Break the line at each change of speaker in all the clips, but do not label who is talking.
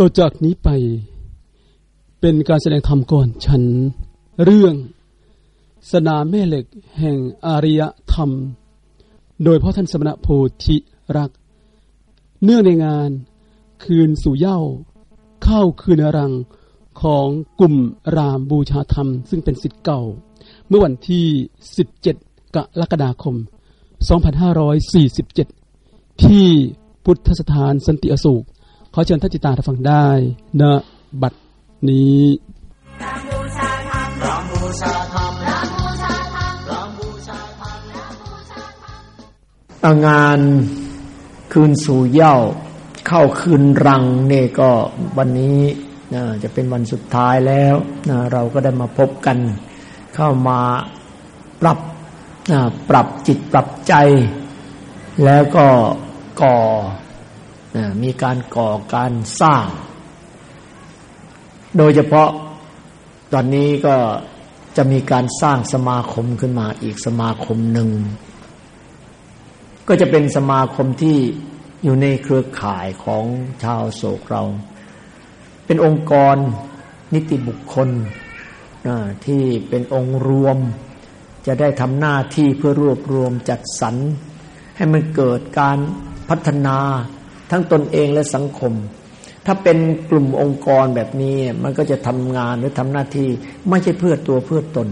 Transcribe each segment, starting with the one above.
ต่อจากนี้ไปเป็นการแสดงธรรมก่อนฉัน เรื่อง สนามแม่เหล็กแห่งอาริยธรรม โดยพ่อท่านสมณโพธิรัก เนื่องในงานคืนสู่เย้าเข้าคืนรังของกลุ่มรามบูชาธรรม ซึ่งเป็นสิทธิ์เก่า เมื่อวันที่ 17 กรกฎาคม 2547 ที่พุทธสถานสันติอโศก ขอเชิญท่านติตาฟังได้ณบัดนี้
งานคืนสู่เย้าเข้าคืนรังเนี่ก็วันนี้จะเป็นวันสุดท้ายแล้ว เราก็ได้มาพบกัน เข้ามาปรับปรับจิตปรับใจ แล้วก็ก่อ มีการก่อการสร้าง โดยเฉพาะตอนนี้ก็จะมีการสร้างสมาคมขึ้นมาอีกสมาคมหนึ่ง ก็จะเป็นสมาคมที่อยู่ในเครือข่ายของชาวโศกเรา เป็นองค์กรนิติบุคคลที่เป็นองค์รวม จะได้ทำหน้าที่เพื่อรวบรวมจัดสรร ให้มันเกิดการพัฒนา ทั้งตนเองและสังคม ถ้าเป็นกลุ่มองค์กรแบบนี้ มันก็จะทำงานหรือทำหน้าที่ ไม่ใช่เพื่อตัวเพื่อตน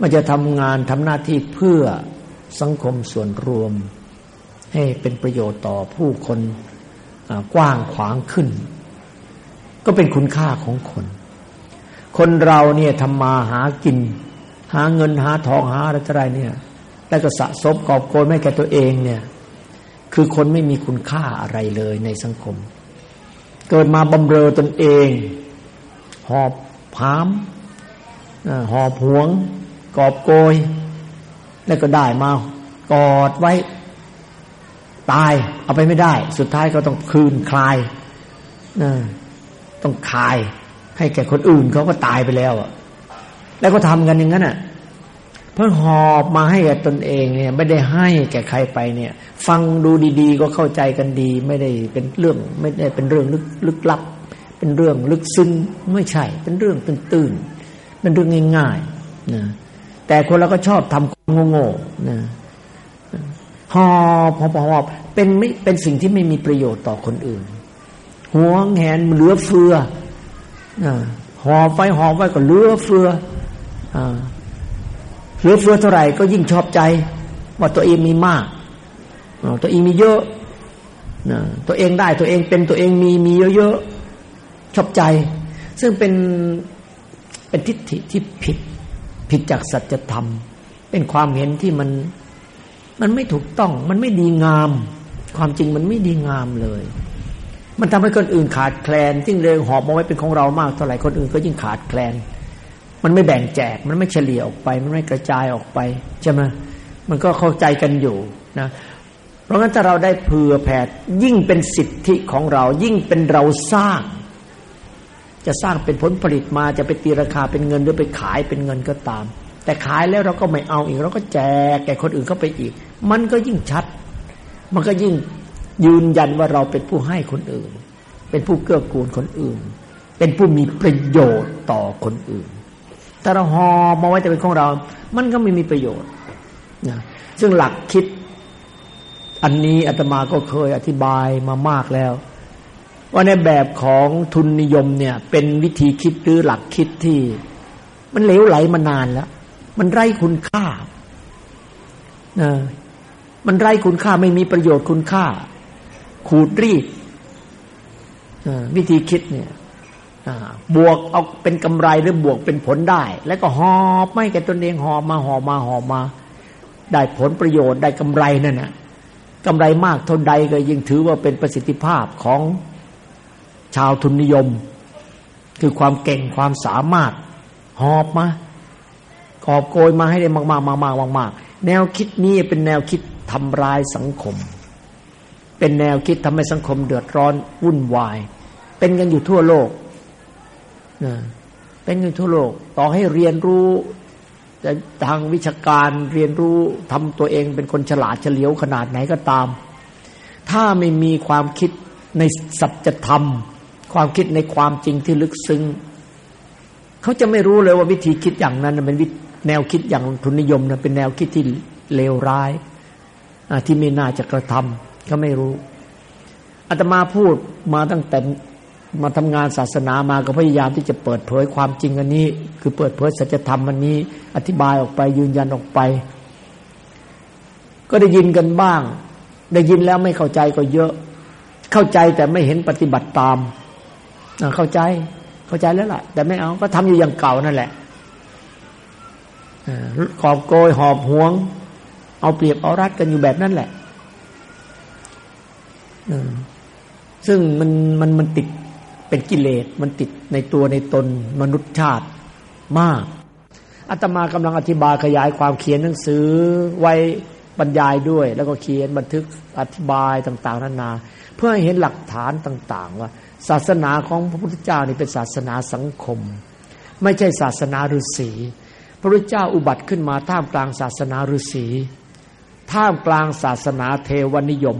มันจะทำงานทำหน้าที่เพื่อสังคมส่วนรวม ให้เป็นประโยชน์ต่อผู้คนกว้างขวางขึ้น ก็เป็นคุณค่าของคน คนเราเนี่ยทำมาหากิน หาเงินหาทองหาอะไรเนี่ย แล้วก็สะสมกอบโกยไม่แก่ตัวเองเนี่ย คือคนไม่มีคุณค่าอะไรเลยในสังคม เกิดมาบำเรอตนเอง หอบพามหอบหวง กอบโกย แล้วก็ได้มากอดไว้ ตายเอาไปไม่ได้ สุดท้ายก็ต้องคืนคลายต้องคาย ให้แก่คนอื่นเขาก็ตายไปแล้วอะแล้วก็ทำกันอย่างนั้นอะ เพื่อหอบมาให้กับตนเองเนี่ย ไม่ได้ให้แก่ใครไปเนี่ย ฟังดูดี ๆ ก็เข้าใจกันดี ไม่ได้เป็นเรื่อง ไม่ได้เป็นเรื่องลึกลึกลับ เป็นเรื่องลึกซึ้งไม่ใช่ เป็นเรื่องตื่นๆเป็นเรื่องง่ายๆนะแต่คนเราก็ชอบทำโง่ๆนะหอบหอบหอบเป็นไม่เป็นสิ่งที่ไม่มีประโยชน์ต่อคนอื่นหัวแหนเหลือเฟือหอบไปหอบไปก็เหลือเฟืออ เหลือเฟือเท่าไหร่ก็ยิ่งชอบใจ ว่าตัวเองมีมากตัวเองมีเยอะตัวเองได้ตัวเองเป็นตัวเองมีมีเยอะๆชอบใจ ซึ่งเป็นเป็นทิฏฐิที่ผิดผิดจากสัจธรรม เป็นความเห็นที่มันมันไม่ถูกต้อง มันไม่ดีงาม ความจริงมันไม่ดีงามเลย มันทำให้คนอื่นขาดแคลนยิ่งเลยหอบมาไว้เป็นของเรามากเท่าไหร่คนอื่นก็ยิ่งขาดแคลน มันไม่แบ่งแจก มันไม่เฉลี่ยออกไป มันไม่กระจายออกไปใช่ไหมมันก็เข้าใจกันอยู่นะ เพราะงั้นถ้าเราได้เผื่อแผ่ยิ่งเป็นสิทธิของเรา ยิ่งเป็นเราสร้าง จะสร้างเป็นผลผลิตมาจะไปตีราคาเป็นเงินหรือไปขายเป็นเงินก็ตาม แต่ขายแล้วเราก็ไม่เอาอีก เราก็แจกแก่คนอื่นเข้าไปอีก มันก็ยิ่งชัด มันก็ยิ่งยืนยันว่าเราเป็นผู้ให้คนอื่น เป็นผู้เกื้อกูลคนอื่น เป็นผู้มีประโยชน์ต่อคนอื่น ถ้าเราหอมาไว้จะเป็นของเรา มันก็ไม่มีประโยชน์นะซึ่งหลักคิด อันนี้อาตมาก็เคยอธิบายมามากแล้ว ว่าในแบบของทุนนิยมเนี่ย เป็นวิธีคิดหรือหลักคิดที่ มันเหลวไหลมานานแล้ว มันไร้คุณค่านะมันไร้คุณค่าไม่มีประโยชน์คุณค่า ขูดรีดวิธีคิดเนี่ย บวกเอาเป็นกำไรหรือบวกเป็นผลได้ แล้วก็หอบไม่แก่ตนเองหอบมาหอบมาหอบมา ได้ผลประโยชน์ได้กำไรนั่นนะกำไรมากเท่าใดก็ยิ่งถือว่าเป็นประสิทธิภาพของชาวทุนนิยม คือความเก่งความสามารถ หอบมากอบโกยมาให้ได้มากๆมากๆมากๆแนวคิดนี้เป็นแนวคิดทำร้ายสังคม เป็นแนวคิดทำให้สังคมเดือดร้อนวุ่นวาย เป็นกันอยู่ทั่วโลก เป็นเงินทั่วโลก ต่อให้เรียนรู้จะทางวิชาการเรียนรู้ทำตัวเองเป็นคนฉลาดเฉลียวขนาดไหนก็ตาม ถ้าไม่มีความคิดในสัจธรรม ความคิดในความจริงที่ลึกซึ้งเขาจะไม่รู้เลยว่าวิธีคิดอย่างนั้นเป็นแนวคิดอย่างทุนนิยมนะเป็นแนวคิดที่เลวร้ายที่ไม่น่าจะกระทำเขาไม่รู้อาตมาพูดมาตั้งแต่ มาทำงานศาสนามาก็พยายามที่จะเปิดเผยความจริงอันนี้ คือเปิดเผยสัจธรรมอันนี้ อธิบายออกไปยืนยันออกไป ก็ได้ยินกันบ้าง ได้ยินแล้วไม่เข้าใจก็เยอะ เข้าใจแต่ไม่เห็นปฏิบัติตามเข้าใจเข้าใจแล้วล่ะ แต่ไม่เอาก็ทำอยู่อย่างเก่านั่นแหละขอบโกยหอบหวง เอาเปรียบเอารัดกันอยู่แบบนั้นแหละซึ่งมันมันมันติด เป็นกิเลสมันติดในตัวในตนมนุษยชาติมากอาตมากำลังอธิบายขยายความเขียนหนังสือไว้บรรยายด้วย แล้วก็เขียนบันทึกอธิบายต่าง ๆ นานา เพื่อให้เห็นหลักฐานต่าง ๆ ว่า ศาสนาของพระพุทธเจ้านี่เป็นศาสนาสังคม ไม่ใช่ศาสนาฤาษีพระพุทธเจ้าอุบัติขึ้นมาท่ามกลางศาสนาฤาษีท่ามกลางศาสนาเทวนิยม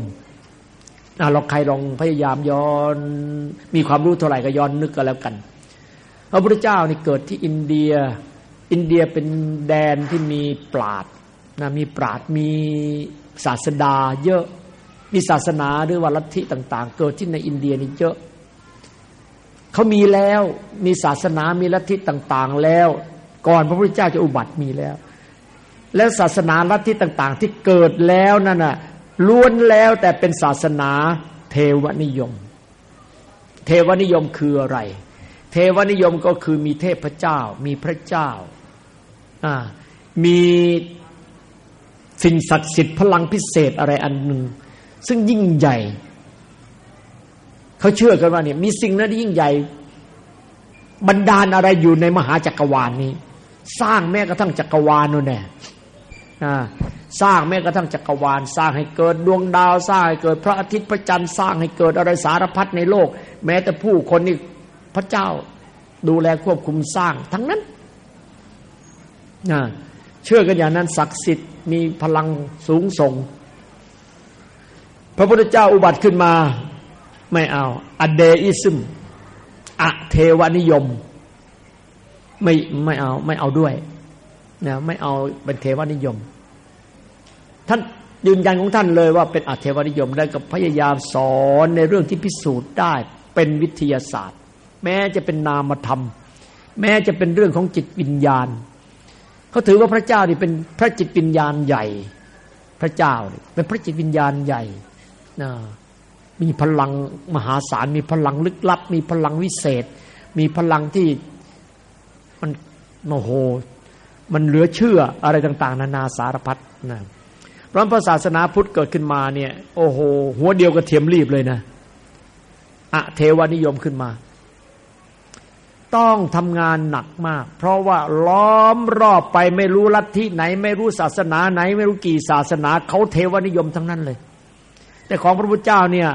เราใครลองพยายามย้อน มีความรู้เท่าไหร่ก็ย้อนนึกกันแล้วกัน พระพุทธเจ้านี่เกิดที่อินเดีย อินเดียเป็นแดนที่มีปราดนะมีปราดมีศาสดา เยอะมีศาสนาหรือว่าลัทธิต่าง ๆ เกิดที่ในอินเดียนี่เยอะเขามีแล้วมีศาสนามีลัทธิต่าง ๆ แล้ว ก่อนพระพุทธเจ้าจะอุบัติมีแล้ว แล้วศาสนาลัทธิต่าง ๆ ที่เกิดแล้วนั่นน่ะ ล้วนแล้วแต่เป็นศาสนาเทวนิยม เทวนิยมคืออะไร เทวนิยมก็คือมีเทพเจ้า มีพระเจ้า มีสิ่งศักดิ์สิทธิ์พลังพิเศษอะไรอันหนึ่ง ซึ่งยิ่งใหญ่ เขาเชื่อกันว่าเนี่ยมีสิ่งนั้นยิ่งใหญ่บรรดาลอะไรอยู่ในมหาจักรวาลนนี้ สร้างแม้กระทั่งจักรวาลนั่นแหละ สร้างแม้กระทั่งจักรวาล สร้างให้เกิดดวงดาวสร้างให้เกิดพระอาทิตย์พระจันทร์สร้างให้เกิดอะไรสารพัดในโลก แม้แต่ผู้คนนี่พระเจ้าดูแลควบคุมสร้างทั้งนั้นนะเชื่อกันอย่างนั้นศักดิ์สิทธิ์มีพลังสูงส่ง พระพุทธเจ้าอุบัติขึ้นมาไม่เอาอเดอิซึมอะเทวนิยม ไม่ไม่เอาไม่เอาด้วยนะไม่เอาเป็นเทวนิยม ท่านยืนยันของท่านเลยว่าเป็นอัเทวนิยมได้กับพยายามสอนในเรื่องที่พิสูจน์ได้เป็นวิทยาศาสตร์ แม้จะเป็นนามธรรม แม้จะเป็นเรื่องของจิตวิญญาณเขาถือว่าพระเจ้านี่เป็นพระจิตวิญญาณใหญ่ พระเจ้าเป็นพระจิตวิญญาณใหญ่นะมีพลังมหาศาลมีพลังลึกลับ มีพลังวิเศษ มีพลังที่มันโอ้โห มันเหลือเชื่ออะไรต่าง ๆ นานาสารพัดนะ ราะพระศาสนาพุทธเกิดขึ้นมาเนี่ยโอ้โหหัวเดียวกับเทียมรีบเลยนะอะเทวนิยมขึ้นมา ต้องทำงานหนักมาก เพราะว่าล้อมรอบไปไม่รู้ลัทธิไหน ไม่รู้ศาสนาไหน ไม่รู้กี่ศาสนาเขาเทวนิยมทั้งนั้นเลย แต่ของพระพุทธเจ้าเนี่ย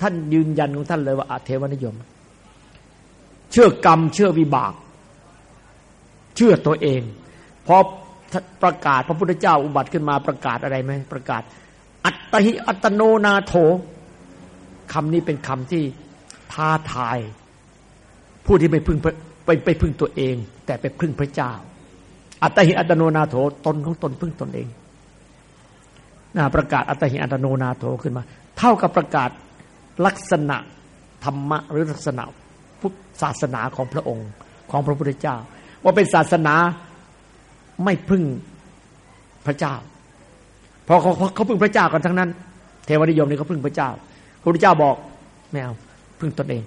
ท่านยืนยันของท่านเลยว่าอะเทวนิยม เชื่อกรรมเชื่อวิบาก เชื่อตัวเองพอ ประกาศพระพุทธเจ้าอุบัติขึ้นมาประกาศอะไรไหมประกาศ อัตหิอัตโนนาโถคำนี้เป็นคำที่ท้าทาย ผู้ที่ไม่พึ่งไปไปพึ่งตัวเอง แต่ไปพึ่งพระเจ้า อัตหิอัตโนนาโถตนของตนพึ่งตนเองนะประกาศอัตหิอัตโนนาโถขึ้นมา เท่ากับประกาศลักษณะธรรมะหรือลักษณะพุทธศาสนาของพระองค์ของพระพุทธเจ้า ว่าเป็นศาสนา ไม่พึ่งพระเจ้าพอเขาเขาพึ่งพระเจ้ากันทั้งนั้น เทวนิยมนี่เขาพึ่งพระเจ้าพระพุทธเจ้าบอกไม่เอาพึ่งตนเอง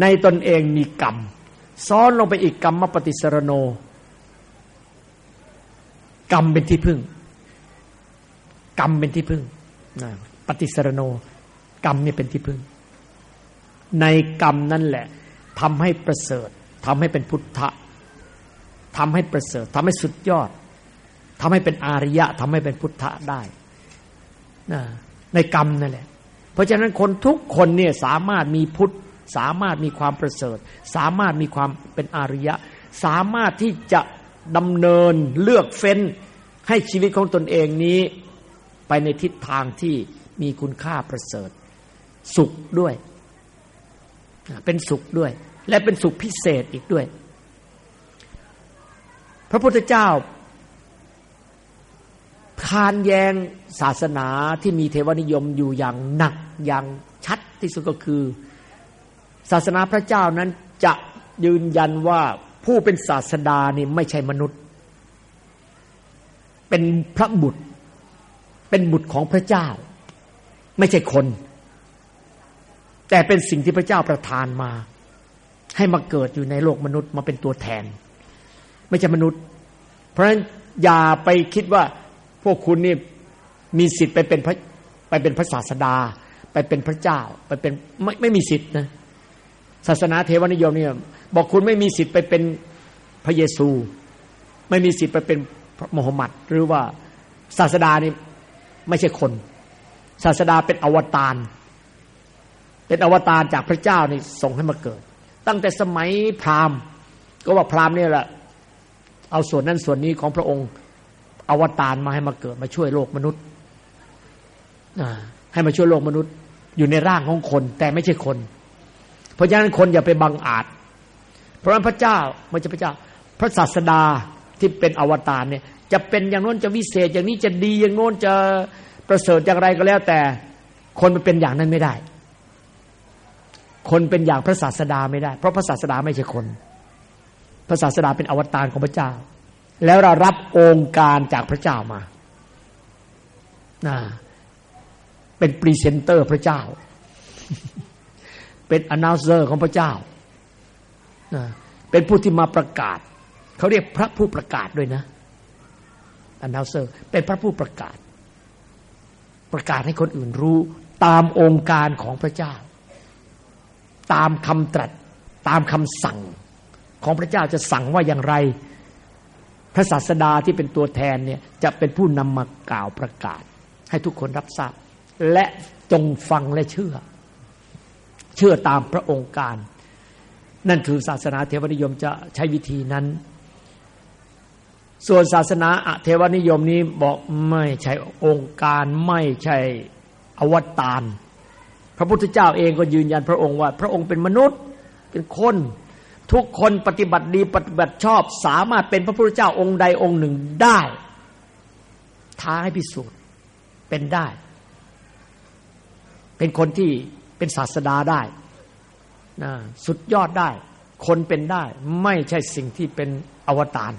ในตนเองมีกรรม ซ้อนลงไปอีกกรรมมปฏิสรโน กรรมเป็นที่พึ่ง กรรมเป็นที่พึ่งปฏิสรโน กรรมเนี่ยเป็นที่พึ่ง ในกรรมนั่นแหละทำให้ประเสริฐทำให้เป็นพุทธะ ทำให้ประเสริฐทำให้สุดยอดทำให้เป็นอาริยะทำให้เป็นพุทธะได้นะในกรรมนั่นแหละ เพราะฉะนั้นคนทุกคนเนี่ยสามารถมีพุทธ สามารถมีความประเสริฐ สามารถมีความเป็นอาริยะ สามารถที่จะดำเนินเลือกเฟ้นให้ชีวิตของตนเองนี้ ไปในทิศทางที่มีคุณค่าประเสริฐ สุขด้วย เป็นสุขด้วย และเป็นสุขพิเศษอีกด้วย พระพุทธเจ้าคานแยงศาสนาที่มีเทวนิยมอยู่อย่างหนักอย่างชัดที่สุดก็คือ ศาสนาพระเจ้านั้นจะยืนยันว่าผู้เป็นศาสดานี่ไม่ใช่มนุษย์ เป็นพระบุตร เป็นบุตรของพระเจ้า ไม่ใช่คน แต่เป็นสิ่งที่พระเจ้าประทานมา ให้มาเกิดอยู่ในโลกมนุษย์มาเป็นตัวแทน ไม่ใช่มนุษย์ เพราะฉะนั้นอย่าไปคิดว่าพวกคุณนี่มีสิทธิ์ไปเป็นพระไปเป็นพระศาสดา ไปเป็นพระเจ้า ไปเป็นไม่ไม่มีสิทธิ์นะศาสนาเทวนิยมเนี่ยบอกคุณไม่มีสิทธิ์ไปเป็นพระเยซู ไม่มีสิทธิ์ไปเป็นพระโมหมัด หรือว่าศาสดานี่ไม่ใช่คน ศาสดาเป็นอวตารเป็นอวตารจากพระเจ้านี่ส่งให้มาเกิด ตั้งแต่สมัยพราหมณ์ ก็ว่าพราหมณ์เนี่ยแหละ เอาส่วนนั้นส่วนนี้ของพระองค์อวตารมาให้มาเกิดมาช่วยโลกมนุษย์ให้มาช่วยโลกมนุษย์ อยู่ในร่างของคน แต่ไม่ใช่คน เพราะฉะนั้นคนอย่าไปบังอาจ เพราะฉะนั้นพระเจ้าไม่ใช่พระเจ้า พระศาสดาที่เป็นอวตารเนี่ย จะเป็นอย่างโน้นจะวิเศษ อย่างนี้จะดีอย่างโน้นจะประเสริฐอย่างไรก็แล้ว แต่คนมันเป็นอย่างนั้นไม่ได้ คนเป็นอย่างพระศาสดาไม่ได้ เพราะพระศาสดาไม่ใช่คน พระศาสดาเป็นอวตารของพระเจ้า แล้วเรารับโองการจากพระเจ้ามาเป็นพรีเซนเตอร์พระเจ้า เป็น announcer ของพระเจ้า เป็นผู้ที่มาประกาศ เขาเรียกพระผู้ประกาศด้วยนะ announcer เป็นพระผู้ประกาศ ประกาศให้คนอื่นรู้ตามโองการของพระเจ้า ตามคำตรัสตามคำสั่ง ของพระเจ้าจะสั่งว่าอย่างไร พระศาสดาที่เป็นตัวแทนเนี่ยจะเป็นผู้นำมากล่าวประกาศ ให้ทุกคนรับทราบ และจงฟังและเชื่อ เชื่อตามพระองค์การ นั่นคือศาสนาเทวนิยมจะใช้วิธีนั้น ส่วนศาสนาเทวนิยมนี้บอกไม่ใช่องค์การไม่ใช่อวตารพระพุทธเจ้าเองก็ยืนยันพระองค์ว่า พระองค์เป็นมนุษย์เป็นคน ทุกคนปฏิบัติดีปฏิบัติชอบ สามารถเป็นพระพุทธเจ้าองค์ใดองค์หนึ่งได้ ท้าให้พิสูจน์เป็นได้ เป็นคนที่เป็นศาสดาได้นะสุดยอดได้ คนเป็นได้ ไม่ใช่สิ่งที่เป็นอวตาร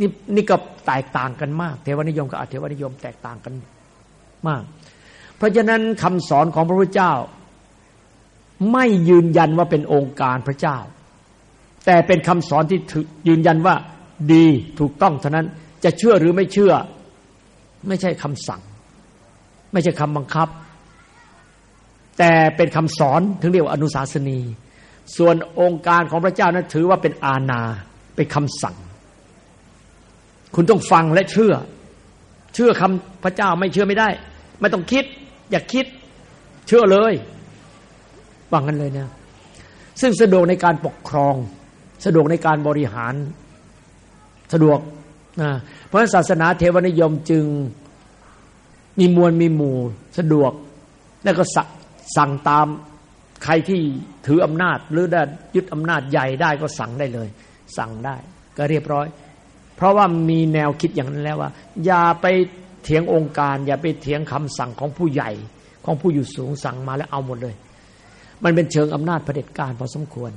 นี่นี่ก็แตกต่างกันมาก เทวนิยมกับอเทวนิยมแตกต่างกันมาก เพราะฉะนั้นคำสอนของพระพุทธเจ้า ไม่ยืนยันว่าเป็นองค์การพระเจ้า แต่เป็นคำสอนที่ยืนยันว่าดีถูกต้องเท่านั้นจะเชื่อหรือไม่เชื่อ ไม่ใช่คำสั่ง ไม่ใช่คำบังคับ แต่เป็นคำสอนถึงเรียกว่าอนุสาสนี ส่วนองค์การของพระเจ้านั้นถือว่าเป็นอาณาเป็นคำสั่ง คุณต้องฟังและเชื่อ เชื่อคำพระเจ้าไม่เชื่อไม่ได้ ไม่ต้องคิด อย่าคิด เชื่อเลยฟังกันเลยนี่ยซึ่งสะดวกในการปกครอง สะดวกในการบริหารสะดวกนะเพราะศาสนาเทวนิยมจึงมีมวลมีหมู่สะดวก แล้วก็สั่งตามใครที่ถืออำนาจ หรือได้ยึดอำนาจใหญ่ได้ก็สั่งได้เลย สั่งได้ ก็เรียบร้อย เพราะว่ามีแนวคิดอย่างนั้นแล้วว่า อย่าไปเถียงองค์การ อย่าไปเถียงคำสั่งของผู้ใหญ่ของผู้อยู่สูงสั่งมาแล้วเอาหมดเลย มันเป็นเชิงอำนาจเผด็จการพอสมควร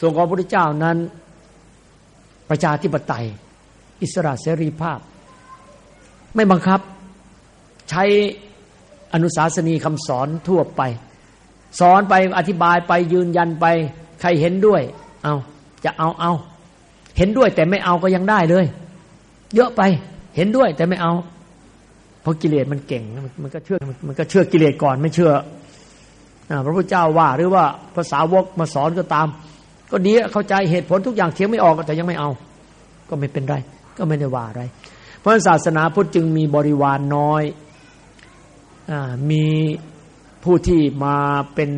ส่วนของพระพุทธเจ้านั้น ประชาธิปไตย อิสระเสรีภาพ ไม่บังคับ ใช้อนุสาสนีคำสอนทั่วไป สอนไปอธิบายไปยืนยันไป ใครเห็นด้วย เอาจะเอาเอา เห็นด้วยแต่ไม่เอาก็ยังได้เลย เยอะไปเห็นด้วยแต่ไม่เอา เพราะกิเลสมันเก่งมันก็เชื่อมันก็เชื่อกิเลสก่อนไม่เชื่อพระพุทธเจ้าว่าหรือว่าภาษาวกมาสอนก็ตาม ก็ดีเข้าใจเหตุผลทุกอย่างเถียงไม่ออกแต่ยังไม่เอา ก็ไม่เป็นไร ก็ไม่ได้ว่าอะไร เพราะศาสนาพุทธจึงมีบริวารนน้อยอมีผู้ที่มาเป็น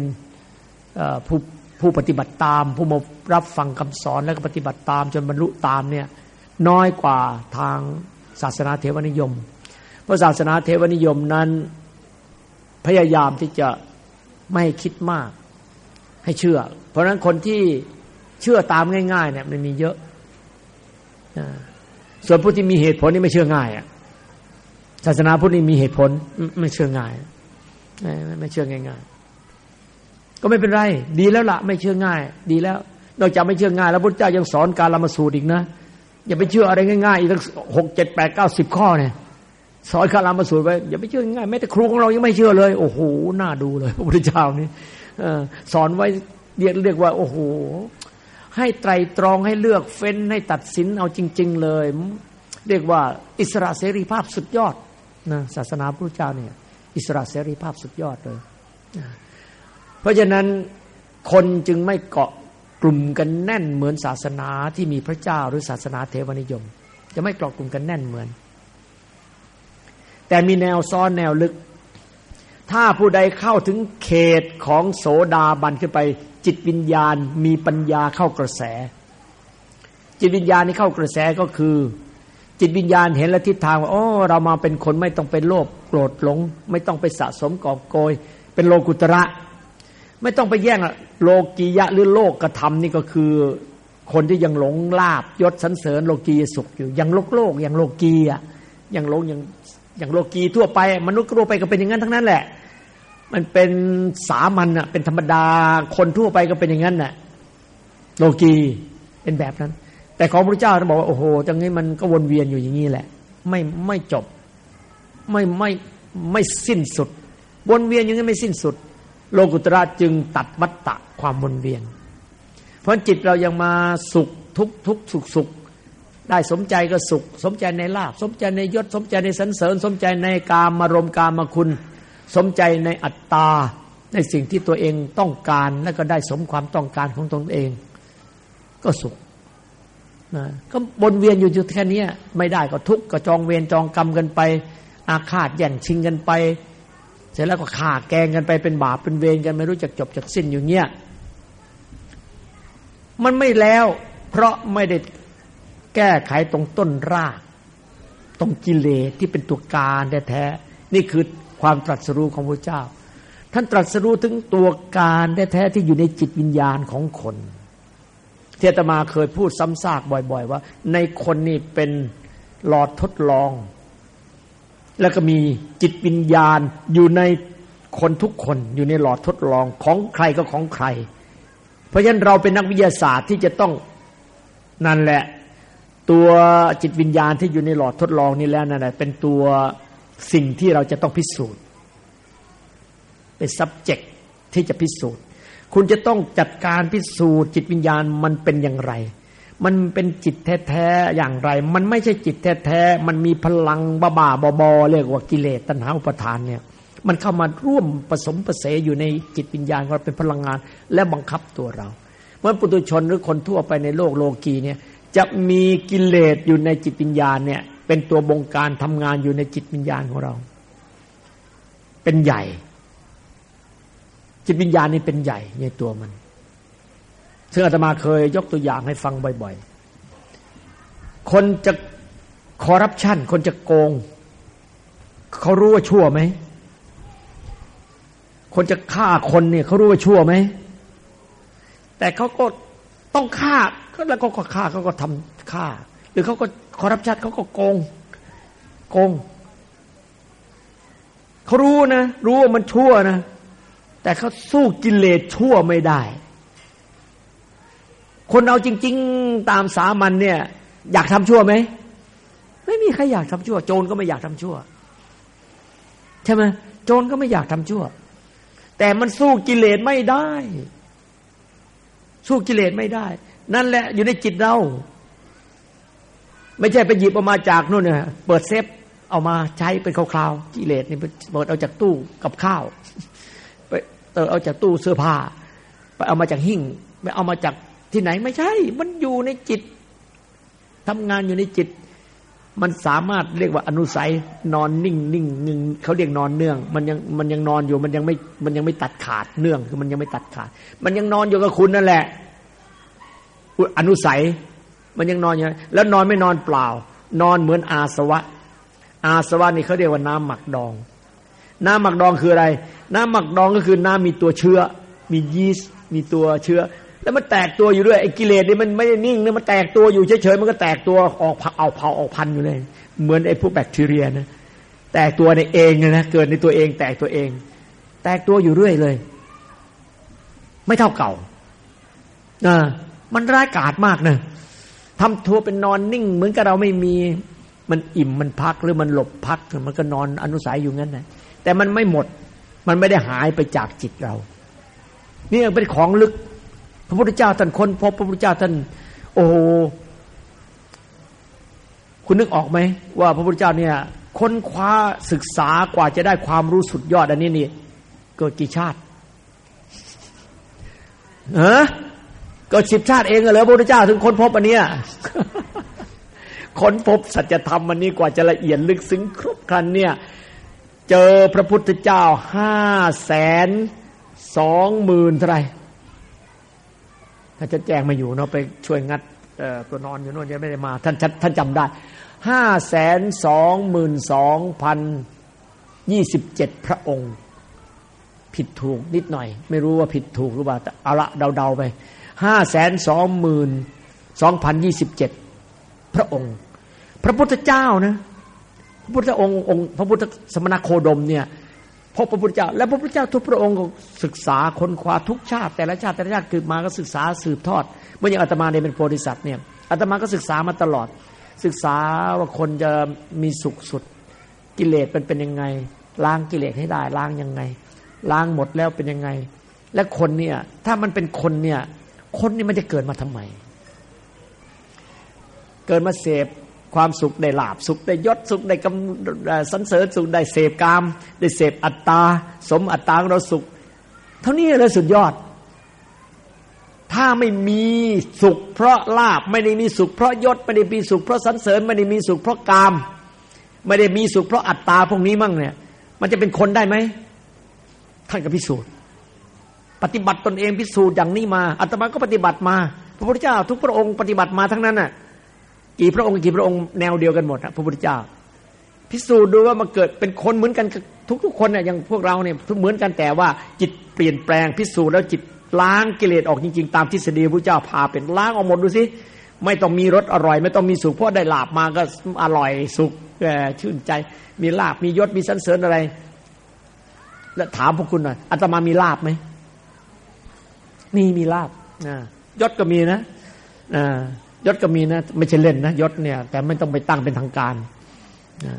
ผู้ผู้ปฏิบัติตาม ผู้มารับฟังคำสอนแล้วก็ปฏิบัติตาม จนบรรลุตามเนี่ยน้อยกว่าทางศาสนาเทวนิยม เพราะศาสนาเทวนิยมนั้นพยายามที่จะไม่คิดมากใให้เชื่อ เพราะฉะนั้นคนที่ เชื่อตามง่ายๆเนี่ยมันมีเยอะส่วนผู้ที่มีเหตุผลนี่ไม่เชื่อง่ายอะศาสนาพุทธนี่มีเหตุผลไม่เชื่อง่ายไม่ไม่เชื่อง่ายๆก็ไม่เป็นไร ดีแล้วละไม่เชื่อง่าย ดีแล้ว นอกจากไม่เชื่อง่ายแล้วพุทธเจ้ายังสอนการละมาสูตรอีกนะอย่าไปเชื่ออะไรง่ายๆอีกตั้งหกเจ็ดแปดเก้าสิบข้อเนี่ยสอนการละมาสูตรไว้อย่าไปเชื่อง่ายแม้แต่ครูของเรายังไม่เชื่อเลย โอ้โหน่าดูเลย พระพุทธเจ้านี่สอนไว้เรียกเรียกว่า โอ้โห ให้ไตรตรองให้เลือกเฟ้นให้ตัดสินเอาจริง ๆ เลย เรียกว่าอิสระเสรีภาพสุดยอดนะศาสนาพระเจ้าเนี่ยอิสระเสรีภาพสุดยอดเลย เพราะฉะนั้นคนจึงไม่เกาะกลุ่มกันแน่นเหมือนศาสนาที่มีพระเจ้าหรือศาสนาเทวนิยม จะไม่เกาะกลุ่มกันแน่นเหมือน แต่มีแนวซ้อนแนวลึก ถ้าผู้ใดเข้าถึงเขตของโสดาบันขึ้นไป จิตวิญญาณมีปัญญาเข้ากระแส จิตวิญญาณนี้เข้ากระแสก็คือ จิตวิญญาณเห็นและทิศทางว่าโอ้เรามาเป็นคนไม่ต้องเป็นโลภโกรธหลง ไม่ต้องไปสะสมกอบโกย เป็นโลกุตระ ไม่ต้องไปแย่งโลกียะหรือโลกกระทำนี่ก็คือ คนที่ยังหลงลาบยศสันเสริญโลกีสุขอยู่ยังโลกโลกยังโลกีอะยังหลงยังอย่างโลกีทั่วไป มนุษย์ทั่วไปก็เป็นอย่างนั้นทั้งนั้นแหละ มันเป็นสามัญอะเป็นธรรมดาคนทั่วไปก็เป็นอย่างนั้นน่ะโลกีเป็นแบบนั้น แต่ของพระเจ้าท่านบอกว่าโอ้โหจังนี้มันก็วนเวียนอยู่อย่างนี้แหละ ไม่ไม่จบ ไม่ไม่ไม่สิ้นสุด วนเวียนอย่างนี้ไม่สิ้นสุด โลกุตระจึงตัดวัตตะความวนเวียน เพราะจิตเรายังมาสุขทุกทุกสุขสุขได้สมใจก็สุข สมใจในลาบสมใจในยศ สมใจในสันเสริญ สมใจในกามมารมกามคุณ สมใจในอัตตา ในสิ่งที่ตัวเองต้องการแล้วก็ได้สมความต้องการของตนเอง ก็สุขนะก็บนเวียนอยู่แค่นี้ไม่ได้ก็ทุกข์ก็จองเวรจองกรรมกันไป อาฆาตแย่งชิงกันไป เสร็จแล้วก็ฆ่าแกงกันไปเป็นบาปเป็นเวรกันไม่รู้จักจบจักสิ้นอยู่เงี้ยมันไม่แล้วเพราะไม่ได้แก้ไขตรงต้นราก ตรงกิเลสที่เป็นตัวการแท้ๆนี่คือ ความตรัสรู้ของพระเจ้า ท่านตรัสรู้ถึงตัวการแท้ๆที่อยู่ในจิตวิญญาณของคนเทตมาเคยพูดซ้ำซากบ่อย ๆ ว่า ในคนนี่เป็นหลอดทดลอง แล้วก็มีจิตวิญญาณอยู่ในคนทุกคนอยู่ในหลอดทดลองของใครก็ของใคร เพราะฉะนั้นเราเป็นนักวิทยาศาสตร์ที่จะต้องนั่นแหละ ตัวจิตวิญญาณที่อยู่ในหลอดทดลองนี่แล้วนั่นแหละเป็นตัว สิ่งที่เราจะต้องพิสูจน์ เป็น subject ที่จะพิสูจน์ คุณจะต้องจัดการพิสูจน์ จิตวิญญาณมันเป็นอย่างไร มันเป็นจิตแท้ๆอย่างไร มันไม่ใช่จิตแท้ๆมันมีพลังบ้าๆบอๆเรียกว่ากิเลสตัณหาอุปทานเนี่ย มันเข้ามาร่วมผสมประเสอยู่ในจิตวิญญาณของเราเป็นพลังงาน และบังคับตัวเราเมื่อปุถุชนหรือคนทั่วไปในโลกโลกีเนี่ยจะมีกิเลสอยู่ในจิตวิญญาณเนี่ย เป็นตัวบงการทำงานอยู่ในจิตวิญญาณของเรา เป็นใหญ่ จิตวิญญาณนี่เป็นใหญ่ในตัวมัน ซึ่งอาตมาเคยยกตัวอย่างให้ฟังบ่อย ๆ คนจะคอรัปชันคนจะโกง เขารู้ว่าชั่วไหม คนจะฆ่าคนเนี่ยเขารู้ว่าชั่วไหม แต่เขาก็ต้องฆ่าแล้วก็ฆ่าเขาก็ทำฆ่า หรือเขาก็ คอร์รัปชันเขาก็โกงโกงเขารู้นะ รู้ว่ามันชั่วนะ แต่เขาสู้กิเลสชั่วไม่ได้ คนเอาจริง ๆ ตามสามัญเนี่ย อยากทำชั่วไหม ไม่มีใครอยากทำชั่ว โจรก็ไม่อยากทำชั่ว ใช่ไหมโจรก็ไม่อยากทำชั่ว แต่มันสู้กิเลสไม่ได้ สู้กิเลสไม่ได้ นั่นแหละอยู่ในจิตเรา ไม่ใช่ไปหยิบออกมาจากนู่นเนี่ยเปิดเซฟเอามาใช้เป็นคราวๆกิเลสนี่เปิดเอาจากตู้กับข้าวไปเติเอาจากตู้เสื้อผ้า ไปเอามาจากหิ้งไปเอามาจากที่ไหนไม่ใช่ มันอยู่ในจิตทำงานอยู่ในจิต มันสามารถเรียกว่าอนุสัยนอนนิ่งนิ่งนึ่งเขาเรียกนอนเนื่อง มันยังมันยังนอนอยู่มันยังไม่มันยังไม่ตัดขาดเนื่องคือมันยังไม่ตัดขาด มันยังนอนอยู่กับคุณนั่นแหละอนุสัย มันยังนอนอยู่แล้วนอนไม่นอนเปล่า นอนเหมือนอาสวะ อาสวะนี่เขาเรียกว่าน้ำหมักดอง น้ำหมักดองคืออะไร น้ำหมักดองก็คือน้ำมีตัวเชื้อ มียีสต์มีตัวเชื้อ แล้วมันแตกตัวอยู่ด้วยไอ้กิเลสนี่มันไม่ได้นิ่งนะมันแตกตัวอยู่เฉยๆมันก็แตกตัวออกเอาเผาออกพันอยู่เลย เหมือนไอ้พวกแบคทีเรียนะแตกตัวในเองนะเกิดในตัวเองแตกตัวเอง แตกตัวอยู่เรื่อยเลย ไม่เท่าเก่านะมันร้ายกาจมากนะ ทำทัวเป็นนอนนิ่ง เหมือนกับเราไม่มีมันอิ่มมันพักหรือมันหลบพักมันก็นอนอนุสัยอยู่งั้นนะแต่มันไม่หมด มันไม่ได้หายไปจากจิตเรา นี่เป็นของลึก พระพุทธเจ้าท่านค้นพบพระพุทธเจ้าท่านโอ้คุณนึกออกไหมว่าพระพุทธเจ้าเนี่ย ค้นคว้าศึกษากว่าจะได้ความรู้สุดยอดอันนี้นี่เกิดกี่ชาติเออ ก็สิบชาติเองเหรอพระพุทธเจ้าถึงค้นพบอันเนี้ยค้นพบสัจธรรมอันนี้กว่าจะละเอียดลึกซึ้งครบครันเนี่ยเจอพระพุทธเจ้าห้าแสนสองหมื่นเท่าไรถ้าจะแจ้งมาอยู่เนาะไปช่วยงัดตัวนอนอยู่โน่นยังไม่ได้มา ท่านท่านจำได้ห้าแสนสองหมื่นสองพันยี่สิบเจ็ดพระองค์ ผิดถูกนิดหน่อย ไม่รู้ว่าผิดถูกหรือเปล่าเอาละเดาๆไป ห้าแสนสองหมื่นสองพันยี่สิบเจ็ดพระองค์ พระพุทธเจ้านะ พระพุทธองค์องค์ พระพุทธสมณโคดมเนี่ยพบพระพุทธเจ้า และพระพุทธเจ้าทุกพระองค์ศึกษาค้นคว้าทุกชาติ แต่ละชาติแต่ละชาติเกิดมาก็ศึกษาสืบทอด เมื่ออย่างอาตมาเนี่ยเป็นโพธิสัตว์เนี่ยอาตมาก็ศึกษามาตลอด ศึกษาว่าคนจะมีสุขสุดกิเลสเป็นเป็นยังไง ล้างกิเลสให้ได้ล้างยังไง ล้างหมดแล้วเป็นยังไง และคนเนี่ยถ้ามันเป็นคนเนี่ย คนนี่มันจะเกิดมาทำไม เกิดมาเสพความสุขได้ลาบสุขได้ยศสุขได้กำสันเสริญสุขได้เสพกาม ได้เสพอัตตา สมอัตตาเราสุข เท่านี้เลยสุดยอด ถ้าไม่มีสุข เพราะลาบไม่ได้มีสุขเพราะยศไม่ได้มีสุขเพราะสันเสริญไม่ได้มีสุขเพราะกาม ไม่ได้มีสุขเพราะอัตตาพวกนี้มั่งเนี่ย มันจะเป็นคนได้ไหมท่านก็พิสูจน์ ปฏิบัติตนเองพิสูจน์อย่างนี้มาอาตมาก็ปฏิบัติมา พระพุทธเจ้า ทุกพระองค์ปฏิบัติมาทั้งนั้นน่ะกี่พระองค์กี่พระองค์แนวเดียวกันหมดพระพุทธเจ้า พิสูจน์ดูว่ามาเกิดเป็นคนเหมือนกันทุกๆคนน่ยอย่างพวกเราเนี่ยเหมือนกันแต่ว่าจิตเปลี่ยนแปลงพิสูจน์แล้วจิตล้างกิเลสออกจริง ๆ ตามทฤษฎีพระเจ้าพาเป็นล้างออกหมดดูสิไม่ต้องมีรสอร่อย ไม่ต้องมีสุขเพราะได้ลาบมาก็อร่อยสุขชื่นใจ มีลาบมียศมีสันเสริญอะไร แล้วถามพวกคุณหน่อยอาตมามีลาบไหม มีมีลาบยศก็มีนะยศก็มีนะ ไม่ใช่เล่นนะยศเนี่ย แต่ไม่ต้องไปตั้งเป็นทางการ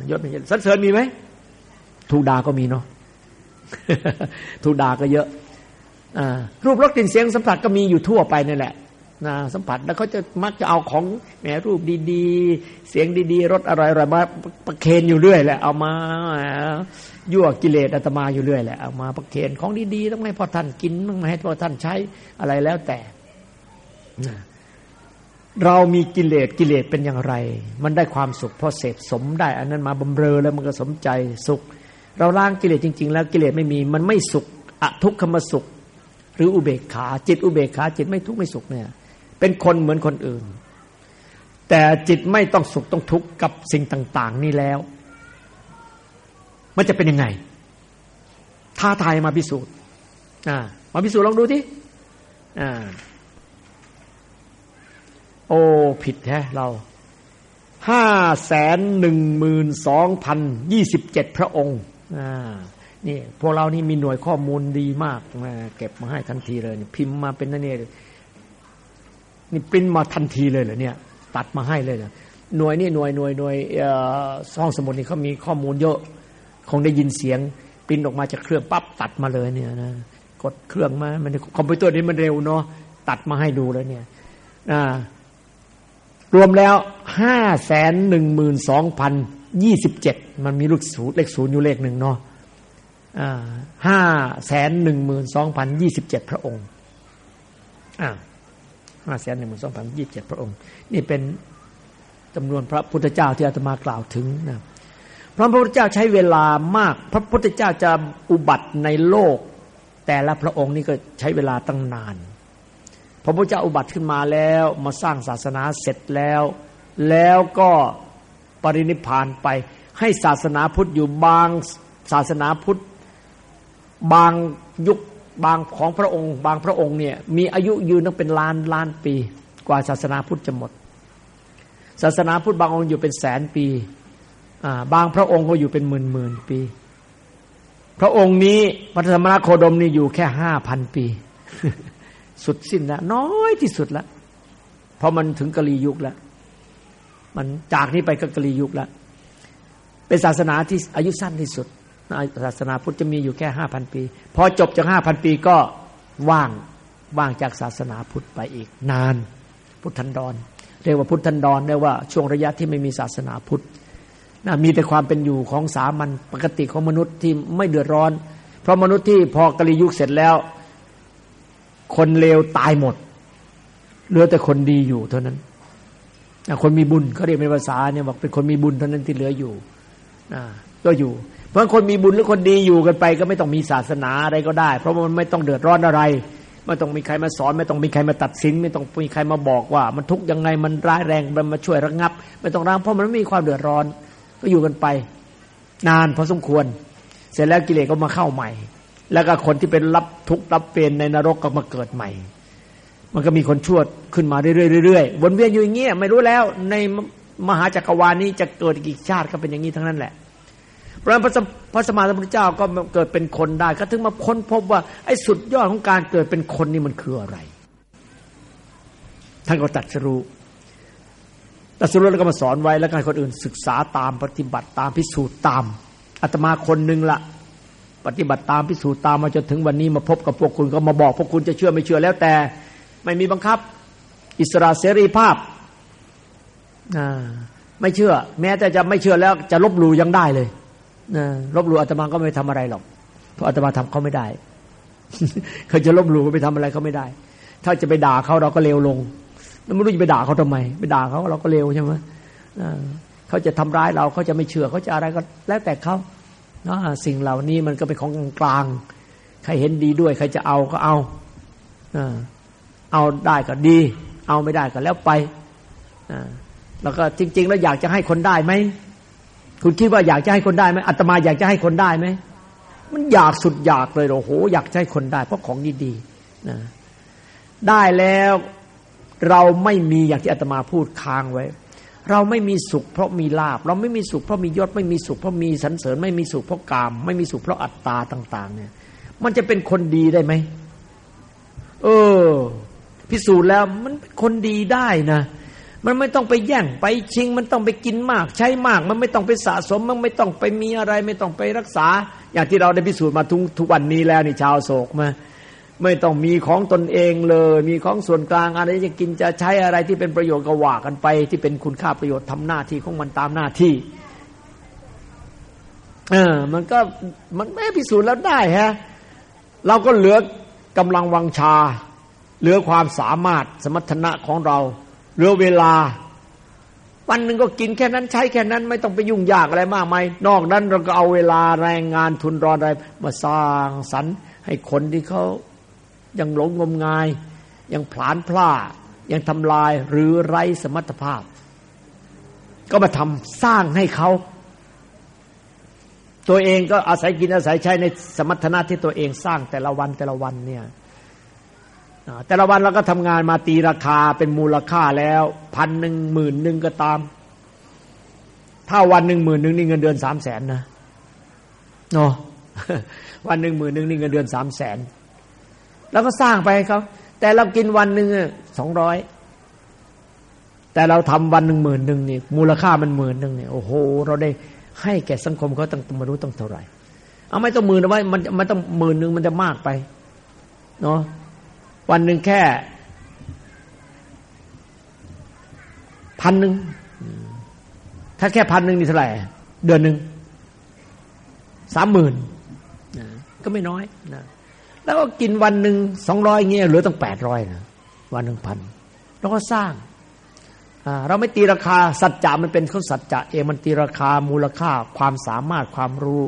ยศไม่ใช่สันเสริญมีไหมทูดาก็มีเนาะทูดาก็เยอะรูปรสกลิ่นเสียงสัมผัสก็มีอยู่ทั่วไปนี่แหละ นะสัมผัสแล้วเขาจะมักจะเอาของแหมรูปดีๆ เสียงดีๆรสอร่อยๆมาประเคนอยู่เรื่อยแหละเอามายั่วกิเลสอาตมาอยู่เรื่อยแหละเอามาประเคนของดีๆต้องให้พ่อท่านกินต้องให้พ่อท่านใช้อะไรแล้วแต่ เรามีกิเลสกิเลสเป็นอย่างไร มันได้ความสุขเพราะเสพสมได้ อันนั้นมาบำเรอแล้วมันก็สมใจสุข เราล้างกิเลสจริง ๆ แล้วกิเลสไม่มีมันไม่สุขอทุกขมสุข หรืออุเบกขา จิตอุเบกขา จิตไม่ทุกข์ไม่สุขเนี่ย เป็นคนเหมือนคนอื่น แต่จิตไม่ต้องสุขต้องทุกข์กับสิ่งต่าง ๆ นี่แล้ว มันจะเป็นยังไงท้าทายมาพิสูจน์มาพิสูจน์ลองดูที่โอ้ผิดแท้เราห้าแสนหนึ่งหมื่นสองพันยี่สิบเจ็ดพระองค์นี่พวกเรานี่มีหน่วยข้อมูลดีมากมาเก็บมาให้ทันทีเลย พิมพ์มาเป็นนั่นนี่ นี่ปริ้นมาทันทีเลยเหรอเนี่ย ตัดมาให้เลยเหรอหน่วยนี่หน่วยหน่วยหน่วยซ่องสมุดนี่เขามีข้อมูลเยอะ คงได้ยินเสียงปริ้นออกมาจากเครื่องปั๊บตัดมาเลยเนี่ยนะกดเครื่องมามันคอมพิวเตอร์นี่มันเร็วเนาะตัดมาให้ดูแล้วเนี่ยอ่ารวมแล้วห้าแสนหนึ่งหมื่นสองพันยี่สิบเจ็ดมันมีลูกศูนย์เลขศูนย์อยู่เลขหนึ่งเนาะห้าแสนหนึ่งหมื่นสองพันยี่สิบเจ็ดพระองค์อะ ห้าแสนหนึ่งหมื่นสองพันยี่สิบเจ็ดพระองค์ นี่เป็นจำนวนพระพุทธเจ้าที่อาตมากล่าวถึงนะพระพุทธเจ้าใช้เวลามาก พระพุทธเจ้าจะอุบัติในโลก แต่ละพระองค์นี่ก็ใช้เวลาตั้งนาน พระพุทธเจ้าอุบัติขึ้นมาแล้วมาสร้างศาสนาเสร็จแล้ว แล้วก็ปรินิพานไป ให้ศาสนาพุทธอยู่บางศาสนาพุทธบางยุค บางของพระองค์ บางพระองค์เนี่ยมีอายุยืนตั้งเป็นล้านล้านปี กว่าศาสนาพุทธจะหมด ศาสนาพุทธบางองค์อยู่เป็นแสนปีบางพระองค์ก็อยู่เป็นหมื่นหมื่นปี พระองค์นี้พระธรรมนาโคดมนี่อยู่แค่ห้าพันปี สุดสิ้นแล้วน้อยที่สุดแล้วเพราะมันถึงกะลียุคแล้วมันจากนี้ไปก็กะลียุคแล้วเป็นศาสนาที่อายุสั้นที่สุด ศาสนาพุทธจะมีอยู่แค่ห้าพันปี พอจบจากห้าพันปีก็ว่างว่างจากศาสนาพุทธไปอีกนาน พุทธันดร เรียกว่าพุทธันดรเรียกว่าช่วงระยะที่ไม่มีศาสนาพุทธนะมีแต่ความเป็นอยู่ของสามัญปกติของมนุษย์ที่ไม่เดือดร้อน เพราะมนุษย์ที่พอกลิยุคเสร็จแล้ว คนเลวตายหมดเหลือแต่คนดีอยู่เท่านั้นคนมีบุญเขาเรียกเป็นภาษาเนี่ยบอกเป็นคนมีบุญเท่านั้นที่เหลืออยู่ก็อยู่ เพราะคนมีบุญหรือคนดีอยู่กันไป ก็ไม่ต้องมีศาสนาอะไรก็ได้ เพราะมันไม่ต้องเดือดร้อนอะไรไม่ต้องมีใครมาสอน ไม่ต้องมีใครมาตัดสิน ไม่ต้องมีใครมาบอกว่า มันทุกข์ยังไงมันร้ายแรงมันมาช่วยระงับ ไม่ต้องร่างเพราะมันไม่มีความเดือดร้อน ก็อยู่กันไป นานพอสมควร เสร็จแล้วกิเลสก็มาเข้าใหม่ แล้วก็คนที่เป็นรับทุกข์รับเป็นในนรกก็มาเกิดใหม่ มันก็มีคนชั่วขึ้นมาเรื่อยๆวนเวียนอยู่อย่างเงี้ยไม่รู้แล้ว ในมหาจักรวาลนี้จะเกิดกี่ชาติก็เป็นอย่างนี้ทั้งนั้นแหละ เพราะพระพระสมมาสัมพุทธเจ้าก็เกิดเป็นคนได้ก็ถึงมาค้นพบว่าไอ้สุดยอดของการเกิดเป็นคนนี่มันคืออะไร ท่านก็ตัดสรู้ตัดสรุปแล้วก็มาสอนไว้แล้วให้คนอื่นศึกษาตามปฏิบัติตามพิสูจน์ตามอาตมาคนหนึ่งละปฏิบัติตามพิสูจน์ตามมาจนถึงวันนี้มาพบกับพวกคุณก็มาบอกพวกคุณจะเชื่อไม่เชื่อแล้วแต่ ไม่มีบังคับ อิสระเสรีภาพไม่เชื่อ แม้แต่จะไม่เชื่อแล้วจะลบหลู่ยังได้เลย ลบหลู่อาตมาก็ไม่ทำอะไรหรอกเพราะอาตมาทำเขาไม่ได้เขาจะลบหลู่ก็ไปทำอะไรเขาไม่ได้ ถ้าจะไปด่าเขาเราก็เลวลงแล้วไม่รู้จะไปด่าเขาทำไม ไปด่าเขาเราก็เร็วใช่ไหมเขาจะทำร้ายเราเขาจะไม่เชื่อเขาจะอะไรก็แล้วแต่เขาสิ่งเหล่านี้มันก็เป็นของกลางใครเห็นดีด้วย ใครจะเอาก็เอาเอาได้ก็ดี เอาไม่ได้ก็แล้วไปแล้วก็จริง ๆ แล้วอยากจะให้คนได้ไหม คุณคิดว่าอยากจะให้คนได้ไหมอัตมาอยากจะให้คนได้ไหมมันอยากสุดอยากเลยโอ้โหอยากให้คนได้ เพราะของดีๆนะได้แล้วเราไม่มีอย่างที่อาตมาพูดค้างไว้ เราไม่มีสุขเพราะมีลาบ เราไม่มีสุขเพราะมียศไม่มีสุขเพราะมีสันเสริญ ไม่มีสุขเพราะกาม ไม่มีสุขเพราะอัตตาต่าง ๆ เนี่ย มันจะเป็นคนดีได้ไหมเออ พิสูจน์แล้วมันเป็นคนดีได้นะ มันไม่ต้องไปแย่งไปชิง มันต้องไปกินมาก ใช้มาก มันไม่ต้องไปสะสม มันไม่ต้องไปมีอะไร ไม่ต้องไปรักษา อย่างที่เราได้พิสูจน์มาทุกทุกวันนี้แล้วนี่ชาวโศกมาไม่ต้องมีของตนเองเลย มีของส่วนกลางอะไรจะกินจะใช้อะไรที่เป็นประโยชน์ก็ว่ากันไป ที่เป็นคุณค่าประโยชน์ทำหน้าที่ของมันตามหน้าที่เออมันก็มันไม่พิสูจน์แล้วได้ฮะเราก็เหลือกำลังวังชา เหลือความสามารถสมรรถนะของเรา เหลือเวลา วันหนึ่งก็กินแค่นั้นใช้แค่นั้น ไม่ต้องไปยุ่งยากอะไรมากมายนอกนั้นเราก็เอาเวลาแรงงานทุนรอนอะไรมาสร้างสรรค์ ให้คนที่เขายังหลงงมงาย ยังผลานพลายังทำลายหรือไร้สมรรถภาพ ก็มาทำสร้างให้เขาตัวเองก็อาศัยกินอาศัยใช้ในสมรรถนะที่ตัวเองสร้างแต่ละวันแต่ละวันเนี่ย แต่ละวันเราก็ทำงานมาตีราคาเป็นมูลค่าแล้วพันหนึ่งหมื่นหนึ่งก็ตาม ถ้าวันหนึ่งหมื่นหนึ่งนี่เงินเดือนสามแสนนะเนาะวันหนึ่งหมื่นหนึ่งนี่เงินเดือนสามแสนแล้วก็สร้างไปเขาแต่เรากินวันหนึ่งสองร้อยแต่เราทำวันหนึ่งหมื่นหนึ่งนี่มูลค่ามันหมื่นหนึ่งเนี่ยโอ้โห เราได้ให้แก่สังคมเขาต้องมารู้ต้องเท่าไหร่เอาไม่ต้องหมื่นเอาไว้มันมันต้องหมื่นหนึ่งมันจะมากไปเนาะ วันหนึ่งแค่ พันหนึ่ง ถ้าแค่พันหนึ่งนี่เท่าไหร่เดือนหนึ่งสามหมื่นก็ไม่น้อยนะแล้วก็กินวันหนึ่งสองร้อยเงี้ยเหลือตั้งแปดร้อยนะวันหนึ่งพันเราก็สร้างเราไม่ตีราคาสัจจะมันเป็นข้อสัจจะเองมันตีราคามูลค่า ความสามารถความรู้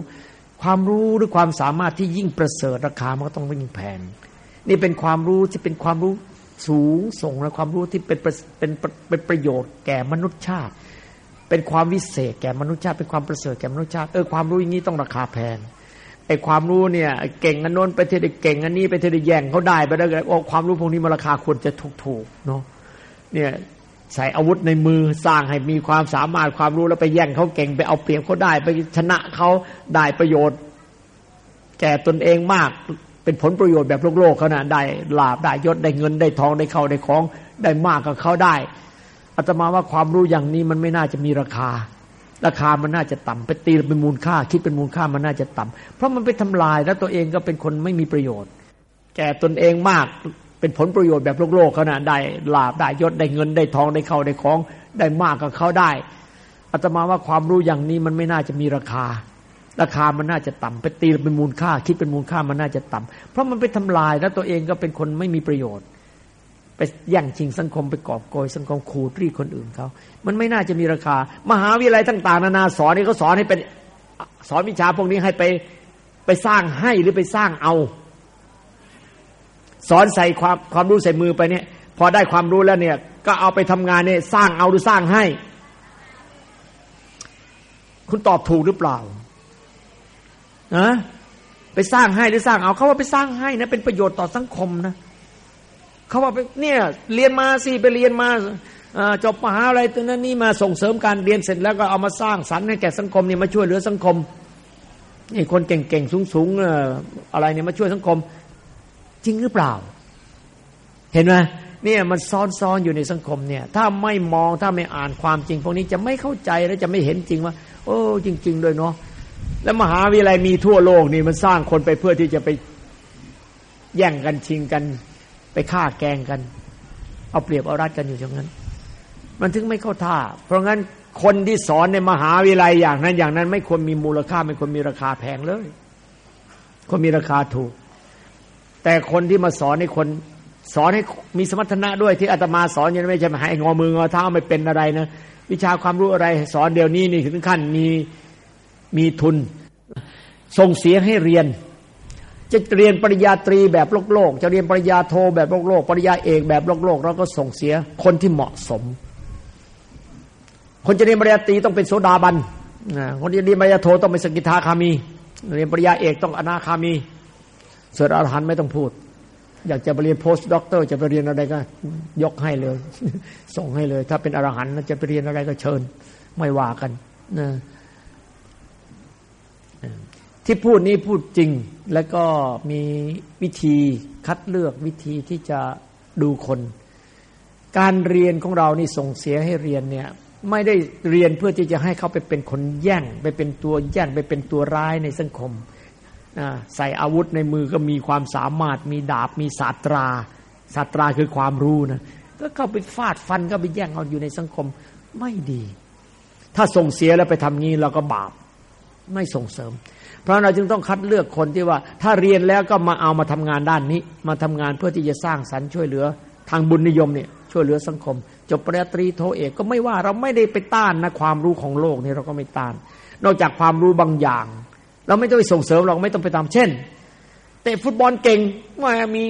ความรู้หรือความสามารถที่ยิ่งประเสริฐราคามันก็ต้องยิ่งแพง นี่เป็นความรู้ที่เป็นความรู้สูงส่งและความรู้ที่เป็นเป็นเป็นประโยชน์แก่มนุษยชาติ เป็นความวิเศษแก่มนุษยชาติ เป็นความประเสริฐแก่มนุษยชาติเออความรู้อย่างนี้ต้องราคาแพงไอ้ความรู้เนี่ยเก่งอันโน้นไปเทได้เก่งอันนี้ไปเทได้แย่งเขาได้ไปได้โอ้ความรู้พวกนี้มันราคาควรจะถูกๆเนาะเนี่ยใส่อาวุธในมือสร้างให้มีความสามารถความรู้แล้วไปแย่งเขาเก่งไปเอาเปรียบเขาได้ ไปชนะเขาได้ประโยชน์ แก่ตนเองมาก เป็นผลประโยชน์แบบโลกโลกเขานะได้ลาบได้ยศได้เงินได้ทองได้เข้าได้ของได้มากกับเขาได้อาตมาว่าความรู้อย่างนี้มันไม่น่าจะมีราคา ราคามันน่าจะต่ำไปตีเป็นมูลค่า คิดเป็นมูลค่ามันน่าจะต่ำเพราะมันไปทำลายแล้วตัวเองก็เป็นคนไม่มีประโยชน์ แก่ตนเองมากเป็นผลประโยชน์แบบโลกโลกเขานะได้ลาบได้ยศได้เงินได้ทองได้เข้าได้ของได้มากกับเขาได้อาตมาว่าความรู้อย่างนี้มันไม่น่าจะมีราคา ราคามันน่าจะต่ำไปตีเป็นมูลค่า คิดเป็นมูลค่ามันน่าจะต่ำเพราะมันไปทำลายแล้วตัวเองก็เป็นคนไม่มีประโยชน์ ไปแย่งชิงสังคมไปกอบโกยสังคมขูดรีดคนอื่นเขามันไม่น่าจะมีราคา มหาวิทยาลัยต่างๆ นานาสอนนี่เขาสอนให้เป็นสอนวิชาพวกนี้ให้ไปไปสร้างให้หรือไปสร้างเอา สอนใส่ความความรู้ใส่มือไปเนี่ย พอได้ความรู้แล้วเนี่ย ก็เอาไปทำงานเนี่ยสร้างเอาหรือสร้างให้ คุณตอบถูกหรือเปล่า นะไปสร้างให้หรือสร้างเอาเขาว่าไปสร้างให้นะ เป็นประโยชน์ต่อสังคมนะเขาว่าไปเนี่ยเรียนมาสิไปเรียนมาจบมหาอะไรตัวนั้นนี่มาส่งเสริมการเรียนเสร็จแล้วก็เอามาสร้างสรรค์ให้แก่สังคมนี่มาช่วยเหลือสังคมนี่คนเก่งๆสูงๆอะไรเนี่ยมาช่วยสังคม จริงหรือเปล่า เห็นไหมเนี่ยมันซ้อนๆอยู่ในสังคมเนี่ย ถ้าไม่มองถ้าไม่อ่านความจริง พวกนี้จะไม่เข้าใจและจะไม่เห็นจริงว่า โอ้ จริง ๆ ด้วยเนาะ แล้วมหาวิทยาลัยมีทั่วโลกนี่มันสร้างคนไปเพื่อที่จะไปแย่งกันชิงกัน ไปฆ่าแกงกัน เอาเปรียบเอารัดกันอยู่อย่างนั้น มันถึงไม่เข้าท่า เพราะงั้นคนที่สอนในมหาวิทยาลัยอย่างนั้น อย่างนั้น ไม่ควรมีมูลค่าไม่ควรมีราคาแพงเลยควรมีราคาถูก แต่คนที่มาสอนให้คนสอนให้มีสมรรถนะด้วยที่อาตมาสอนยังไม่ใช่ให้งอมืองอเท้าไม่เป็นอะไรนะวิชาความรู้อะไร สอนเดี๋ยวนี้นี่ถึงขั้นมี มีทุน ส่งเสียให้เรียน จะเรียนปริญญาตรีแบบโลกโลก จะเรียนปริญญาโทแบบโลกโลกปริญญาเอกแบบโลกโลกเราก็ส่งเสียคนที่เหมาะสม คนจะเรียนปริญญาตรีต้องเป็นโสดาบันคนจะเรียนปริญญาโทต้องเป็นสกิทาคามี เรียนปริญญาเอกต้องอนาคามีส่วนอรหันต์ไม่ต้องพูด อยากจะไปเรียน post doctor จะไปเรียนอะไรก็ ยกให้เลย ส่งให้เลย ถ้าเป็นอรหันต์จะไปเรียนอะไรก็เชิญ ไม่ว่ากันนะ ที่พูดนี้พูดจริง แล้วก็มีวิธีคัดเลือกวิธีที่จะดูคน การเรียนของเรานี่ส่งเสียให้เรียนเนี่ยไม่ได้เรียนเพื่อที่จะให้เขาไปเป็นคนแย่ง ไปเป็นตัวแย่งไปเป็นตัวร้ายในสังคมใส่อาวุธในมือก็มีความสามารถ มีดาบมีศาสตราศาสตราคือความรู้นะก็เข้าไปฟาดฟันก็ไปแย่งเอาอยู่ในสังคมไม่ดี ถ้าส่งเสียแล้วไปทำงี้เราก็บาปไม่ส่งเสริม เพราะเราจึงต้องคัดเลือกคนที่ว่า ถ้าเรียนแล้วก็มาเอามาทำงานด้านนี้ มาทำงานเพื่อที่จะสร้างสรรค์ช่วยเหลือทางบุญนิยมเนี่ยช่วยเหลือสังคม จบปริญญาตรีโทเอกก็ไม่ว่าเราไม่ได้ไปต้านนะความรู้ของโลกนี่เราก็ไม่ต้าน นอกจากความรู้บางอย่าง เราไม่ต้องไปส่งเสริมเราไม่ต้องไปตามเช่นเตะฟุตบอลเก่งมามี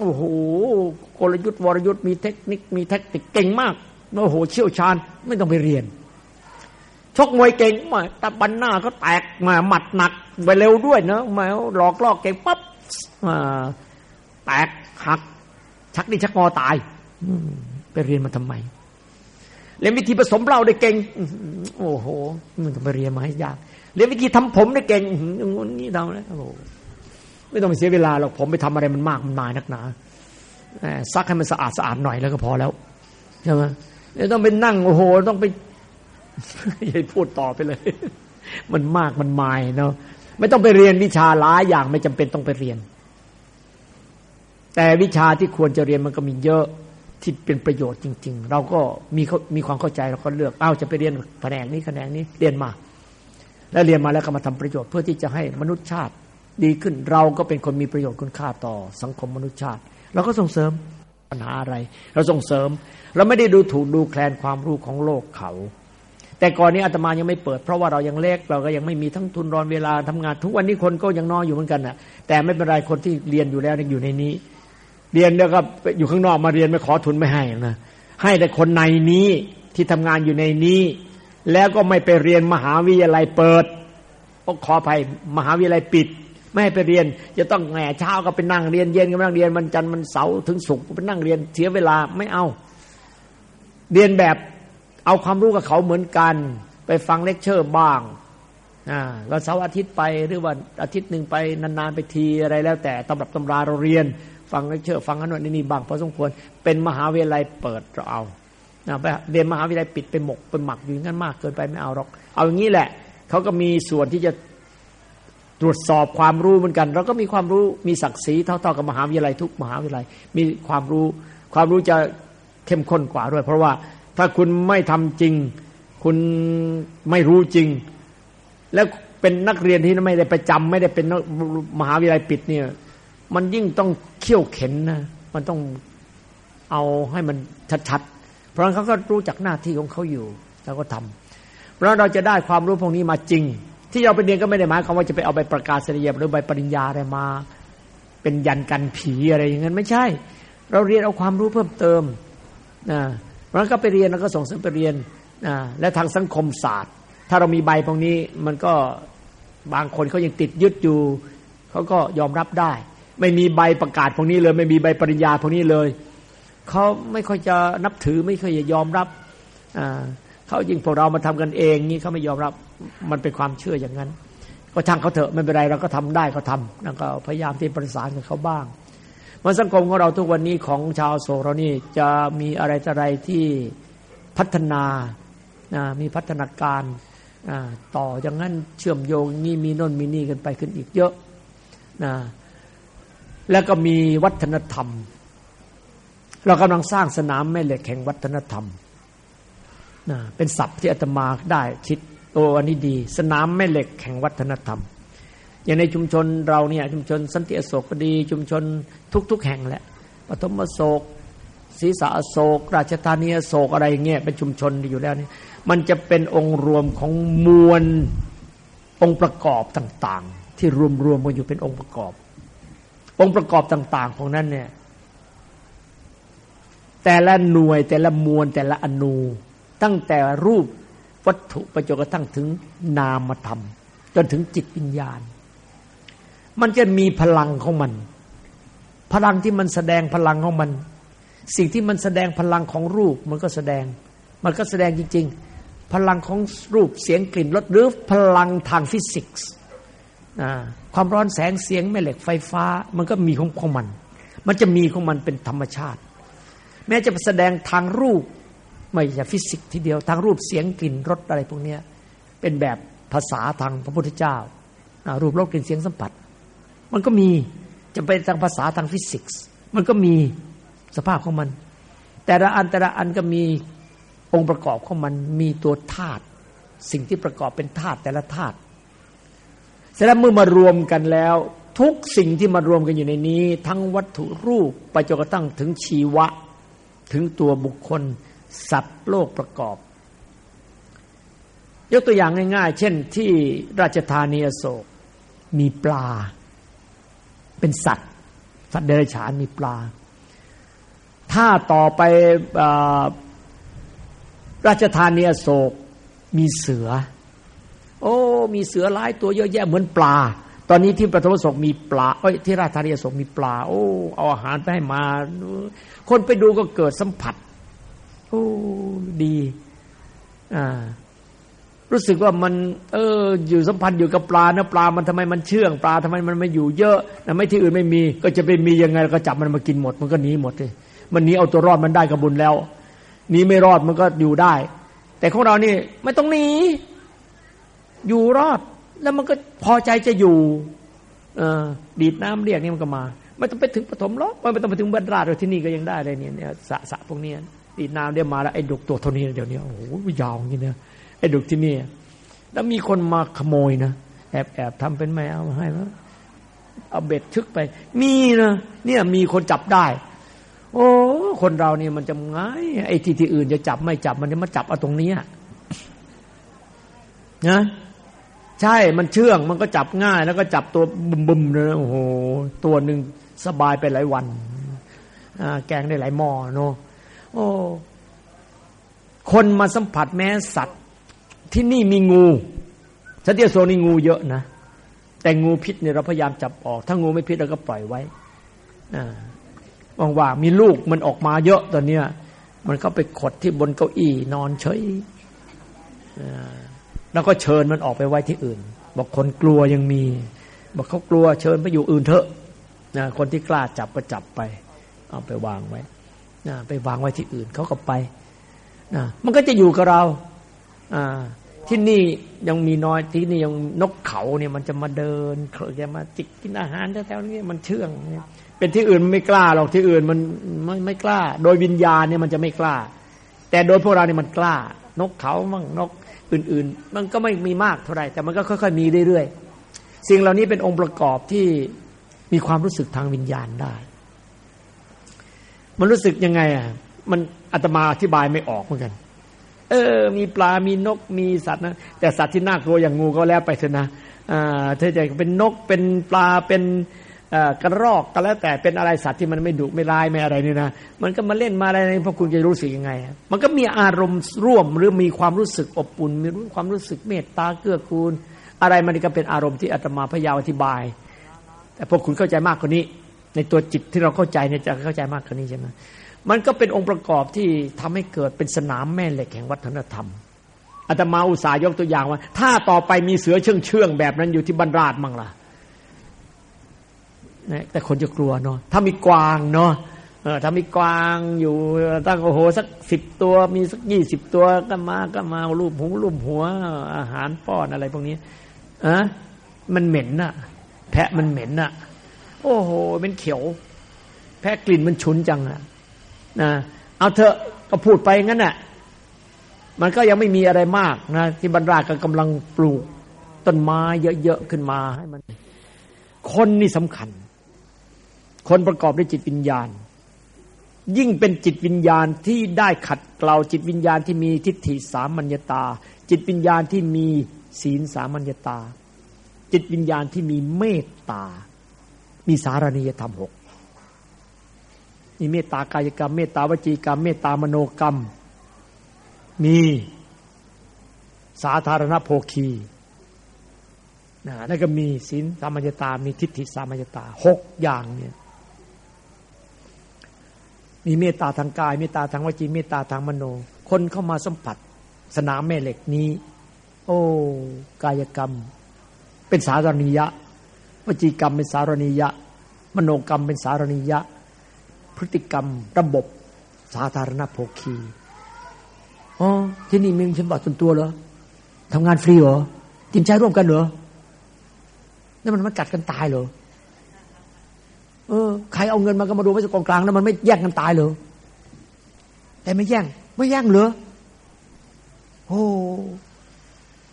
โอ้โหกลยุทธ์วรยุทธ์มีเทคนิคมีแท็กติกเก่งมากโอ้โหเชี่ยวชาญไม่ต้องไปเรียน ชกมวยเก่งมาตะบันหน้าก็แตกมาหมัดหนักไปเร็วด้วยเนอะมาหลอกล่อเก่งปั๊บแตกหัก ชักนี่ชักงอตายไปเรียนมาทำไมเรียนวิธีผสมเหล้าได้เก่งโอ้โหมันต้องไปเรียนมาให้ยากเรียนวิธีทำผมได้เก่งงนนี้ทำแล้วโอ้ไม่ต้องเสียเวลาหรอกผมไปทำอะไรมันมากมันมายนักหนาซักให้มันสะอาดสะอาดหน่อยแล้วก็พอแล้วใช่ไหมไม่ต้องไปนั่งโอ้โห ต้องไป ยัยพูดต่อไปเลย มันมากมันมายเนาะไม่ต้องไปเรียนวิชาหลายอย่างไม่จำเป็นต้องไปเรียน แต่วิชาที่ควรจะเรียนมันก็มีเยอะที่เป็นประโยชน์จริง ๆ เราก็มีมีความเข้าใจเราก็เลือกเอ้าจะไปเรียนแผนกนี้แผนกนี้เรียนมา แล้วเรียนมาแล้วก็มาทำประโยชน์เพื่อที่จะให้มนุษยชาติดีขึ้นเราก็เป็นคนมีประโยชน์คุณค่าต่อสังคมมนุษยชาติเราก็ส่งเสริมปัญหาอะไร เราส่งเสริม เราไม่ได้ดูถูกดูแคลนความรู้ของโลกเขา แต่ก่อนนี้อาตมายังไม่เปิด เพราะว่าเรายังเล็กเราก็ยังไม่มีทั้งทุนรอนเวลาทำงาน ทุกวันนี้คนก็ยังน้อยอยู่เหมือนกันน่ะแต่ไม่เป็นไรคนที่เรียนอยู่แล้วอยู่ในนี้ เรียนแล้วก็อยู่ข้างนอกมาเรียนไม่ขอทุนไม่ให้นะให้แต่คนในนี้ที่ทำงานอยู่ในนี้ แล้วก็ไม่ไปเรียนมหาวิทยาลัยเปิดก็ขออภัยมหาวิทยาลัยปิด ไม่ให้ไปเรียน จะต้องแหงเช้าก็ไปนั่งเรียนเย็นก็ไปนั่งเรียนมันจันทร์มันเสาร์ถึงศุกร์ไปนั่งเรียนเสียเวลาไม่เอา เรียนแบบ เอาความรู้กับเขาเหมือนกัน ไปฟังเลคเชอร์บ้างอ่าเสาร์อาทิตย์ไปหรือว่าอาทิตย์หนึ่งไปนานๆไปทีอะไรแล้ว แต่ตำรับตำราเราเรียน ฟังเลคเชอร์ฟังอันนั้นนี่บ้างพอสมควรเป็นมหาวิทยาลัยเปิดเราเอาไปเรียนมหาวิทยาลัยปิดไปหมกไปหมักอยู่งั้นมากเกินไปไม่เอาหรอก เอาอย่างนี้แหละเขาก็มีส่วนที่จะตรวจสอบความรู้เหมือนกันเราก็มีความรู้มีศักดิ์ศรีเท่าๆกับมหาวิทยาลัยทุกมหาวิทยาลัย มีความรู้ความรู้จะเข้มข้นกว่าด้วย เพราะว่า ถ้าคุณไม่ทำจริง คุณไม่รู้จริง แล้วเป็นนักเรียนที่ไม่ได้ประจำไม่ได้เป็นมหาวิทยาลัยปิดเนี่ย มันยิ่งต้องเขี่ยวเข็นนะมันต้องเอาให้มันชัดๆ เพราะฉะนั้นเขาก็รู้จักหน้าที่ของเขาอยู่แล้วก็ทำเพราะเราจะได้ความรู้พวกนี้มาจริง ที่เราไปเรียนก็ไม่ได้หมายความว่าจะไปเอาใบประกาศนียบัตรหรือใบปริญญาอะไรมา เป็นยันกันผีอะไรอย่างนั้นไม่ใช่ เราเรียนเอาความรู้เพิ่มเติมนะ เพราะนั้นก็ไปเรียนแล้วก็ส่งเสริมไปเรียนนะและทางสังคมศาสตร์ ถ้าเรามีใบพวกนี้มันก็บางคนเขายังติดยึดอยู่เขาก็ยอมรับได้ ไม่มีใบประกาศพวกนี้เลย ไม่มีใบปริญญาพวกนี้เลยเขาไม่ค่อยจะนับถือไม่ค่อยจะยอมรับเขายิ่งพวกเรามาทำกันเองนี่เขาไม่ยอมรับมันเป็นความเชื่ออย่างนั้น ก็ช่างเขาเถอะไม่เป็นไรเราก็ทำได้ก็ทำแล้วก็พยายามที่ประสานกับเขาบ้าง มันสังคมของเราทุกวันนี้ของชาวโซเรานี่จะมีอะไรอะไรที่พัฒนามีพัฒนาการต่ออย่างนั้นเชื่อมโยงนี่มีน้นมีนี่กันไปขึ้นอีกเยอะนะแล้วก็มีวัฒนธรรม เรากำลังสร้างสนามแม่เหล็กแห่งวัฒนธรรมนะเป็นศัพท์ที่อาตมาได้คิดโอ้อันนี้ดี สนามแม่เหล็กแห่งวัฒนธรรม อย่างในชุมชนเราเนี่ยชุมชนสันติอโศกก็ดี ชุมชนทุก ๆ แห่งแหละปฐมโศกศรีสะโศก ราชธานีโศกอะไรเงี้ยเป็นชุมชนอยู่แล้วนี่มันจะเป็นองค์รวมของมวลองค์ประกอบต่าง ๆ ที่รวมๆกันอยู่เป็นองค์ประกอบ องค์ประกอบต่าง ๆ ของนั้นเนี่ยแต่ละหน่วยแต่ละมวลแต่ละอนูตั้งแต่รูปวัตถุไปจนกระทั่งถึงนามธรรมจนถึงจิตวิญญาณ มันจะมีพลังของมัน พลังที่มันแสดงพลังของมัน สิ่งที่มันแสดงพลังของรูปมันก็แสดง มันก็แสดงจริง ๆ พลังของรูปเสียงกลิ่นรสหรือพลังทางฟิสิกส์ความร้อนแสงเสียงแม่เหล็กไฟฟ้า มันก็มีของของมัน มันจะมีของมันเป็นธรรมชาติ แม้จะแสดงทางรูปไม่ใช่ฟิสิกส์ทีเดียวทางรูปเสียงกลิ่นรสอะไรพวกนี้เป็นแบบภาษาทางพระพุทธเจ้า รูปรสกลิ่นเสียงสัมผัส มันก็มีจะเป็นทางภาษาทางฟิสิกส์ มันก็มีสภาพของมัน แต่ละอันแต่ละอันก็มีองค์ประกอบของมันมีตัวธาตุสิ่งที่ประกอบเป็นธาตุแต่ละธาตุเสร็จแล้วเมื่อมารวมกันแล้ว ทุกสิ่งที่มารวมกันอยู่ในนี้ ทั้งวัตถุรูปไปจนกระทั่งถึงชีวะ ถึงตัวบุคคล สัตว์โลกประกอบ ยกตัวอย่างง่าย ๆ เช่นที่ราชธานีอโศกมีปลา เป็นสัตว์ สัตว์เดรัจฉานมีปลา ถ้าต่อไปราชธานีอโศกมีเสือ โอ้ มีเสือหลายตัวเยอะแยะเหมือนปลา ตอนนี้ที่ปฐมโศกมีปลาเอ้ยที่ราชธานีอโศกมีปลา โอ้เอาอาหารไปให้มา คนไปดูก็เกิดสัมผัส โอ้ดี อ่า รู้สึกว่ามัน เออ อยู่สัมพันธ์อยู่กับปลานะปลามันทำไมมันเชื่องปลาทำไมมันไม่อยู่เยอะนะไม่ที่อื่นไม่มี ก็จะไปมียังไงก็จับมันมากินหมด มันก็หนีหมดเลยมันหนีเอาตัวรอดมันได้กับบุญแล้วหนีไม่รอดมันก็อยู่ได้ แต่ของเรานี่ไม่ต้องหนีอยู่รอด แล้วมันก็พอใจจะอยู่เออดีดน้ำเรียกนี่มันก็มา ไม่ต้องไปถึงปฐมหรอกไม่ต้องไปถึงบรรดาเลยที่นี่ก็ยังได้เลยเนี่ยเนี่ยสะสะพวกนี้ตีน้ำเดี๋ยวมาแล้วไอ้ดุกตัวเท่านี้เดี๋ยวนี้โอ้โหยาวอย่างนี้เนี่ย ไอ้ดุกที่นี่แล้วมีคนมาขโมยนะแอบแอบทำเป็นไม่เอามาให้แล้วเอาเบ็ดชึกไป มีนะเนี่ยมีคนจับได้ โอ้คนเราเนี่ยมันจะง่ายไอ้ที่ที่อื่นจะจับไม่จับมันจะมาจับเอาตรงนี้นะใช่มันเชื่องมันก็จับง่าย แล้วก็จับตัวบุมๆเลยโอ้โหตัวหนึ่งสบายไปหลายวันแกงได้หลายหม้อเนาะโอ้คนมาสัมผัสแม้สัตว์ ที่นี่มีงูสันติโซนี่งูเยอะนะ แต่งูพิษเนี่ยเราพยายามจับออก ถ้างูไม่พิษเราก็ปล่อยไว้ว่างๆมีลูกมันออกมาเยอะตอนเนี้ย มันก็ไปขดที่บนเก้าอี้นอนเฉยแล้วก็เชิญมันออกไปไว้ที่อื่น บอกคนกลัวยังมี บอกเขากลัวเชิญไปอยู่อื่นเถอะนะคนที่กล้าจับก็จับไป เอาไปวางไว้นะไปวางไว้ที่อื่นเขาก็ไปนะมันก็จะอยู่กับเรา อ่า ที่นี่ยังมีน้อยที่นี่ยังนกเขาเนี่ยมันจะมาเดินเขาจะมาจิกกินอาหารแถวๆนี้มันเชื่องเนี่ยเป็นที่อื่นไม่กล้าหรอกที่อื่นมันไม่ไม่กล้า โดยวิญญาณเนี่ยมันจะไม่กล้า แต่โดยพวกเราเนี่ยมันกล้า นกเขามั่งนกอื่น ๆ มันก็ไม่มีมากเท่าไหร่แต่มันก็ค่อย ๆ มีเรื่อยๆสิ่งเหล่านี้เป็นองค์ประกอบที่มีความรู้สึกทางวิญญาณได้ มันรู้สึกยังไงอะมันอาตมาอธิบายไม่ออกเหมือนกัน เออ มีปลา มีนก มีสัตว์นะ แต่สัตว์ที่น่ากลัวอย่างงูก็แล้วไปเถอะนะอ่าเธอจะเป็นนก เป็นปลา เป็นกระรอกก็แล้วแต่เป็นอะไรสัตว์ที่มันไม่ดุไม่ร้ายไม่อะไรนี่นะ มันก็มาเล่นมาอะไรนี่พวกคุณจะรู้สึกยังไง มันก็มีอารมณ์ร่วมหรือมีความรู้สึกอบอุ่น มีความรู้สึกเมตตาเกื้อกูล อะไรมันก็เป็นอารมณ์ที่อาตมาพยายามอธิบาย แต่พวกคุณเข้าใจมากกว่านี้ ในตัวจิตที่เราเข้าใจเนี่ยจะเข้าใจมากกว่านี้ใช่ไหม มันก็เป็นองค์ประกอบที่ทำให้เกิดเป็นสนามแม่เหล็กแห่งวัฒนธรรมอาตมาอุตสาห์ยกตัวอย่างว่า ถ้าต่อไปมีเสือเชื่องเชื่องแบบนั้นอยู่ที่บรรดาดมั่งล่ะแต่คนจะกลัวเนาะถ้ามีกวางเนาะถ้ามีกวางอยู่ตั้งโอ้โหสักสิบตัว มีสักยี่สิบตัวก็มาก็มาลูบหูลูบหัว อาหารป้อนอะไรพวกนี้อะมันเหม็นน่ะ แพะมันเหม็นน่ะ โอ้โหเป็นเขียว แพะกลิ่นมันฉุนจังอะ นะเอาเถอะก็พูดไปงั้นน่ะมันก็ยังไม่มีอะไรมากนะที่บรรดาก็กำลังปลูกต้นไม้เยอะๆขึ้นมาให้มัน คนนี่สำคัญ คนประกอบด้วยจิตวิญญาณ ยิ่งเป็นจิตวิญญาณที่ได้ขัดเกลาจิตวิญญาณที่มีทิฏฐิสามัญญตา จิตวิญญาณที่มีศีลสามัญญตา จิตวิญญาณที่มีเมตตา มีสารณียธรรมหก มีเมตตากายกรรม เมตตาวจีกรรม เมตตามโนกรรม มีสาธารณโภคีนะแล้วก็มีศีลสามัญตา มีทิฏฐิสามัญตาหกอย่างเนี่ยมีเมตตาทางกาย เมตตาทางวจีเมตตาทางมโน คนเข้ามาสัมผัส สนามแม่เหล็กนี้ โอ้กายกรรม เป็นสารณียะ วจีกรรมเป็นสารณียะ มโนกรรมเป็นสารณียะ พฤติกรรม ระบบสาธารณโภคีอ๋อที่นี่มีสมบัติส่วนตัวเหรอทำงานฟรีเหรอกินใช้ร่วมกันเหรอแล้วมันมันกัดกันตายเหรอเออใครเอาเงินมาก็มาดูไว้กองกลางแล้วมันไม่แย่งกันตายเหรอแต่ไม่แย่ง ไม่แย่งเหรอโอ้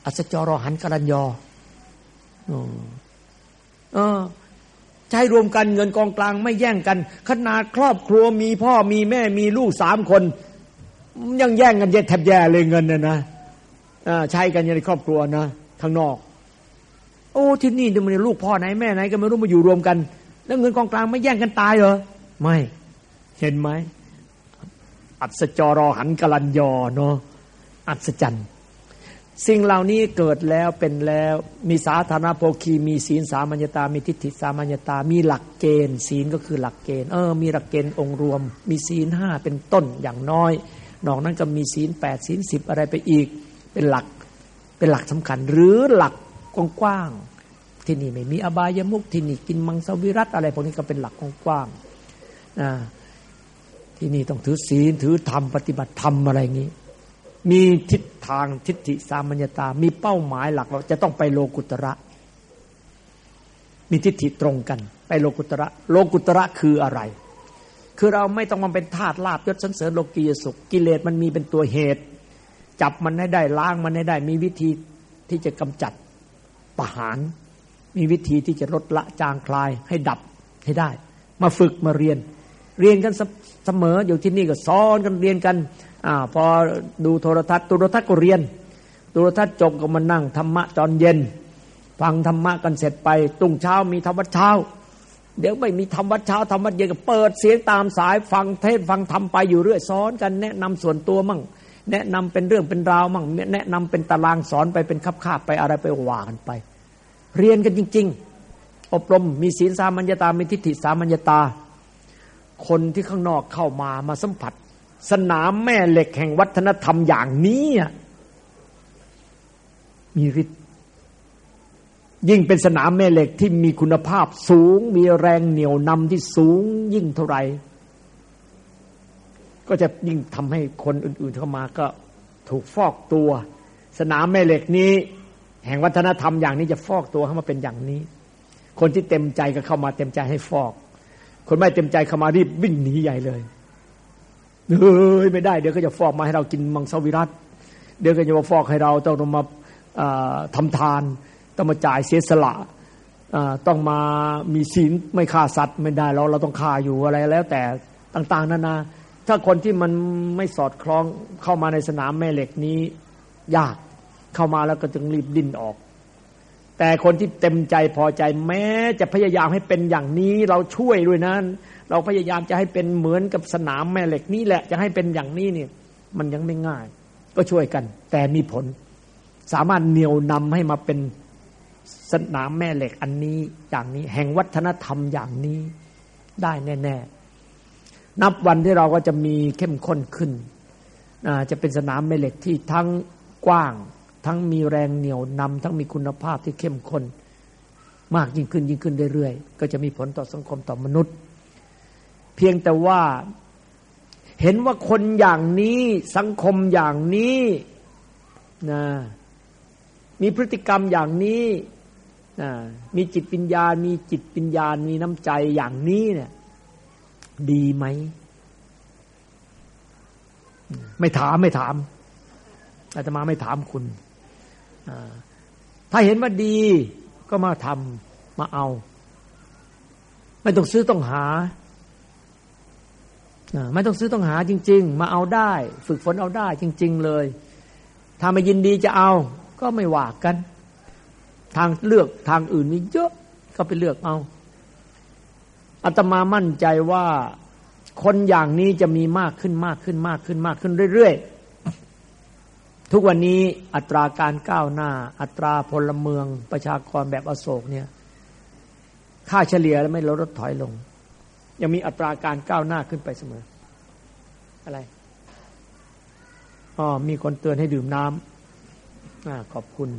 อัศจรหันกรัญยอเออ ใช้รวมกันเงินกองกลางไม่แย่งกัน ขนาดครอบครัวมีพ่อมีแม่มีลูกสามคน ยังแย่งกันแย่แทบแย่เลยเงินเนี่ยนะใช้กันในครอบครัวนะข้างนอก โอ้ที่นี่มันลูกพ่อไหนแม่ไหนก็ไม่รู้มาอยู่รวมกัน แล้วเงินกองกลางไม่แย่งกันตายเหรอไม่เห็นไหมอัศจรอหันกลันยอเนาะอัศจรรย์ สิ่งเหล่านี้เกิดแล้วเป็นแล้ว มีสาธารณโภคี มีศีลสามัญญตา มีทิฏฐิสามัญญตา มีหลักเกณฑ์ ศีลก็คือหลักเกณฑ์เออมีหลักเกณฑ์องค์รวม มีศีลห้าเป็นต้นอย่างน้อยนอกนั้นก็มีศีลแปดศีลสิบอะไรไปอีก เป็นหลักเป็นหลักสำคัญ หรือหลักกว้างๆที่นี่ไม่มีอบายมุกที่นี่กินมังสวิรัตอะไรพวกนี้ก็เป็นหลักกว้างๆที่นี่ต้องถือศีลถือธรรมปฏิบัติธรรมอะไรอย่างนี้ มีทิศทางทิฏฐิสามัญญาตา มีเป้าหมายหลักเราจะต้องไปโลกุตระ มีทิฏฐิตรงกัน ไปโลกุตระ โลกุตระคืออะไร คือเราไม่ต้องมาเป็นทาสลาบยศสันเสริญโลกียสุข กิเลสมันมีเป็นตัวเหตุ จับมันให้ได้ล้างมันให้ได้ มีวิธีที่จะกำจัดประหาร มีวิธีที่จะลดละจางคลายให้ดับให้ได้ มาฝึกมาเรียน เรียนกันเสมออยู่ที่นี่ก็สอนกันเรียนกัน อ่าพอดูโทรทัศน์โทรทัศน์ก็เรียนโทรทัศน์จบก็มานั่งธรรมะตอนเย็น ฟังธรรมะกันเสร็จไปตุ้งเช้ามีธรรมวัดเช้า เดี๋ยวไม่มีธรรมวัดเช้าธรรมวัดเย็นก็เปิดเสียงตามสายฟังเทศฟังธรรมไปอยู่เรื่อยสอนกันแนะนำส่วนตัวมั่ง แนะนำเป็นเรื่องเป็นราวมั่งแนะนำเป็นตารางสอนไปเป็นคับคาบไปอะไรไปว่ากันไป เรียนกันจริง ๆ อบรมมีศีลสามัญญาตามีทิฏฐิสามัญญาตาคนที่ข้างนอกเข้ามามาสัมผัส สนามแม่เหล็กแห่งวัฒนธรรมอย่างนี้มีฤทธิ์ยิ่งเป็นสนามแม่เหล็กที่มีคุณภาพสูง มีแรงเหนี่ยวนำที่สูงยิ่งเท่าไหร่ก็จะยิ่งทำให้คนอื่นๆเข้ามาก็ถูกฟอกตัว สนามแม่เหล็กนี้ แห่งวัฒนธรรมอย่างนี้จะฟอกตัวเข้ามาเป็นอย่างนี้ คนที่เต็มใจก็เข้ามาเต็มใจให้ฟอก คนไม่เต็มใจเข้ามารีบวิ่งหนีใหญ่เลย เฮ้ยไม่ได้เดี๋ยวก็จะฟอกมาให้เรากินมังสวิรัตเดี๋ยวก็จะมาฟอกให้เราต้องมาทำทาน ต้องมาจ่ายเสียสละต้องมามีศีลไม่ฆ่าสัตว์ไม่ได้เราเราต้องฆ่าอยู่อะไรแล้วแต่ต่างๆนานาถ้าคนที่มันไม่สอดคล้องเข้ามาในสนามแม่เหล็กนี้ ยากเข้ามาแล้วก็จึงรีบดิ้นออก แต่คนที่เต็มใจพอใจแม้จะพยายามให้เป็นอย่างนี้เราช่วยด้วยนะ เราพยายามจะให้เป็นเหมือนกับสนามแม่เหล็กนี้แหละ จะให้เป็นอย่างนี้เนี่ย มันยังไม่ง่าย ก็ช่วยกัน แต่มีผล สามารถเหนี่ยวนำให้มาเป็นสนามแม่เหล็กอันนี้อย่างนี้ แห่งวัฒนธรรมอย่างนี้ได้แน่ๆนับวันที่เราก็จะมีเข้มข้นขึ้นจะเป็นสนามแม่เหล็กที่ทั้งกว้าง ทั้งมีแรงเหนี่ยวนำทั้งมีคุณภาพที่เข้มข้น มากยิ่งขึ้นยิ่งขึ้นเรื่อยๆก็จะมีผลต่อสังคมต่อมนุษย์ เพียงแต่ว่าเห็นว่าคนอย่างนี้สังคมอย่างนี้นะมีพฤติกรรมอย่างนี้นะมีจิตปัญญามีจิตปัญญามีน้ำใจอย่างนี้เนี่ย ดีไหม ไม่ถามไม่ถามอาตมาไม่ถามคุณถ้าเห็นว่าดีก็มาทำมาเอา ไม่ต้องซื้อต้องหา ไม่ต้องซื้อต้องหาจริง ๆ มาเอาได้ ฝึกฝนเอาได้จริง ๆ เลยถ้าไม่ยินดีจะเอา ก็ไม่ว่ากัน ทางเลือกทางอื่นมีเยอะก็ไปเลือกเอาอาตมามั่นใจว่าคนอย่างนี้จะมีมากขึ้นมากขึ้นมากขึ้นมากขึ้นเรื่อยๆ ทุกวันนี้อัตราการก้าวหน้า อัตราพลเมือง ประชากรแบบอโศกเนี่ย ค่าเฉลี่ยแล้วไม่ลดถอยลง ยังมีอัตราการก้าวหน้าขึ้นไปเสมอ อะไรอ๋อมีคนเตือนให้ดื่มน้ำอขอบคุณ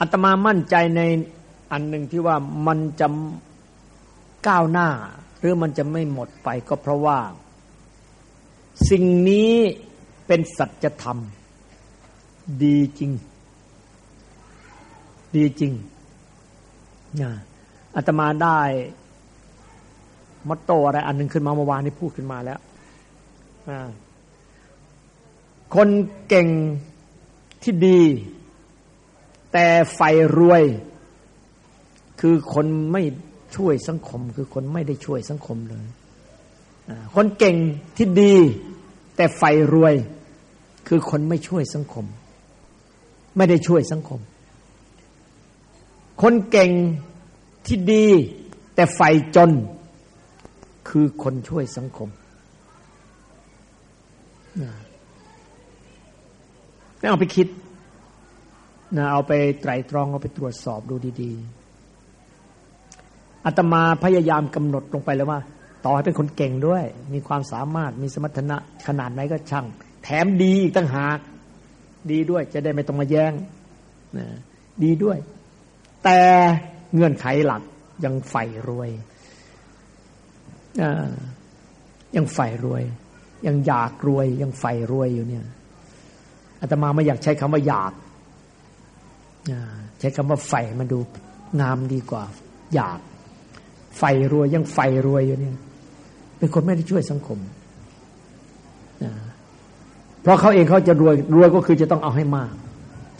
อาตมามั่นใจในอันหนึ่งที่ว่ามันจะก้าวหน้า หรือมันจะไม่หมดไปก็เพราะว่า สิ่งนี้เป็นสัจธรรม ดีจริง ดีจริงนะอาตมาได้มอตโตอะไรอันหนึ่งขึ้นมาเมื่อวานนี้พูดขึ้นมาแล้วคนเก่งที่ดี แต่ไฟรวย คือคนไม่ช่วยสังคม คือคนไม่ได้ช่วยสังคมเลยคนเก่งที่ดี แต่ไฟรวย คือคนไม่ช่วยสังคม ไม่ได้ช่วยสังคม คนเก่งที่ดี แต่ไฟจน คือคนช่วยสังคมไม่เอาไปคิดนะเอาไปไตรตรองเอาไปตรวจสอบดูดีๆอาตมาพยายามกำหนดลงไปแล้วว่า ต่อให้เป็นคนเก่งด้วย มีความสามารถมีสมรรถนะขนาดไหนก็ช่าง แถมดีอีกตั้งหาก ดีด้วยจะได้ไม่ต้องมาแย้งนะดีด้วย แต่เงื่อนไขหลักยังใฝ่รวยยังใฝ่รวย ยังอยากรวย ยังใฝ่รวยอยู่เนี่ยอาตมาไม่อยากใช้คำว่าอยากใช้คำว่าไฟมันดูงามดีกว่า อยากไฟรวย ยังไฟรวยอยู่เนี่ย เป็นคนไม่ได้ช่วยสังคมเพราะเขาเองเขาจะรวยรวยก็คือจะต้องเอาให้มาก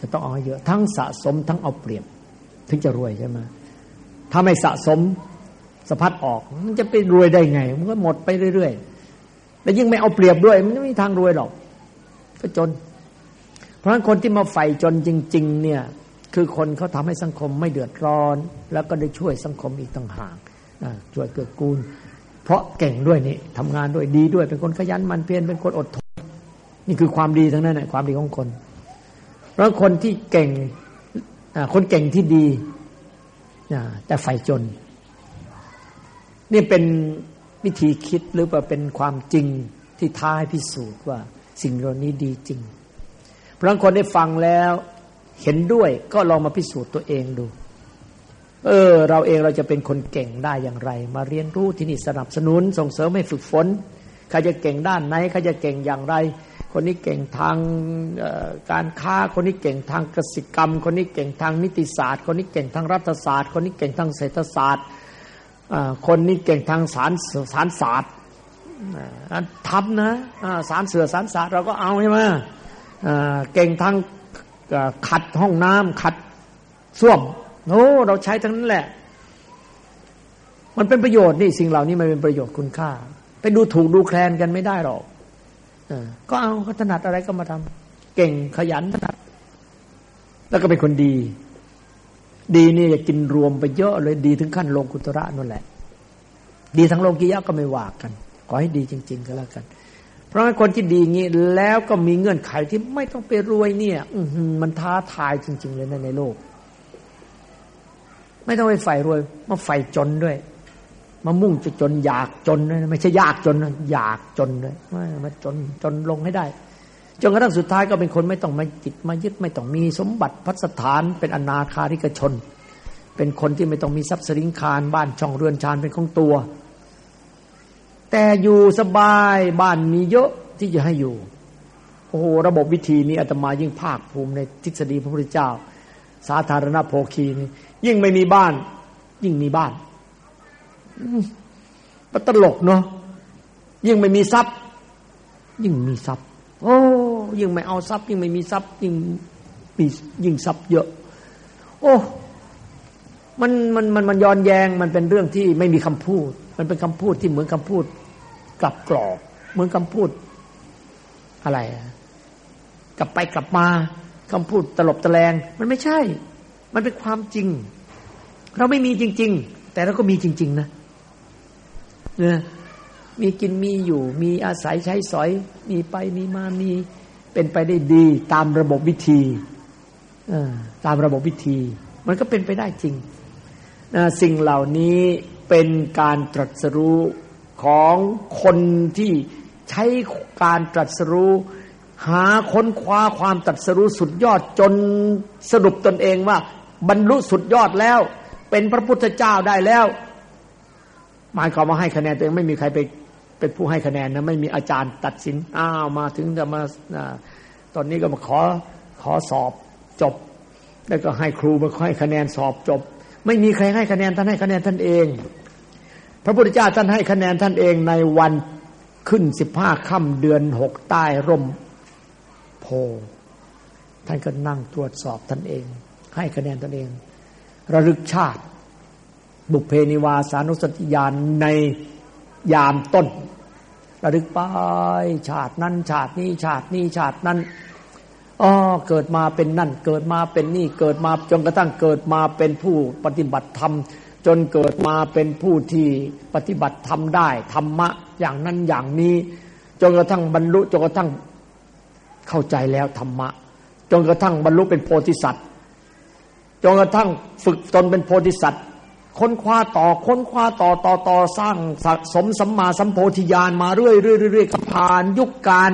จะต้องเอาให้เยอะ ทั้งสะสมทั้งเอาเปรียบ ถึงจะรวยใช่ไหมถ้าไม่สะสมสะพัดออก มันจะไปรวยได้ไง มันก็หมดไปเรื่อยๆ แล้วยิ่งไม่เอาเปรียบด้วย มันไม่มีทางรวยหรอก ก็จน เพราะฉะนั้นคนที่มาใฝ่จนจริง ๆ เนี่ย คือคนเขาทำให้สังคมไม่เดือดร้อน แล้วก็ได้ช่วยสังคมอีกต่างหากช่วยเกื้อกูล เพราะเก่งด้วยนี่ทำงานด้วยดีด้วย เป็นคนขยันมันเพียรเป็นคนอดทน นี่คือความดีทั้งนั้นแหละความดีของคน เพราะคนที่เก่ง คนเก่งที่ดีแต่ไฟจน นี่เป็นวิธีคิดหรือว่าเป็นความจริงที่ท้าให้พิสูจน์ว่าสิ่งเหล่านี้ดีจริง เพราะคนได้ฟังแล้วเห็นด้วยก็ลองมาพิสูจน์ตัวเองดู เออ เราเองเราจะเป็นคนเก่งได้อย่างไร มาเรียนรู้ที่นี่สนับสนุนส่งเสริมให้ฝึกฝน ใครจะเก่งด้านไหนใครจะเก่งอย่างไร คนนี้เก่งทางการค้าคนนี้เก่งทางกสิกรรม คนนี้เก่งทางนิติศาสตร์ คนนี้เก่งทางรัฐศาสตร์ คนนี้เก่งทางเศรษฐศาสตร์คนนี้เก่งทางสารสารศาสตร์ทำนะสารเสือสารศาสตร์เราก็เอาใช่ไหมเก่งทางขัดห้องน้ำขัดส้วมโอ้เราใช้ทั้งนั้นแหละ มันเป็นประโยชน์นี่สิ่งเหล่านี้มันเป็นประโยชน์คุณค่า ไปดูถูกดูแคลนกันไม่ได้หรอกก็เอาถนัดอะไรก็มาทำเก่งขยันถนัด แล้วก็เป็นคนดี ดีนี่จะกินรวมไปเยอะเลยดีถึงขั้นลงกุตระนั่นแหละ ดีทั้งโลกียะก็ไม่ว่ากัน ขอให้ดีจริง ๆ ก็แล้วกัน เพราะคนที่ดีงี้แล้วก็มีเงื่อนไขที่ไม่ต้องไปรวยเนี่ย อืมันท้าทายจริง ๆ เลยนะในโลก ไม่ต้องไปใฝ่รวย มาใฝ่จนด้วย มามุ่งจะจนอยากจนด้วยไม่ใช่ยากจนอยากจนด้วยมาจนจนลงให้ได้จนกระทั่งสุดท้ายก็เป็นคนไม่ต้องมาจิตมายึดไม่ต้องมีสมบัติพัสถาน เป็นอนาคาริกชน เป็นคนที่ไม่ต้องมีทรัพย์สินคารบ้านช่องเรือนชานเป็นของตัว แต่อยู่สบายบ้านมีเยอะที่จะให้อยู่โอ้โหระบบวิธีนี้อาตมายิ่งภาคภูมิในทฤษฎีพระพุทธเจ้า สาธารณโภคีนี่ยิ่งไม่มีบ้าน ยิ่งมีบ้าน มันตลกเนาะยิ่งไม่มีทรัพย์ ยิ่งมีทรัพย์ โอ้ยิ่งไม่เอาทรัพย์ ยิ่งไม่มีทรัพย์ ยิ่งมียิ่งทรัพย์เยอะ โอ้มันมันมันมันย้อนแยงมันเป็นเรื่องที่ไม่มีคำพูด มันเป็นคำพูดที่เหมือนคำพูดกลับกรอกเหมือนคำพูดอะไรกลับไปกลับมาคำพูดตลบตะแลง มันไม่ใช่ มันเป็นความจริง เราไม่มีจริง ๆ แต่เราก็มีจริง ๆ นะ มีกินมีอยู่ มีอาศัยใช้สอย มีไปมีมามีเป็นไปได้ดี ตามระบบวิธีตามระบบวิธี มันก็เป็นไปได้จริงสิ่งเหล่านี้เป็นการตรัสรู้ของคนที่ใช้การตรัสรู้หาค้นคว้าความตรัสรู้สุดยอดจนสรุปตนเองว่า บรรลุสุดยอดแล้ว เป็นพระพุทธเจ้าได้แล้ว หมายความว่าให้คะแนนตัวเองไม่มีใครไปเป็นผู้ให้คะแนนนะไม่มีอาจารย์ตัดสินอ้าวมาถึงจะมาตอนนี้ก็มาขอขอสอบจบ แล้วก็ให้ครูมาให้คะแนนสอบจบ ไม่มีใครให้คะแนนท่านให้คะแนนท่านเอง พระพุทธเจ้าท่านให้คะแนนท่านเองในวันขึ้นสิบห้าค่ำเดือนหกใต้ร่มโพท่านก็นั่งตรวจสอบท่านเอง ให้คะแนนตนเอง ระลึกชาติ บุพเพนิวาสานุสติญาณในยามต้นระลึกไปชาตินั้น ชาตินี้ชาตินี้ชาตินั้นอ๋อเกิดมาเป็นนั่น เกิดมาเป็นนี่เกิดมาจนกระทั่งเกิดมาเป็นผู้ปฏิบัติธรรม จนเกิดมาเป็นผู้ที่ปฏิบัติทำได้ธรรมะอย่างนั้นอย่างนี้ จนกระทั่งบรรลุจนกระทั่งเข้าใจแล้วธรรมะ จนกระทั่งบรรลุเป็นโพธิสัตว์จนกระทั่งฝึกตนเป็นโพธิสัตว์ ค้นคว้าต่อค้นคว้าต่อต่อต่อสร้างสะสมสัมมาสัมโพธิญาณมาเรื่อยเรื่อยเรื่อยผ่านยุคการ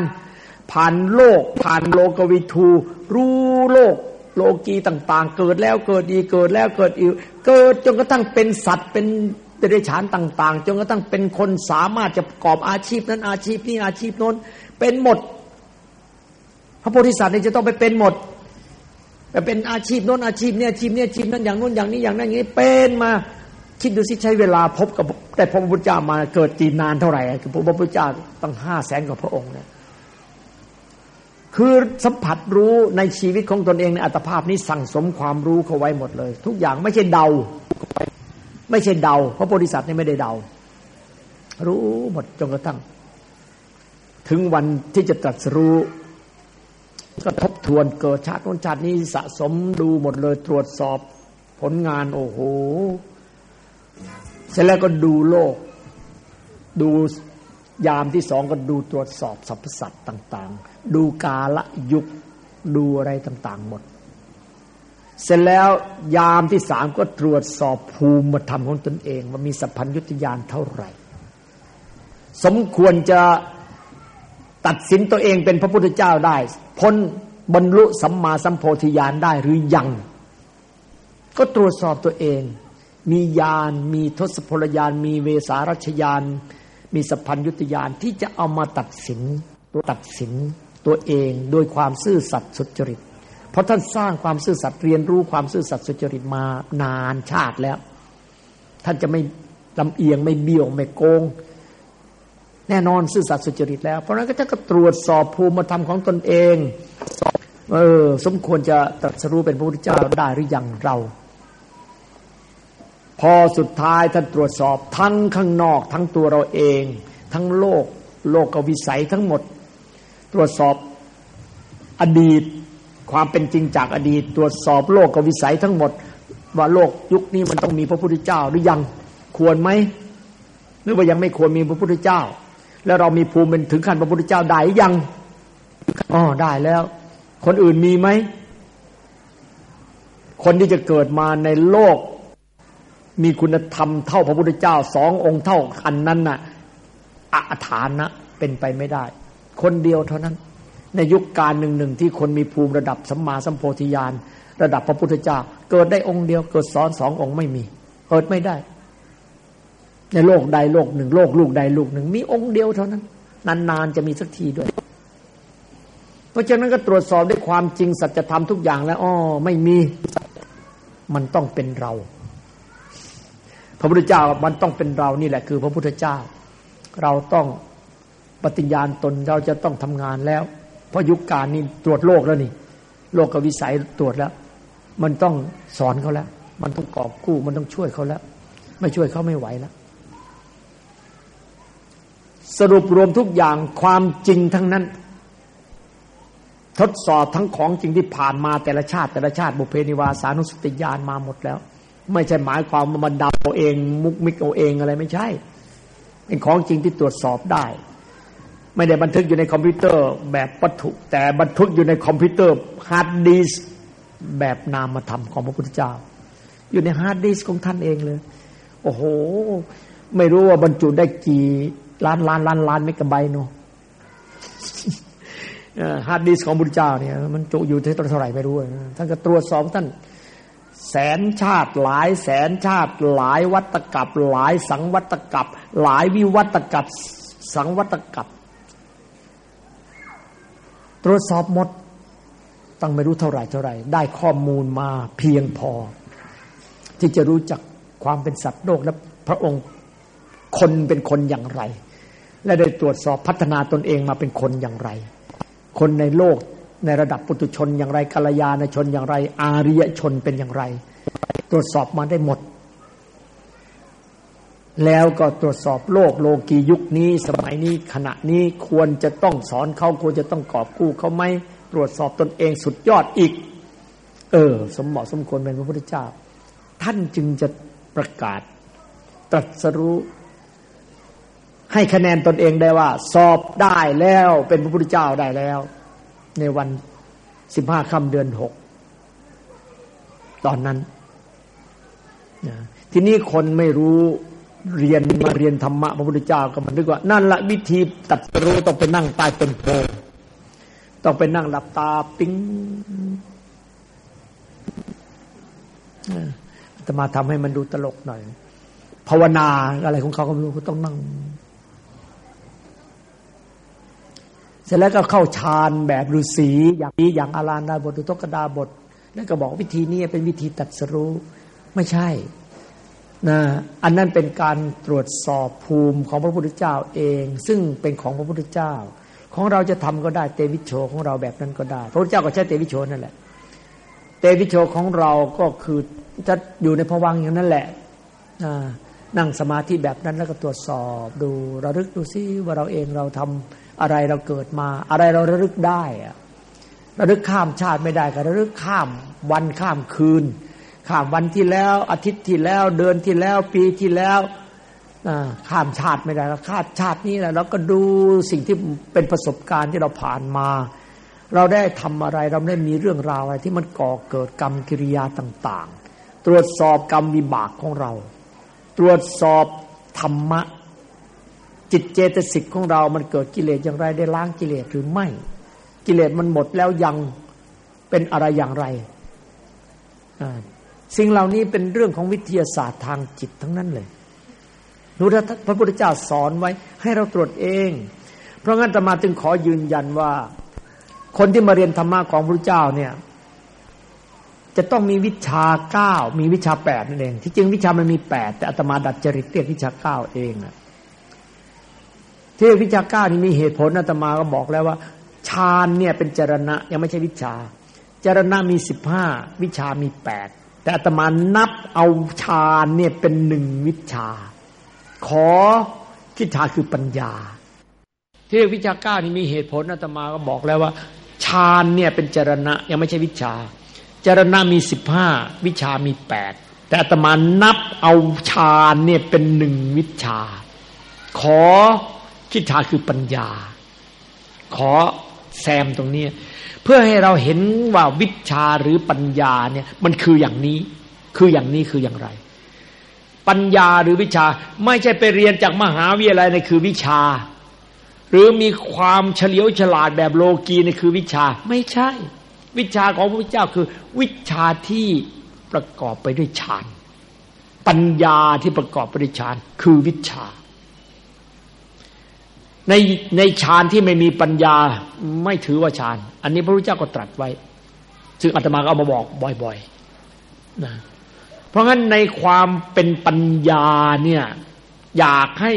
ผ่านโลก ผ่านโลกวิทูรู้โลก โลกีต่าง ๆ เกิดแล้วเกิดอีกเกิดแล้วเกิดอีกเกิดจนกระทั่งเป็นสัตว์เป็นเดรัจฉานต่าง ๆจนกระทั่งเป็นคนสามารถจะประกอบอาชีพนั้นอาชีพนี้อาชีพโน้น เป็นหมด พระโพธิสัตว์นี่จะต้องไปเป็นหมด ไปเป็นอาชีพโน้นอาชีพเนี้อาชีพเนี้อาชีพนั้นอย่างโน้นอย่างนี้อย่างนั้นอย่างนี้เป็นมาคิดดูสิใช้เวลาพบกับแต่พระพุทธเจ้ามาเกิดจีนนานเท่าไหร่คือพระพุทธเจ้าตั้งห้าแสนกว่าพระองค์เนี่ยคือสัมผัสรู้ในชีวิตของตนเองในอัตภาพนี้สั่งสมความรู้เขาไว้หมดเลย ทุกอย่างไม่ใช่เดา ไม่ใช่เดา เพราะบริษัทนี่ไม่ได้เดา รู้หมดจนกระทั่ง ถึงวันที่จะตรัสรู้ ก็ทบทวนเกิดชาตินนชาตินี้สะสมดูหมดเลยตรวจสอบผลงานโอ้โห เสร็จแล้วก็ดูโลก ดูยามที่สองก็ดูตรวจสอบสรรพสัตว์ต่าง ๆ ดูกาละยุคดูอะไรต่าง ๆ หมด เสร็จแล้วยามที่สามก็ตรวจสอบภูมิธรรมของตนเองว่ามีสัพพัญญุตยานเท่าไหร่ สมควรจะ ตัดสินตัวเองเป็นพระพุทธเจ้าได้ พ้นบรรลุสัมมาสัมโพธิญาณได้หรือยัง ก็ตรวจสอบตัวเอง มีญาณมีทศพลญาณมีเวสารัชญาณมีสัพพัญญุตญาณที่จะเอามาตัดสินตัวตัดสินตัวเองโดยความซื่อสัตย์สุจริต เพราะท่านสร้างความซื่อสัตย์เรียนรู้ความซื่อสัตย์สุจริตมานานชาติแล้ว ท่านจะไม่ลำเอียงไม่เบี้ยวไม่โกง แน่นอนซื่อสัตย์สุจริตแล้ว เพราะนั้นก็จะก็ตรวจสอบภูมิธรรมของตนเองเออสมควรจะตรัสรู้เป็นพระพุทธเจ้าได้หรือยังเรา พอสุดท้ายท่านตรวจสอบทั้งข้างนอก ทั้งตัวเราเอง ทั้งโลก โลกกวิสัยทั้งหมด ตรวจสอบอดีต ความเป็นจริงจากอดีต ตรวจสอบโลกกวิสัยทั้งหมด ว่าโลกยุคนี้มันต้องมีพระพุทธเจ้าหรือยัง ควรไหมหรือว่ายังไม่ควรมีพระพุทธเจ้า แล้วเรามีภูมิเป็นถึงขั้นพระพุทธเจ้าได้ยังอ๋อได้แล้ว คนอื่นมีไหม คนที่จะเกิดมาในโลก มีคุณธรรมเท่าพระพุทธเจ้าสององค์เท่าอันนั้นน่ะอาถานะเป็นไปไม่ได้ คนเดียวเท่านั้น ในยุคการหนึ่งหนึ่งที่คนมีภูมิระดับสัมมาสัมโพธิญาณระดับพระพุทธเจ้า เกิดได้องค์เดียว เกิดซ้อนสององค์ไม่มี เกิดไม่ได้ ในโลกใดโลกหนึ่ง โลกลูกใดลูกหนึ่ง มีองค์เดียวเท่านั้น นานๆจะมีสักทีด้วย เพราะฉะนั้นก็ตรวจสอบด้วยความจริงสัจธรรมทุกอย่างแล้วอ๋อไม่มีมันต้องเป็นเรา พระพุทธเจ้ามันต้องเป็นเรานี่แหละ คือพระพุทธเจ้า เราต้องปฏิญาณตนเราจะต้องทำงานแล้ว เพราะยุคการนี้ตรวจโลกแล้วนี่ โลกกวิสัยตรวจแล้ว มันต้องสอนเขาแล้ว มันต้องกอบกู้ มันต้องช่วยเขาแล้ว ไม่ช่วยเขาไม่ไหวแล้ว สรุปรวมทุกอย่างความจริงทั้งนั้น ทดสอบทั้งของจริงที่ผ่านมาแต่ละชาติ แต่ละชาติบุเพนิวาสานุสติญาณมาหมดแล้ว ไม่ใช่หมายความว่ามันเดาเอง มุกมิกเอาเองอะไรไม่ใช่ เป็นของจริงที่ตรวจสอบได้ ไม่ได้บันทึกอยู่ในคอมพิวเตอร์แบบวัตถุ แต่บันทึกอยู่ในคอมพิวเตอร์ฮาร์ดดิสก์แบบนามธรรมของพระพุทธเจ้า อยู่ในฮาร์ดดิสก์ของท่านเองเลย โอ้โห ไม่รู้ว่าบรรจุได้กี่ ล้านล้านล้านล้านเมกะไบต์เนาะฮาร์ดดิสก์ของพุทธเจ้าเนี่ย มันจุอยู่ที่เท่าไหร่ไม่รู้ท่านก็ตรวจสอบท่าน แสนชาติหลายแสนชาติ หลายวิวัฏฏกัป หลายสังวัฏฏกัป หลายวิวัตกับสังวัตกับ ตรวจสอบหมดตั้งไม่รู้เท่าไหร่เท่าไหร่ ได้ข้อมูลมาเพียงพอ ที่จะรู้จักความเป็นสัตว์โลกและพระองค์คนเป็นคนอย่างไร และได้ตรวจสอบพัฒนาตนเองมาเป็นคนอย่างไร คนในโลกในระดับปุถุชนอย่างไรกัลยาณชนอย่างไร อาริยชนเป็นอย่างไร ตรวจสอบมาได้หมด แล้วก็ตรวจสอบโลกโลกียุคนี้สมัยนี้ขณะนี้ควรจะต้องสอนเขาควรจะต้องกอบกู้เขาไหมตรวจสอบตนเองสุดยอดอีก เออ สมเหมาะสมควรเป็นพระพุทธเจ้า ท่านจึงจะประกาศตรัสรู้ ให้คะแนนตนเองได้ว่า สอบได้แล้วเป็นพระพุทธเจ้าได้แล้ว ในวันสิบห้าค่ำเดือนหกตอนนั้นทีนี้คนไม่รู้เรียนมาเรียนธรรมะพระพุทธเจ้าก็มันนึกว่า นั่นละวิธีตัดรู้ต้องไปนั่งใต้ต้นโพต้องไปนั่งหลับตาปิ้งจะมาทำให้มันดูตลกหน่อย ภาวนาอะไรของเขาก็ไม่รู้ต้องนั่ง เสร็จแล้วก็เข้าฌานแบบฤาษีอย่างนี้อย่างอาราณาบทุตกดาบท แล้วก็บอกวิธีนี้เป็นวิธีตัดสรู้ไม่ใช่นะอันนั้นเป็นการตรวจสอบภูมิของพระพุทธเจ้าเอง ซึ่งเป็นของพระพุทธเจ้า ของเราจะทำก็ได้เตวิโชของเราแบบนั้นก็ได้ พระพุทธเจ้าก็ใช้เตวิโชนั่นแหละ เตวิโชของเราก็คือจะอยู่ในภวังอย่างนั้นแหละนั่งสมาธิแบบนั้นแล้วก็ตรวจสอบดูระลึกดูซิว่าเราเองเราทำ อะไรเราเกิดมา อะไรเราระลึกได้อะระลึกข้ามชาติไม่ได้ก็ระลึกข้ามวันข้ามคืน ข้ามวันที่แล้ว อาทิตย์ที่แล้วเดือนที่แล้ว ปีที่แล้วข้ามชาติไม่ได้แล้วข้ามชาตินี้แหละเราก็ดูสิ่งที่เป็นประสบการณ์ที่เราผ่านมา เราได้ทำอะไรเราได้มีเรื่องราวอะไรที่มันก่อเกิดกรรมกิริยาต่าง ๆ ตรวจสอบกรรมวิบากของเรา ตรวจสอบธรรมะ จิตเจตสิกของเรา มันเกิดกิเลสอย่างไรได้ล้างกิเลสหรือไม่ กิเลสมันหมดแล้วยังเป็นอะไรอย่างไร สิ่งเหล่านี้เป็นเรื่องของวิทยาศาสตร์ทางจิตทั้งนั้นเลยรู้ถ้าพระพุทธเจ้าสอนไว้ ให้เราตรวจเอง เพราะงั้นตมาจึงขอยืนยันว่า คนที่มาเรียนธรรมะของพระเจ้าเนี่ย จะต้องมีวิชาเก้ามีวิชาแปดนั่นเอง ที่จริงวิชามันมีแปดแต่อาตมาดัดจริตเรียกวิชาเก้าเองอะ ที่วิชาเก้านี่มีเหตุผลอาตมาก็บอกแล้วว่าฌานเนี่ยเป็นจรณะยังไม่ใช่วิชา จรณะมีสิบห้าวิชามีแปดแต่อาตมานับเอาฌานเนี่ยเป็นหนึ่งวิชา ขอวิชาคือปัญญาที่วิชาก้านี่มีเหตุผลอาตมาก็บอกแล้วว่าฌานเนี่ยเป็นจรณะยังไม่ใช่วิชา จรณะมีสิบห้าวิชามีแปดแต่อาตมานับเอาฌานเนี่ยเป็นหนึ่งวิชา ขอ วิดชาคือปัญญา ขอแซมตรงนี้ เพื่อให้เราเห็นว่าวิชาหรือปัญญาเนี่ย มันคืออย่างนี้ คืออย่างนี้คืออย่างไร ปัญญาหรือวิชาไม่ใช่ไปเรียนจากมหาวิทยาลัยในคือวิชา หรือมีความเฉลียวฉลาดแบบโลกีในคือวิชา ไม่ใช่ วิชาของพระเจ้าคือ วิชาที่ประกอบไปด้วยฌานปัญญาที่ประกอบไปด้วยฌานคือวิชา ในในฌานที่ไม่มีปัญญาไม่ถือว่าฌาน อันนี้พระพุทธเจ้าก็ตรัสไว้ ซึ่งอาตมาก็เอามาบอกบ่อยๆนะเพราะงั้นในความเป็นปัญญาเนี่ยอยากให้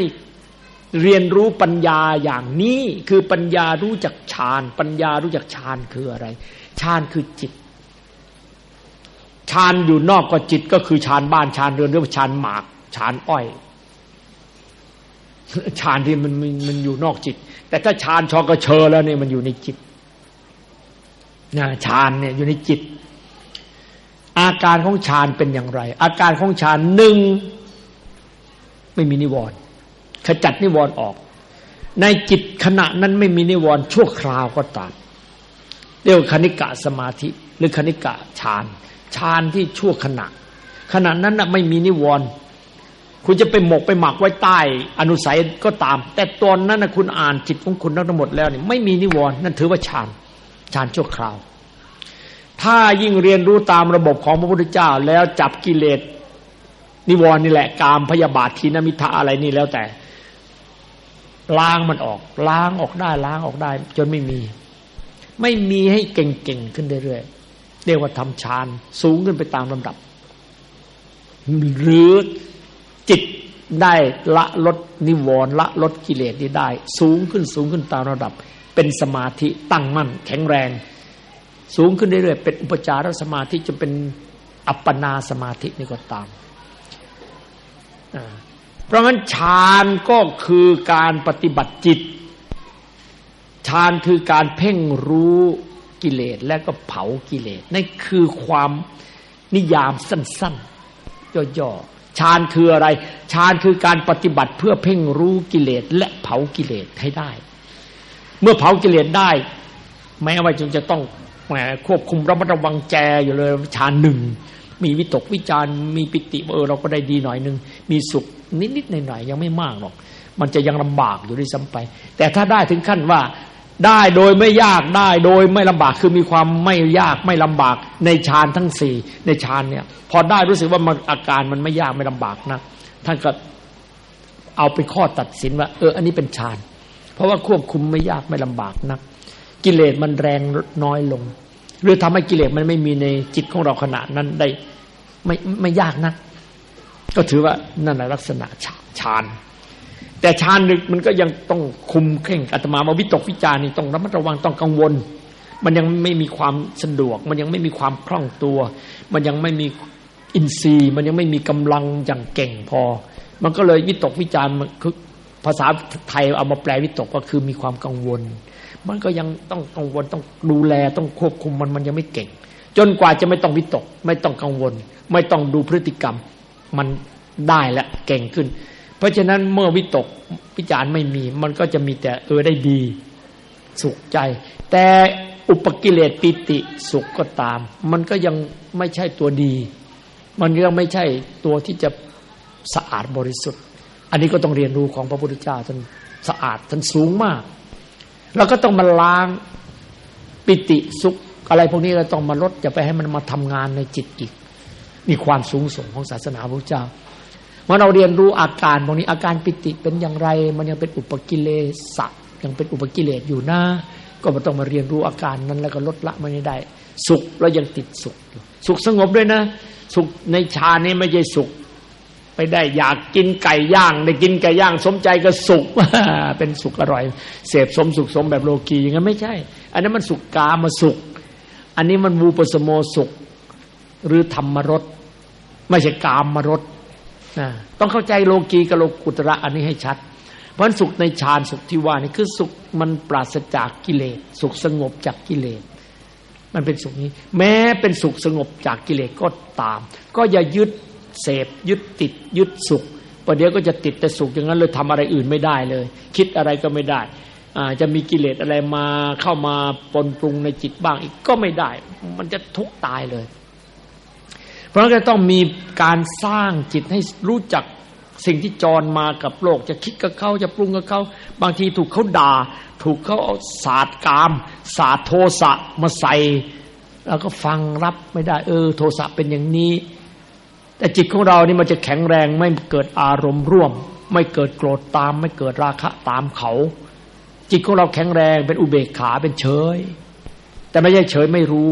เรียนรู้ปัญญาอย่างนี้คือปัญญารู้จักฌาน ปัญญารู้จักฌานคืออะไรฌานคือจิตฌานอยู่นอกก็จิตก็คือฌานบ้านฌานเรือนหรือฌานหมากฌานอ้อย ฌานที่มันมันมันอยู่นอกจิต แต่ถ้าฌานชอกระเชอแล้วเนี่ยมันอยู่ในจิตนะฌานเนี่ยอยู่ในจิต อาการของฌานเป็นอย่างไร อาการของฌานหนึ่งไม่มีนิวรณ์ขจัดนิวรณ์ออก ในจิตขณะนั้นไม่มีนิวรณ์ชั่วคราวก็ตามเรียกว่าคณิกะสมาธิ หรือคณิกะฌานฌานที่ชั่วขณะ ขณะนั้นน่ะไม่มีนิวรณ์ คุณจะไปหมกไปหมักไว้ใต้ อนุสัยก็ตาม แต่ตอนนั้นนะคุณอ่านจิตของคุณทั้งหมดแล้วนี่ไม่มีนิวรณ์นั่นถือว่าฌานฌานชั่วคราว ถ้ายิ่งเรียนรู้ตามระบบของพระพุทธเจ้า แล้วจับกิเลสนิวรณ์นี่แหละ กามพยาบาททีนมิทะอะไรนี่แล้วแต่ ล้างมันออก ล้างออกได้ล้างออกได้ จนไม่มี ไม่มีให้เก่งๆขึ้นเรื่อยๆเรียกว่าทำฌานสูงขึ้นไปตามลำดับหรือ จิตได้ละลดนิวรณ์ละลดกิเลสนี้ได้ สูงขึ้นสูงขึ้นตามระดับ เป็นสมาธิตั้งมั่น แข็งแรง สูงขึ้นเรื่อยๆเป็นอุปจารสมาธิจนเป็นอัปปนาสมาธินี่ก็ตามเพราะงั้นฌานก็คือการปฏิบัติจิตฌานคือการเพ่งรู้กิเลสและก็เผากิเลสนั่นคือความนิยามสั้นๆย่อๆ ฌานคืออะไรฌานคือการปฏิบัติเพื่อเพ่งรู้กิเลสและเผากิเลสให้ได้ เมื่อเผากิเลสได้ แม้ว่าจึงจะต้องแหมควบคุมระมัดระวังแจอยู่เลยฌานหนึ่งมีวิตกวิจารมีปิติเออเราก็ได้ดีหน่อยหนึ่งมีสุขนิดๆหน่อยๆยังไม่มากหรอก มันจะยังลำบากอยู่ด้วยซ้ำไป แต่ถ้าได้ถึงขั้นว่า ได้โดยไม่ยากได้โดยไม่ลำบากคือมีความไม่ยากไม่ลำบากในฌานทั้งสี่ในฌานเนี่ย พอได้รู้สึกว่ามันอาการมันไม่ยากไม่ลำบากนะท่านก็เอาไปข้อตัดสินว่า เออ อันนี้เป็นฌานเพราะว่าควบคุมไม่ยากไม่ลำบากนะกิเลสมันแรงน้อยลง หรือทำให้กิเลสมันไม่มีในจิตของเราขณะนั้นได้ไม่ไม่ยากนะก็ถือว่านั่นแหละลักษณะฌาน แต่ฌานึกมันก็ยังต้องคุมเคร่งอาตมามาวิตกวิจารนี่ต้องระมัดระวังต้องกังวล มันยังไม่มีความสะดวก มันยังไม่มีความคล่องตัว มันยังไม่มีอินทรีย์ มันยังไม่มีกำลังอย่างเก่งพอ มันก็เลยวิตกวิจารมันคือภาษาไทยเอามาแปลวิตกก็คือมีความกังวล มันก็ยังต้องกังวลต้องดูแลต้องควบคุมมันมันยังไม่เก่ง จนกว่าจะไม่ต้องวิตก ไม่ต้องกังวล ไม่ต้องดูพฤติกรรม มันได้และเก่งขึ้น เพราะฉะนั้นเมื่อวิตกวิจารไม่มี มันก็จะมีแต่เออได้ดี สุขใจ แต่อุปกิเลสปิติสุขก็ตาม มันก็ยังไม่ใช่ตัวดี มันยังไม่ใช่ตัวที่จะสะอาดบริสุทธิ์ อันนี้ก็ต้องเรียนรู้ของพระพุทธเจ้าท่านสะอาดท่านสูงมากเราก็ต้องมาล้างปิติสุข อะไรพวกนี้เราต้องมาลดจะไปให้มันมาทำงานในจิตอีกนี่ความสูงส่งของศาสนาพระเจ้า เมื่อเราเรียนรู้อาการพวกนี้อาการปิติเป็นอย่างไร มันยังเป็นอุปกิเลสยังเป็นอุปกิเลสอยู่นะก็มาต้องมาเรียนรู้อาการนั้นแล้วก็ลดละมันได้ สุขแล้วยังติดสุข สุขสงบด้วยนะ สุขในฌานนี้ไม่ใช่สุข ไปได้อยากกินไก่ย่างได้กินไก่ย่าง สมใจก็สุขเป็นสุขอร่อย เสพสมสุขสมแบบโลกีอย่างนั้นไม่ใช่ อันนั้นมันสุขกามาสุข อันนี้มันวูปสโมสุข หรือธรรมรสไม่ใช่กามรส ต้องเข้าใจโลกีกับโลกุตระอันนี้ให้ชัด เพราะสุขในฌานสุขที่ว่านี่คือสุขมันปราศจากกิเลสสุขสงบจากกิเลสมันเป็นสุขนี้ แม้เป็นสุขสงบจากกิเลสก็ตาม ก็อย่ายึดเสพยึดติดยึดสุขประเดี๋ยวก็จะติดแต่สุขอย่างนั้นเลยทำอะไรอื่นไม่ได้เลย คิดอะไรก็ไม่ได้อาจะมีกิเลสอะไรมาเข้ามาปนปรุงในจิตบ้างอีกก็ไม่ได้ มันจะทุกข์ตายเลย เพราะฉะนั้นต้องมีการสร้างจิตให้รู้จักสิ่งที่จรมากับโลก จะคิดกับเขาจะปรุงกับเขาบางทีถูกเขาด่า ถูกเขาเอาศาสตร์กาม ศาสตร์โทสะมาใส่แล้วก็ฟังรับไม่ได้ เออ โทสะเป็นอย่างนี้ แต่จิตของเรานี่มันจะแข็งแรงไม่เกิดอารมณ์ร่วม ไม่เกิดโกรธตาม ไม่เกิดราคะตามเขา จิตของเราแข็งแรงเป็นอุเบกขาเป็นเฉย แต่ไม่ใช่เฉยไม่รู้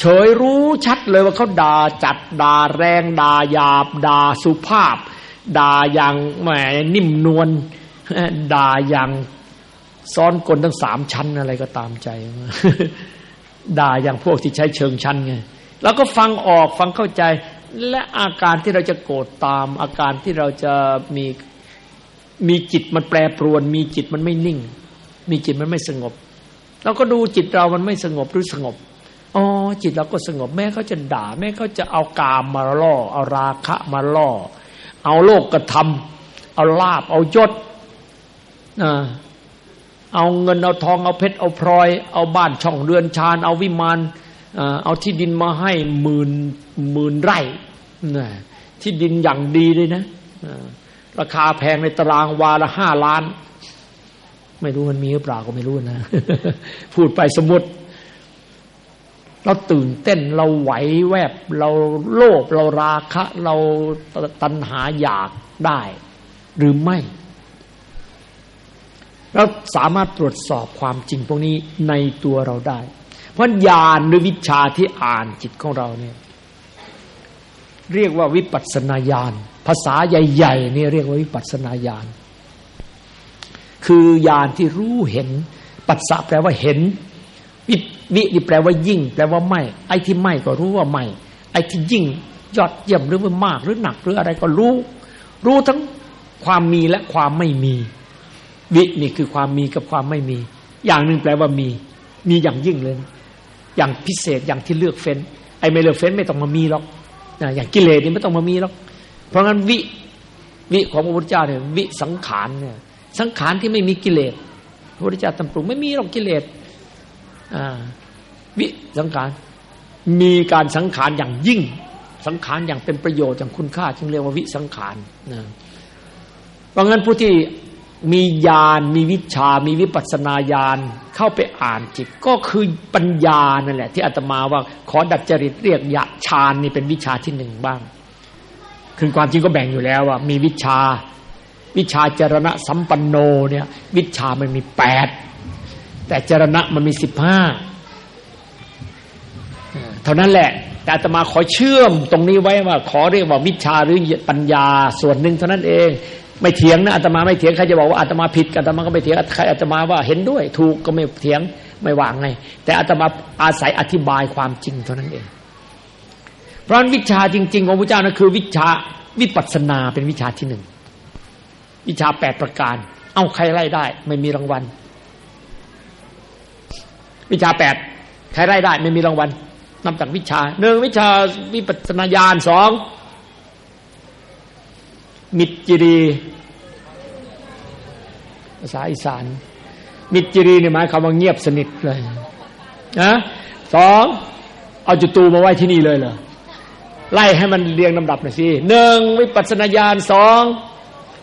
เฉยรู้ชัดเลยว่าเขาด่าจัดด่าแรงด่าหยาบด่าสุภาพด่าอย่างแหมนิ่มนวลด่าอย่างซ้อนกลทั้งสามชั้นอะไรก็ตามใจ ด่าอย่างพวกที่ใช้เชิงชั้นไงแล้วก็ฟังออกฟังเข้าใจ และอาการที่เราจะโกรธตาม อาการที่เราจะมีมีจิตมันแปรปรวน มีจิตมันไม่นิ่ง มีจิตมันไม่สงบ เราก็ดูจิตเรามันไม่สงบหรือสงบ อ๋อจิตเราก็สงบแม้เขาจะด่า แม้เขาจะเอากามมาล่อ เอาราคะมาล่อ เอาโลกกระทำเอาลาบ เอายศนะเอาเงินเอาทองเอาเพชรเอาพลอย เอาบ้านช่องเรือนชานเอาวิมานเอาที่ดินมาให้หมื่นหมื่นไร่นะที่ดินอย่างดีเลยนะราคาแพงในตารางวาละห้าล้าน ไม่รู้มันมีหรือเปล่าก็ไม่รู้นะ พูดไปสมมติ เราตื่นเต้นเราไหวแวบ เราโลภเราราคะ เราตัณหาอยากได้ หรือไม่ เราสามารถตรวจสอบความจริงพวกนี้ในตัวเราได้ เพราะญาณหรือวิชาที่อ่านจิตของเราเนี่ย เรียกว่าวิปัสนาญาณภาษาใหญ่ๆนี่เรียกว่าวิปัสนาญาณคือญาณที่รู้เห็น ปัสสะแปลว่าเห็น วิ วินี่แปลว่ายิ่ง แปลว่าไม่ ไอ้ที่ไม่ก็รู้ว่าไม่ ไอ้ที่ยิ่งยอดเยี่ยมหรือว่ามาก หรือหนักหรืออะไรก็รู้ รู้ทั้งความมีและความไม่มี วินี่คือความมีกับความไม่มี อย่างหนึ่งแปลว่ามี มีอย่างยิ่งเลยนะอย่างพิเศษอย่างที่เลือกเฟ้น ไอ้ไม่เลือกเฟ้นไม่ต้องมามีหรอกอย่างกิเลสนี่ไม่ต้องมามีหรอก เพราะงั้นวิวิของพระพุทธเจ้าเนี่ยวิสังขารเนี่ยสังขารที่ไม่มีกิเลสพระพุทธเจ้าตำปรุงไม่มีหรอกกิเลส วิสังขารมีการสังขารอย่างยิ่ง สังขารอย่างเป็นประโยชน์อย่างคุณค่าจึงเรียกว่าวิสังขารนะเพราะงั้นผู้ที่มีญาณมีวิชา มีวิปัสนาญาณเข้าไปอ่านจิต ก็คือปัญญานั่นแหละ ที่อาตมาว่าขอดัดจริตเรียกยะฌานนี่เป็นวิชาที่หนึ่งบ้าง คือความจริงก็แบ่งอยู่แล้วว่า มีวิชา วิชาจรณะสัมปันโนเนี่ย วิชามันมีแปด แต่จรณะมันมีสิบห้าเท่านั้นแหละ แต่อาตมาขอเชื่อมตรงนี้ไว้ว่า ขอเรียกว่าวิชาหรือปัญญาส่วนหนึ่งเท่านั้นเอง ไม่เถียงนะอาตมาไม่เถียงใครจะบอกว่าอาตมาผิดอาตมาก็ไม่เถียงใครอาตมาว่าเห็นด้วย ถูกก็ไม่เถียงไม่วางไง แต่อาตมาอาศัยอธิบายความจริงเท่านั้นเอง เพราะวิชาจริง ๆ ของพระเจ้านะคือ วิชาวิปัสสนาเป็นวิชาที่หนึ่งวิชาแปดประการ เอาใครไล่ได้ ไม่มีรางวัล วิชาแปดใครไล่ได้ ไม่มีรางวัลนับจากวิชาหนึ่งวิชาวิปัสนาญาณสองมิจิรี ภาษาอีสาน มิจิรีเนี่ยหมายความว่าเงียบสนิทเลยนะสองเอาจุตูมาไว้ที่นี่เลยเหรอไล่ให้มันเรียงลำดับหน่อยสิหนึ่งวิปัสนาญาณสอง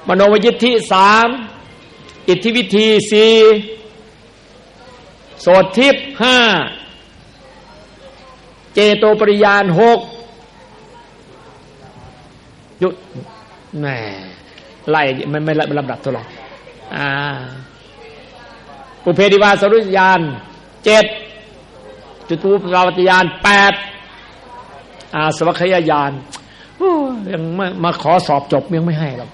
มโนวิยิทธิสามอิทธิวิธีสี่ โสดทิพห้าเจโตปริยานหกยุดแหมไล่ไม่ไม่ไม่ลำดับเท่าไหร่อ่าปุเพดิวาสรุญานเจ็ดจุตูปราวติยานแปดอาสวัคยายานยังมามาขอสอบจบยังไม่ให้หรอก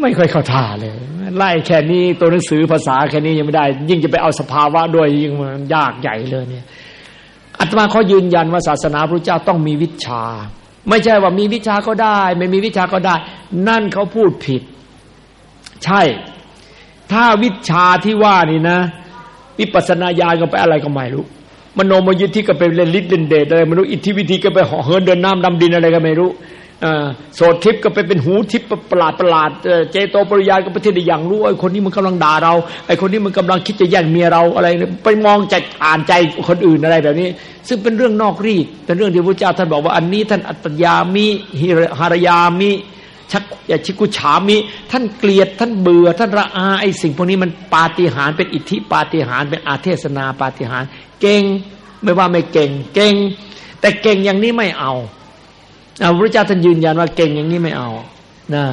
ไม่ค่อยเข้าท่าเลย ไล่แค่นี้ตัวหนังสือภาษาแค่นี้ยังไม่ได้ ยิ่งจะไปเอาสภาวะด้วยยิ่งมันยากใหญ่เลยเนี่ยอาตมาเขายืนยันว่าศาสนาพระเจ้าต้องมีวิชา ไม่ใช่ว่ามีวิชาก็ได้ ไม่มีวิชาก็ได้ นั่นเขาพูดผิด ใช่ ถ้าวิชาที่ว่านี่นะวิปัสสนาญาณก็ไปอะไรก็ไม่รู้มโนมยิทธิก็ไปเล่นฤทธิ์เล่นเดชอะไรไม่รู้อิทธิวิธีก็ไปห่อเหินเดินน้ำดำดินอะไรก็ไม่รู้ โสดทิพย์ก็ไปเป็นหูทิพย์ประหลาดประหลาดเจโตปริยานก็ไปที่ได้อย่างรู้ไอ้คนนี้มันกำลังด่าเราไอ้คนนี้มันกำลังคิดจะแย่งเมียเราอะไรไปมองใจอ่านใจคนอื่นอะไรแบบนี้ ซึ่งเป็นเรื่องนอกรีดเป็นเรื่องที่พระเจ้าท่านบอกว่าอันนี้ท่านอัตยามิหารยามิชักอย่าชิกุฉามิ ท่านเกลียดท่านเบื่อท่านระอาไอ้สิ่งพวกนี้มันปาฏิหาริย์เป็นอิทธิปาฏิหาริย์เป็นอาเทศนาปาฏิหาริย์เก่งไม่ว่าไม่เก่ง เก่ง แต่เก่งอย่างนี้ไม่เอา พระเจ้าท่านยืนยันว่าเก่งอย่างนี้ไม่เอานะ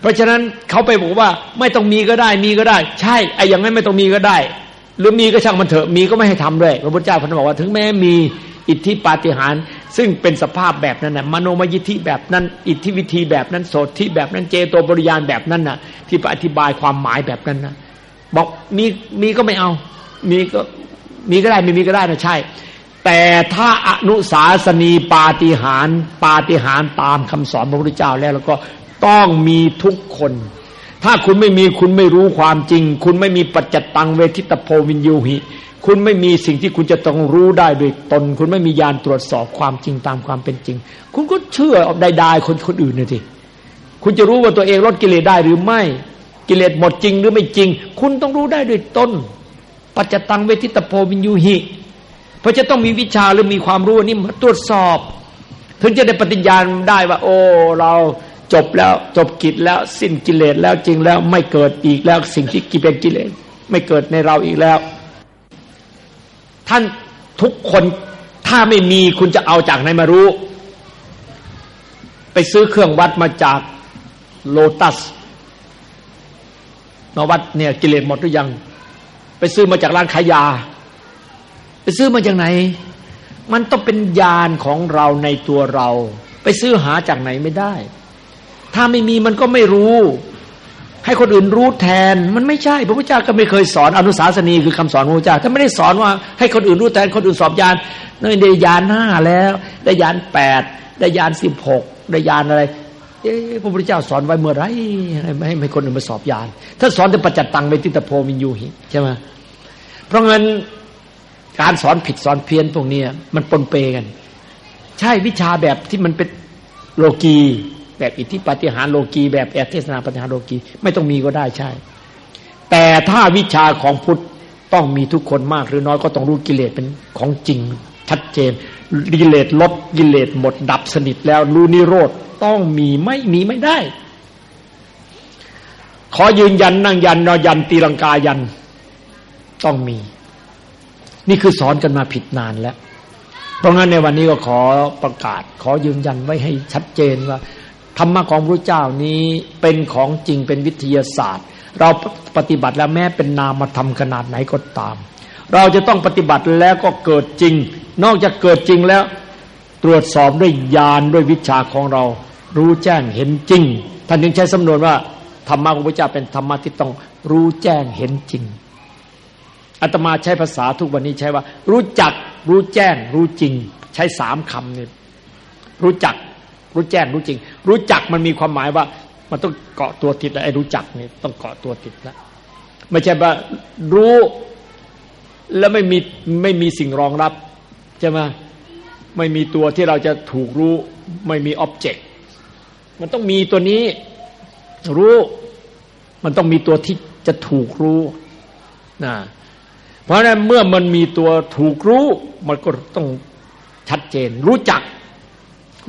เพราะฉะนั้นเขาไปบอกว่าไม่ต้องมีก็ได้มีก็ได้ ใช่ไอ้อย่างนั้นไม่ต้องมีก็ได้ หรือมีก็ช่างมันเถอะมีก็ไม่ให้ทำด้วยพระพุทธเจ้าท่านบอกว่าถึงแม้มีอิทธิปาฏิหาริย์ซึ่งเป็นสภาพแบบนั้นนะมโนมยิทธิแบบนั้น อิทธิวิธีแบบนั้นโสธิแบบนั้นเจโตบริยานแบบนั้นน่ะ ที่อธิบายความหมายแบบนั้นนะบอกมีมีก็ไม่เอา มีก็มีก็ได้ไม่มีก็ได้นะใช่ แต่ถ้าอนุสาสนีปาฏิหารปาฏิหารตามคำสอนพระพุทธเจ้าแล้วแล้วก็ต้องมีทุกคน ถ้าคุณไม่มีคุณไม่รู้ความจริง คุณไม่มีปัจจตังเวทิตโพวินยูหิ คุณไม่มีสิ่งที่คุณจะต้องรู้ได้โดยตน คุณไม่มียานตรวจสอบความจริงตามความเป็นจริง คุณก็เชื่อเอาได้ๆคนคนอื่นเลยทีคุณจะรู้ว่าตัวเองลดกิเลสได้หรือไม่กิเลสหมดจริงหรือไม่จริง คุณต้องรู้ได้ด้วยตนปัจจตังเวทิตโพวินยูหิ ราะจะต้องมีวิชาหรือมีความรู้นี่มาตรวจสอบ ถึงจะได้ปฏิญาณได้ว่า โอ้เราจบแล้วจบกิจแล้วสิ้นกิเลสแล้วจริงแล้วไม่เกิดอีกแล้วสิ่งที่กิเป็นกิเลสไม่เกิดในเราอีกแล้ว ท่านทุกคนถ้าไม่มีคุณจะเอาจากไหนมารู้ ไปซื้อเครื่องวัดมาจากโลตัสมาวัดเนี่ยกิเลสหมดหรือยัง ไปซื้อมาจากร้านขายยา ไปซื้อมาจากไหน มันต้องเป็นญาณของเราในตัวเรา ไปซื้อหาจากไหนไม่ได้ ถ้าไม่มีมันก็ไม่รู้ ให้คนอื่นรู้แทน มันไม่ใช่ พระพุทธเจ้าก็ไม่เคยสอนอนุสาสนีคือคำสอนพระพุทธเจ้าท่านไม่ได้สอนว่าให้คนอื่นรู้แทนคนอื่นสอบญาณนี่ได้ญาณห้าแล้ว ได้ญาณแปดได้ญาณสิบหกได้ญาณอะไรเอ๊พระพุทธเจ้าสอนไว้เมื่อไรไม่ให้ให้คนอื่นมาสอบญาณถ้าสอนแต่ปัจจัตตังเวทิตโพมินยูหิใช่ไหมเพราะงั้น การสอนผิดสอนเพี้ยนพวกนี้มันปนเปกัน ใช่วิชาแบบที่มันเป็นโลกีแบบอิทธิปฏิหารโลกีแบบแอเทศนาปฏิหารโลกีไม่ต้องมีก็ได้ใช่ แต่ถ้าวิชาของพุทธต้องมีทุกคนมากหรือน้อยก็ต้องรู้กิเลสเป็นของจริง ชัดเจนกิเลสลดกิเลสหมดดับสนิทแล้วรู้นิโรธต้องมีไม่มีไม่ได้ ขอยืนยันนั่งยันนอยันตีลังกายัน ต้องมี นี่คือสอนกันมาผิดนานแล้ว เพราะงั้นในวันนี้ก็ขอประกาศ ขอยืนยันไว้ให้ชัดเจนว่า ธรรมะของพระเจ้านี้เป็นของจริงเป็นวิทยาศาสตร์ เราปฏิบัติแล้วแม้เป็นนามธรรมขนาดไหนก็ตาม เราจะต้องปฏิบัติแล้วก็เกิดจริง นอกจากเกิดจริงแล้ว ตรวจสอบด้วยญาณด้วยวิชาของเรา รู้แจ้งเห็นจริง ท่านถึงใช้สำนวนว่าธรรมะของพระเจ้าเป็นธรรมะที่ต้องรู้แจ้งเห็นจริง อาตมาใช้ภาษาทุกวันนี้ใช้ว่า รู้จัก รู้แจ้ง รู้จริง ใช้สามคำนี่รู้จัก รู้แจ้งรู้จริง รู้จักมันมีความหมายว่า มันต้องเกาะตัวติดแล้วไอ้รู้จักนี่ต้องเกาะตัวติดแล้วไม่ใช่ว่ารู้แล้วไม่มีไม่มีสิ่งรองรับใช่ไหมไม่มีตัวที่เราจะถูกรู้ ไม่มีอ็อบเจกต์มันต้องมีตัวนี้รู้ มันต้องมีตัวที่จะถูกรู้นะ เพราะฉะนั้นเมื่อมันมีตัวถูกรู้ มันก็ต้องชัดเจน รู้จัก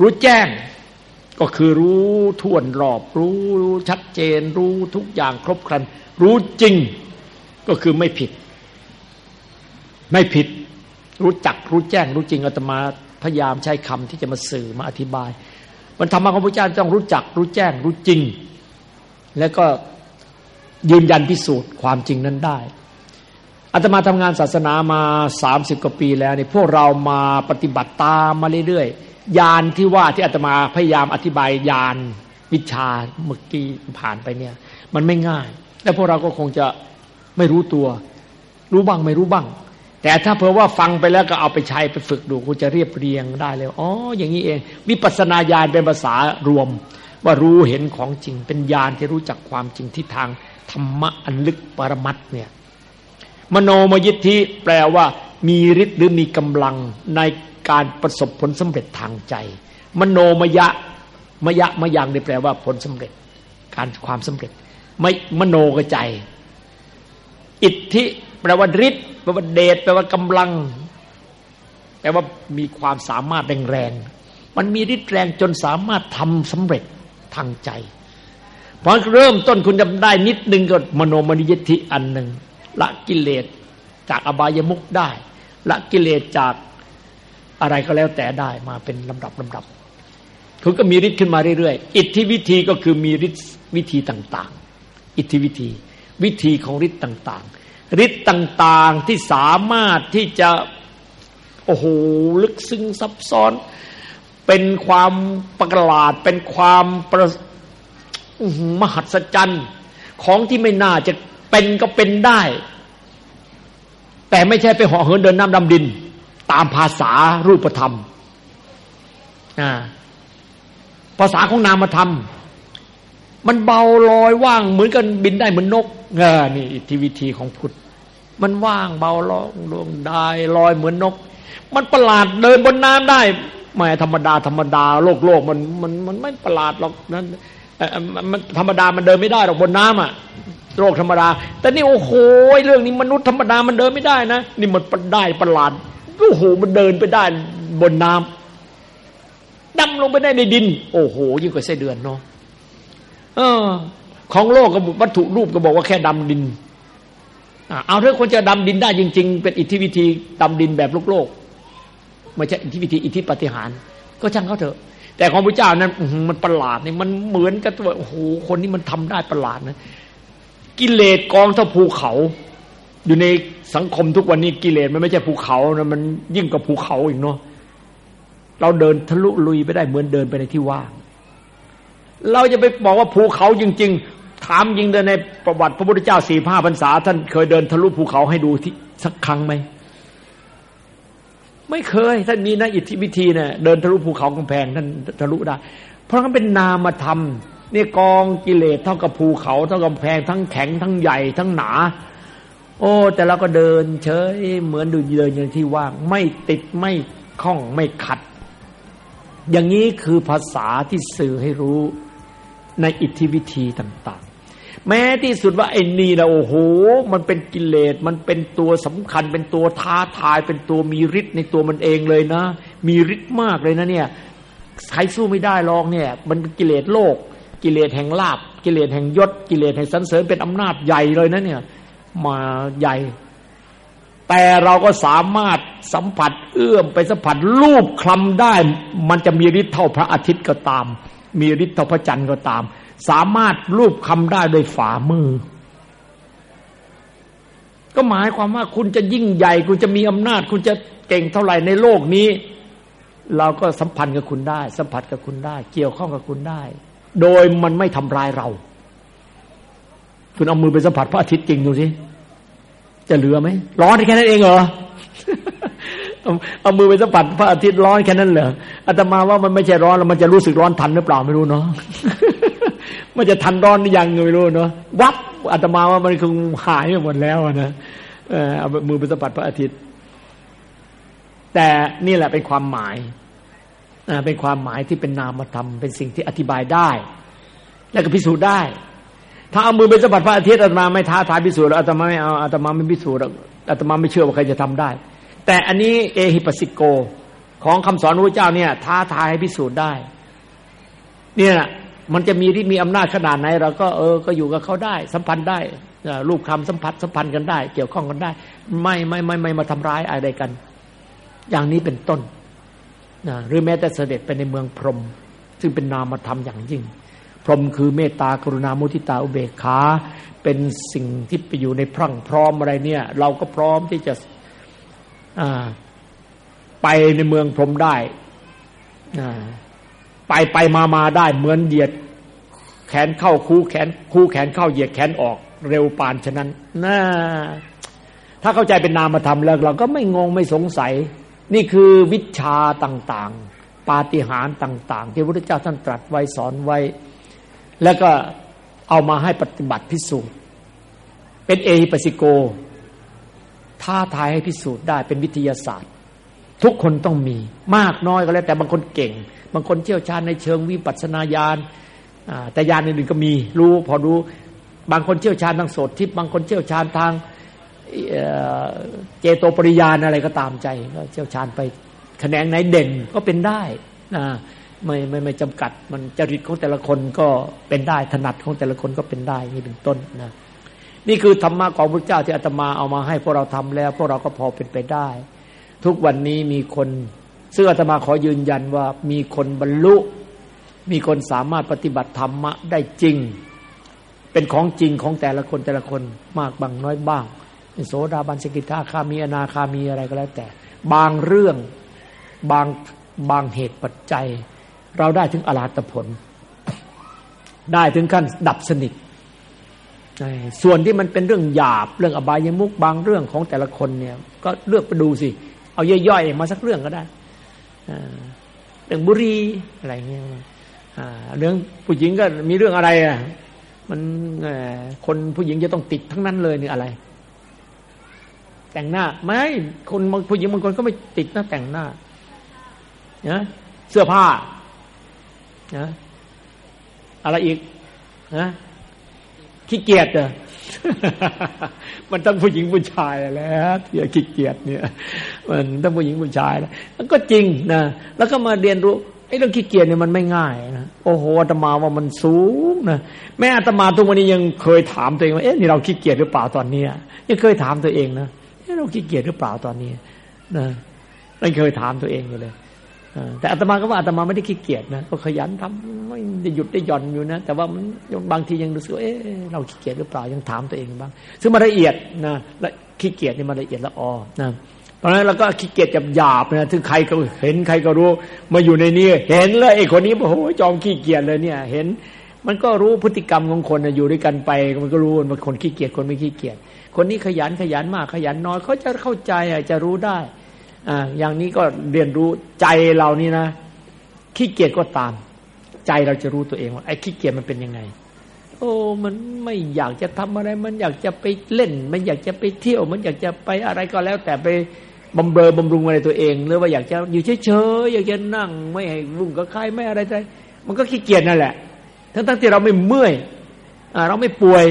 รู้แจ้ง ก็คือรู้ท่วนรอบ รู้ชัดเจน รู้ทุกอย่างครบครัน รู้จริงก็คือไม่ผิด ไม่ผิด รู้จักรู้แจ้ง รู้จริงอาตมาพยายามใช้คำที่จะมาสื่อมาอธิบาย มันธรรมะของพระเจ้าต้องรู้จัก รู้แจ้ง รู้จริง แล้วก็ยืนยันพิสูจน์ความจริงนั้นได้ อาตมาทำงานศาสนามาสามสิบกว่าปีแล้วนี่พวกเรามาปฏิบัติตามมาเรื่อยๆยานที่ว่าที่อาตมาพยายามอธิบายยานวิชาเมื่อกี้ผ่านไปเนี่ย มันไม่ง่าย แล้วพวกเราก็คงจะไม่รู้ตัว รู้บ้างไม่รู้บ้าง แต่ถ้าเผื่อว่าฟังไปแล้วก็เอาไปใช้ไปฝึกดูคุณจะเรียบเรียงได้เลยอ๋ออย่างนี้เองวิปัสนาญาณเป็นภาษารวม ว่ารู้เห็นของจริง เป็นญาณที่รู้จักความจริงที่ทางธรรมะอันลึกปรมัตเนี่ย มโนมยิทธิแปลว่า มีฤทธิ์หรือมีกำลังในการประสบผลสำเร็จทางใจ มโนมยะมยะมยังนี่แปลว่าผลสำเร็จ การความสำเร็จไม่มโนกระใจ อิทธิแปลว่าฤทธิ์แปลว่าเดชแปลว่ากำลัง แปลว่ามีความสามารถแรงแรงมันมีฤทธิ์แรงจนสามารถทำสำเร็จทางใจพอเริ่มต้นคุณจะได้นิดนึงก็มโนมนิยธิอันหนึ่ง ละกิเลสจากอบายมุกได้ ละกิเลสจากอะไรก็แล้วแต่ได้มาเป็นลำดับลำดับคุณก็มีฤทธิ์ขึ้นมาเรื่อยๆ อิทธิวิธีก็คือมีฤทธิ์วิธีต่างๆ อิทธิวิธี วิธีของฤทธิ์ต่างๆ ฤทธิ์ต่างๆที่สามารถที่จะโอ้โหลึกซึ้งซับซ้อน เป็นความประหลาด เป็นความประมหัศจรรย์ของที่ไม่น่าจะ เป็นก็เป็นได้ แต่ไม่ใช่ไปห่อเหินเดินน้ำดำดิน ตามภาษารูปธรรมภาษาของนามธรรม มันเบาลอยว่างเหมือนกันบินได้เหมือนนกเออนี่อิทธิวิธีของพุทธมันว่างเบาลอยลงได้ลอยเหมือนนก มันประหลาดเดินบนน้ำได้ไม่ธรรมดาธรรมดาโลกโลกมันมันมันไม่ประหลาดหรอกนั้นมันธรรมดามันเดินไม่ได้หรอกบนน้ำอะ โรคธรรมดา แต่นี่โอ้โหเรื่องนี้มนุษย์ธรรมดามันเดินไม่ได้นะ นี่มันได้ประหลาดโอ้โหมันเดินไปได้บนน้ำดำลงไปได้ในดิน โอ้โห ยิ่งกว่าไส้เดือนเนาะเออ ของโลกกับวัตถุรูปก็บอกว่าแค่ดำดินเอาถ้าคนจะดำดินได้จริง ๆ เป็นอิทธิวิธีดำดินแบบโลกโลกไม่ใช่อิทธิวิธีอิทธิปฏิหารก็ช่างเขาเถอะ แต่ของพระเจ้านั้นมันประหลาดนี่มันเหมือนกับตัวโอ้โหคนนี้มันทำได้ประหลาดนะ กิเลสกองเท่าภูเขา อยู่ในสังคมทุกวันนี้กิเลสมันไม่ใช่ภูเขานะมันยิ่งกว่าภูเขาอีกเนาะเราเดินทะลุลุยไปได้เหมือนเดินไปในที่ว่างเราจะไปบอกว่าภูเขาจริง ๆ ถามยิงในประวัติพระพุทธเจ้าสี่ห้าพรรษา ท่านเคยเดินทะลุภูเขาให้ดูที่สักครั้งไหมไม่เคย ท่านมีนะอิทธิวิธีเนะ่ยเดินทะลุภูเขากำแพงท่านทะลุได้ เพราะมันเป็นนามธรรม นี่กองกิเลสเท่ากับภูเขาเท่ากับแพงทั้งแข็งทั้งใหญ่ทั้งหนา โอ้ แต่เราก็เดินเฉยเหมือนดูเดินอย่างที่ว่างไม่ติดไม่คล้องไม่ขัด อย่างนี้คือภาษาที่สื่อให้รู้ในอิทธิวิธีต่างๆ แม้ที่สุดว่าไอ้นี่นะโอ้โห มันเป็นกิเลสมันเป็นตัวสำคัญ เป็นตัวท้าทาย เป็นตัวมีฤทธิ์ในตัวมันเองเลยนะ มีฤทธิ์มากเลยนะเนี่ยใครสู้ไม่ได้หรอกเนี่ย มันกิเลสโลก กิเลสแห่งลาบกิเลสแห่งยศ กิเลสแห่งสันเสริญเป็นอำนาจใหญ่เลยนะเนี่ยมาใหญ่ แต่เราก็สามารถสัมผัสเอื้อมไปสัมผัสรูปคลำได้ มันจะมีฤทธิ์เท่าพระอาทิตย์ก็ตาม มีฤทธิ์เท่าพระจันทร์ก็ตาม สามารถรูปคำได้โดยฝ่ามือ ก็หมายความว่าคุณจะยิ่งใหญ่ คุณจะมีอำนาจ คุณจะเก่งเท่าไหร่ในโลกนี้ เราก็สัมพันธ์กับคุณได้ สัมผัสกับคุณได้ เกี่ยวข้องกับคุณได้ โดยมันไม่ทำร้ายเรา คุณเอามือไปสัมผัสพระอาทิตย์จริงดูสิจะเหลือไหมร้อนแค่นั้นเองเหรอเอามือไปสัมผัสพระอาทิตย์ร้อนแค่นั้นเหรออาตมาว่ามันไม่ใช่ร้อนแล้วมันจะรู้สึกร้อนทันหรือเปล่าไม่รู้เนาะมันจะทันร้อนหรือยังไม่รู้เนาะวับอาตมาว่ามันคงหายไปหมดแล้วนะเอามือไปสัมผัสพระอาทิตย์ แต่นี่แหละเป็นความหมาย เป็นความหมายที่เป็นนามธรรมเป็นสิ่งที่อธิบายได้ แล้วก็พิสูจน์ได้ ถ้าเอามือไปสัมผัสพระอาทิตย์อาตมาไม่ท้าทายพิสูจน์อาตมาไม่เอาอาตมาไม่พิสูจน์อาตมาไม่เชื่อว่าใครจะทำได้ แต่อันนี้เอหิปัสสิโกของคำสอนพระเจ้าเนี่ย ท้าทายให้พิสูจน์ได้ เนี่ยมันจะมีที่มีอำนาจขนาดไหนเราก็เออก็อยู่กับเขาได้ สัมพันธ์ได้รูปคำสัมผัสสัมพันธ์กันได้ เกี่ยวข้องกันได้ ไม่ไม่ไม่ไม่มาทำร้ายอะไรกัน อย่างนี้เป็นต้น นะหรือแม้แต่เสด็จไปในเมืองพรหมซึ่งเป็นนามธรรมอย่างยิ่ง พรหมคือเมตตากรุณามุทิตาอุเบกขา เป็นสิ่งที่ไปอยู่ในพรั่งพร้อมอะไรเนี่ย เราก็พร้อมที่จะไปในเมืองพรหมได้ไปไปมามาได้เหมือนเหยียดแขนเข้าคู่แขนคู่แขนเข้าเหยียดแขนออกเร็วปานฉะนั้นน่าถ้าเข้าใจเป็นนามธรรมแล้ว เราก็ไม่งงไม่สงสัย นี่คือวิชาต่างๆ ปาฏิหาริย์ต่าง ๆ ที่พระพุทธเจ้าท่านตรัสไว้สอนไว้ แล้วก็เอามาให้ปฏิบัติพิสูจน์ เป็นเอหิปัสิโก ท้าทายให้พิสูจน์ได้เป็นวิทยาศาสตร์ ทุกคนต้องมีมากน้อยก็แล้ว แต่บางคนเก่ง บางคนเชี่ยวชาญในเชิงวิปัสสนาญาณแต่ญาณอื่นๆก็มีรู้พอรู้ บางคนเชี่ยวชาญทางโสตทิพย์บางคนเชี่ยวชาญทาง เจโตปริยานอะไรก็ตามใจก็เชี่ยวชาญไปแขนงไหนเด่นก็เป็นได้นะไม่ไม่ไม่จำกัดมันจริตของแต่ละคนก็เป็นได้ถนัดของแต่ละคนก็เป็นได้นี่เป็นต้นนะนี่คือธรรมะของพระเจ้าที่อาตมาเอามาให้พวกเราทำแล้ว พวกเราก็พอเป็นไปได้ ทุกวันนี้มีคนซึ่งอาตมาขอยืนยันว่ามีคนบรรลุ มีคนสามารถปฏิบัติธรรมะได้จริง เป็นของจริงของแต่ละคนแต่ละคนมากบางน้อยบ้าง โสดาบันสกิทาคามีอนาคามีอะไรก็แล้ว แต่ บางเรื่องบางบางเหตุปัจจัย เราได้ถึงอรหัตผล ได้ถึงขั้นดับสนิทส่วนที่มันเป็นเรื่องหยาบเรื่องอบายมุกบางเรื่องของแต่ละคนเนี่ย ก็เลือกไปดูสิ เอาย่อยๆมาสักเรื่องก็ได้เรื่องบุรีอะไรเงี้ยเรื่องผู้หญิงก็มีเรื่องอะไรอะมันคนผู้หญิงจะต้องติดทั้งนั้นเลยนี่อะไร แต่งหน้า ไม่คนผู้หญิงบางคนก็ไม่ติดนะแต่งหน้านะเสื้อผ้านะอะไรอีกนะขี้เกียจเออมันต้องผู้หญิงผู้ชายแล้วที่ขี้เกียจเนี่ย มันต้องผู้หญิงผู้ชายแล้วก็จริงนะแล้วก็มาเรียนรู้ไอ้เรื่องขี้เกียจเนี่ยมันไม่ง่ายนะโอ้โหอาตมาว่ามันสูงนะแม่อาตมาทุกวันนี้ยังเคยถามตัวเองว่าเอ๊ะนี่เราขี้เกียจหรือเปล่าตอนนี้ยังเคยถามตัวเองนะ เราขี้เกียจหรือเปล่าตอนนี้นะไม่เคยถามตัวเองอยู่เลยแต่อาตมาก็ว่าอาตมาไม่ได้ขี้เกียจนะก็ขยันทำไม่ได้หยุดได้หย่อนอยู่นะแต่ว่ามันบางทียังรู้สึกเอ๊ะเราขี้เกียจหรือเปล่ายังถามตัวเองบ้างซึ่งมันละเอียดนะและขี้เกียจนี่มันละเอียดละออนะเพราะฉะนั้นเราก็ขี้เกียจจับหยาบนะถึงใครก็เห็นใครก็รู้ มาอยู่ในนี้เห็นแล้วไอ้คนนี้โอ้โหจอมขี้เกียจเลยเนี่ย เห็น มันก็รู้พฤติกรรมของคนอยู่ด้วยกันไป มันก็รู้ว่าคนขี้เกียจคนไม่ขี้เกียจ คนนี้ขยันขยันมากขยันน้อยเขาจะเข้าใจจะรู้ได้อ่าอย่างนี้ก็เรียนรู้ใจเรานี่นะขี้เกียจก็ตาม ใจเราจะรู้ตัวเองว่าไอ้ขี้เกียจมันเป็นยังไง โอ้มันไม่อยากจะทำอะไร มันอยากจะไปเล่น มันอยากจะไปเที่ยว มันอยากจะไปอะไรก็แล้ว แต่ไปบำเรอบำรุงอะไรตัวเองหรือว่าอยากจะอยู่เฉยๆอยากจะนั่ง ไม่ให้รุ่งกับใครไม่อะไรใจมันก็ขี้เกียจนั่นแหละ ทั้งๆที่เราไม่เมื่อยเราไม่ป่วย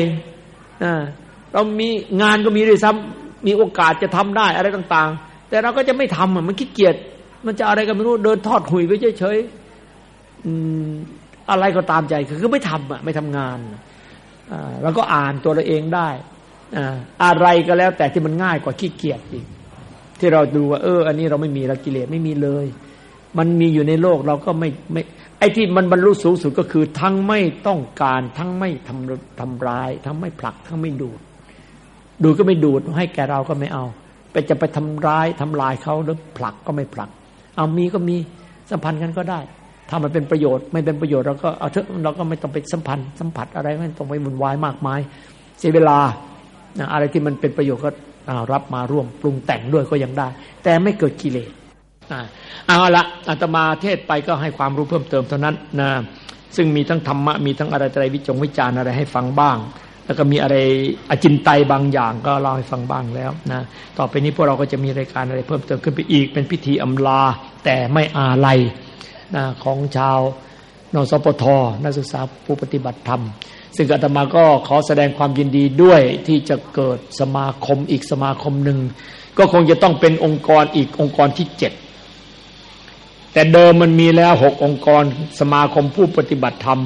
เรามีงานก็มีด้วยซ้ำมีโอกาสจะทำได้อะไรต่าง ๆ แต่เราก็จะไม่ทำมันขี้เกียจมันจะอะไรก็ไม่รู้เดินทอดหุยไปเฉยๆอะไรก็ตามใจคือไม่ทำอะไม่ทำงานเราก็อ่านตัวเราเองได้อะไรก็แล้ว แต่ที่มันง่ายกว่าขี้เกียจอีกที่เราดูว่าเออ อันนี้เราไม่มีเรากิเลสไม่มีเลย มันมีอยู่ในโลกเราก็ไม่ไม่ ไอ้ที่มันบรรลุสูงสุดก็คือ ทั้งไม่ต้องการ ทั้งไม่ทำทำร้าย ทั้งไม่ผลัก ทั้งไม่ดูด ดูก็ไม่ดูดให้แกเราก็ไม่เอา ไปจะไปทำร้ายทำลายเขาหรือผลักก็ไม่ผลัก เอามีก็มีสัมพันธ์กันก็ได้ ถ้ามันเป็นประโยชน์ไม่เป็นประโยชน์เราก็เอาเถอะเราก็ไม่ต้องไปสัมพันธ์สัมผัสอะไรไม่ต้องไปวุ่นวายมากมาย เสียเวลาอะไรที่มันเป็นประโยชน์ก็รับมาร่วมปรุงแต่งด้วยก็ยังได้ แต่ไม่เกิดกิเลสเอาละอาตมาเทศไปก็ให้ความรู้เพิ่มเติมเท่านั้นนะซึ่งมีทั้งธรรมะมีทั้งอะไรอะไรวิจงวิจารณ์อะไรให้ฟังบ้าง
แล้วก็มีอะไรอจินไตยบางอย่างก็เล่าให้ฟังบ้างแล้วนะต่อไปนี้พวกเราก็จะมีรายการอะไรเพิ่มเติมขึ้นไปอีก เป็นพิธีอำลาแต่ไม่อาลัยนะของชาวนสปทนักศึกษาผู้ปฏิบัติธรรม ซึ่งอาตมาก็ขอแสดงความยินดีด้วยที่จะเกิดสมาคมอีกสมาคมหนึ่ง ก็คงจะต้องเป็นองค์กรอีกองค์กรที่เจ็ดแต่เดิมมันมีแล้วหกองค์กรสมาคมผู้ปฏิบัติธรรม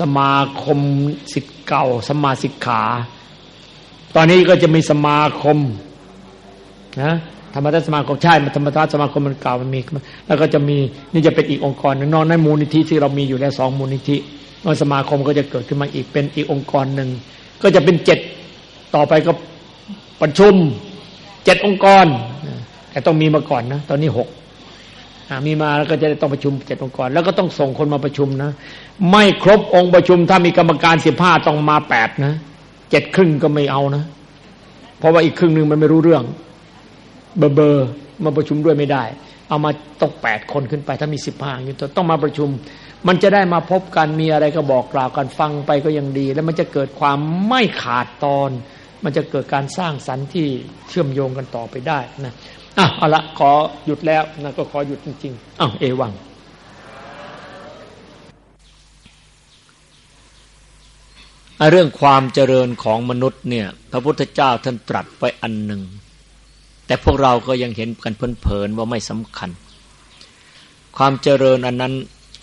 สมาคมสิทธิ์เก่า สมาสิกขา ตอนนี้ก็จะมีสมาคมนะธรรมทัศสมาคมใช่ธรรมทัศสมาคมมันเก่ามันมี แล้วก็จะมีนี่จะเป็นอีกองค์กรหนึ่งนอกในมูลนิธิที่เรามีอยู่แล้วสองมูลนิธินอกสมาคมก็จะเกิดขึ้นมาอีกเป็นอีกองค์กรหนึ่งก็จะเป็นเจ็ดต่อไปก็ประชุมเจ็ดองค์กรแต่ต้องมีมาก่อนนะตอนนี้หก มีมาแล้วก็จะต้องประชุมเจ็ดองค์กร แล้วก็ต้องส่งคนมาประชุมนะ ไม่ครบองค์ประชุมถ้ามีกรรมการสิบห้าต้องมาแปดนะเจ็ดครึ่งก็ไม่เอานะ เพราะว่าอีกครึ่งหนึ่งมันไม่รู้เรื่อง เบอร์เบอร์มาประชุมด้วยไม่ได้ เอามาต้องแปดคนขึ้นไป ถ้ามีสิบห้าอยู่ต้องมาประชุม มันจะได้มาพบกันมีอะไรก็บอกกล่าวกันฟังไปก็ยังดี แล้วมันจะเกิดความไม่ขาดตอน มันจะเกิดการสร้างสรรค์ที่เชื่อมโยงกันต่อไปได้นะ อะเอาละขอหยุดแล้วนะก็ขอหยุดจริงๆอ้าวเอวัง
เรื่องความเจริญของมนุษย์เนี่ย พระพุทธเจ้าท่านตรัสไว้อันหนึ่ง แต่พวกเราก็ยังเห็นกันเพลินๆว่าไม่สำคัญ ความเจริญอันนั้น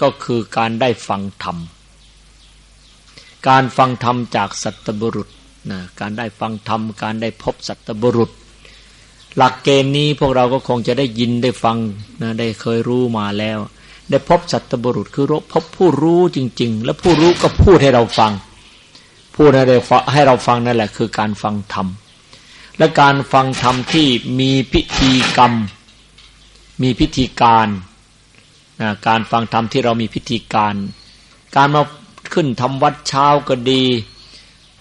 ก็คือการได้ฟังธรรม การฟังธรรมจากสัตบุรุษนะการได้ฟังธรรม การได้พบสัตบุรุษ หลักเกณฑ์นี้พวกเราก็คงจะได้ยินได้ฟังนะได้เคยรู้มาแล้ว ได้พบสัตบุรุษคือพบผู้รู้จริง ๆ และผู้รู้ก็พูดให้เราฟัง พูดให้เราให้เราฟังนั่นแหละ คือการฟังธรรมและการฟังธรรมที่มีพิธีกรรม มีพิธีการนะการฟังธรรมที่เรามีพิธีการ การมาขึ้นทำวัดเช้าก็ดี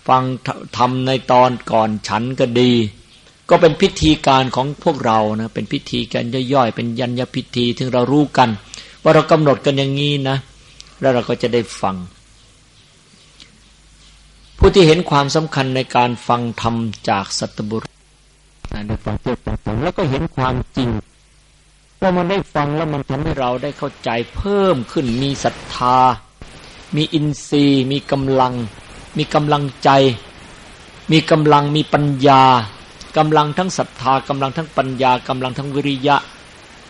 ฟังทำในตอนก่อนฉันก็ดี ก็เป็นพิธีการของพวกเรานะเป็นพิธีการย่อยๆ เป็นยัญญพิธีที่เรารู้กัน ว่าเรากำหนดกันอย่างนี้นะ แล้วเราก็จะได้ฟัง ผู้ที่เห็นความสำคัญในการฟังธรรมจากสัตบุรุษได้ฟังเทศฟังแล้วก็เห็นความจริงว่ามันได้ฟังแล้วมันทำให้เราได้เข้าใจเพิ่มขึ้นมีศรัทธา มีอินทรีย์ มีกำลัง มีกำลังใจ มีกำลังมีปัญญา กำลังทั้งศรัทธากำลังทั้งปัญญากำลังทั้งวิริยะ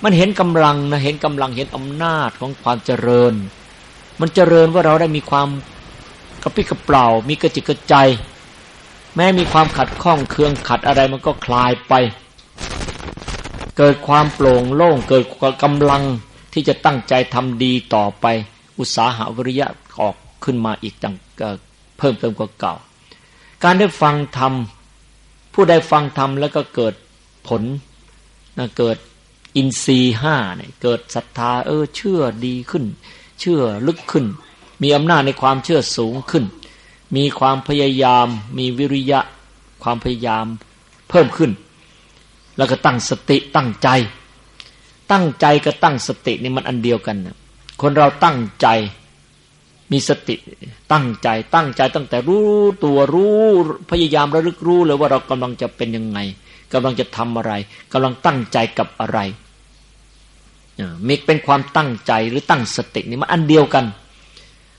มันเห็นกำลังนะเห็นกำลังเห็นอำนาจของความเจริญ มันเจริญว่าเราได้มีความกระปิกระเปล่า มีกระจิกกระใจ แม้มีความขัดข้องเคืองขัดอะไรมันก็คลายไป เกิดความโปร่งโล่งเกิดกำลังที่จะตั้งใจทำดีต่อไป อุตสาหะวิริยะออกขึ้นมาอีกต่างเพิ่มเติมกว่าเก่า การได้ฟังธรรม ผู้ใดฟังธรรมแล้วก็เกิดผลนะเกิดอินทรีห้าเนี่ยเกิดศรัทธาเออเชื่อดีขึ้น เชื่อลึกขึ้น มีอำนาจในความเชื่อสูงขึ้น มีความพยายาม มีวิริยะ ความพยายามเพิ่มขึ้น แล้วก็ตั้งสติตั้งใจ ตั้งใจกับตั้งสตินี่มันอันเดียวกันนะคนเราตั้งใจ มีสติตั้งใจตั้งใจตั้งแต่รู้ตัวรู้พยายามระลึกรู้เลยว่าเรากำลังจะเป็นยังไงกำลังจะทำอะไรกำลังตั้งใจกับอะไรมีเป็นความตั้งใจหรือตั้งสตินี่มันอันเดียวกัน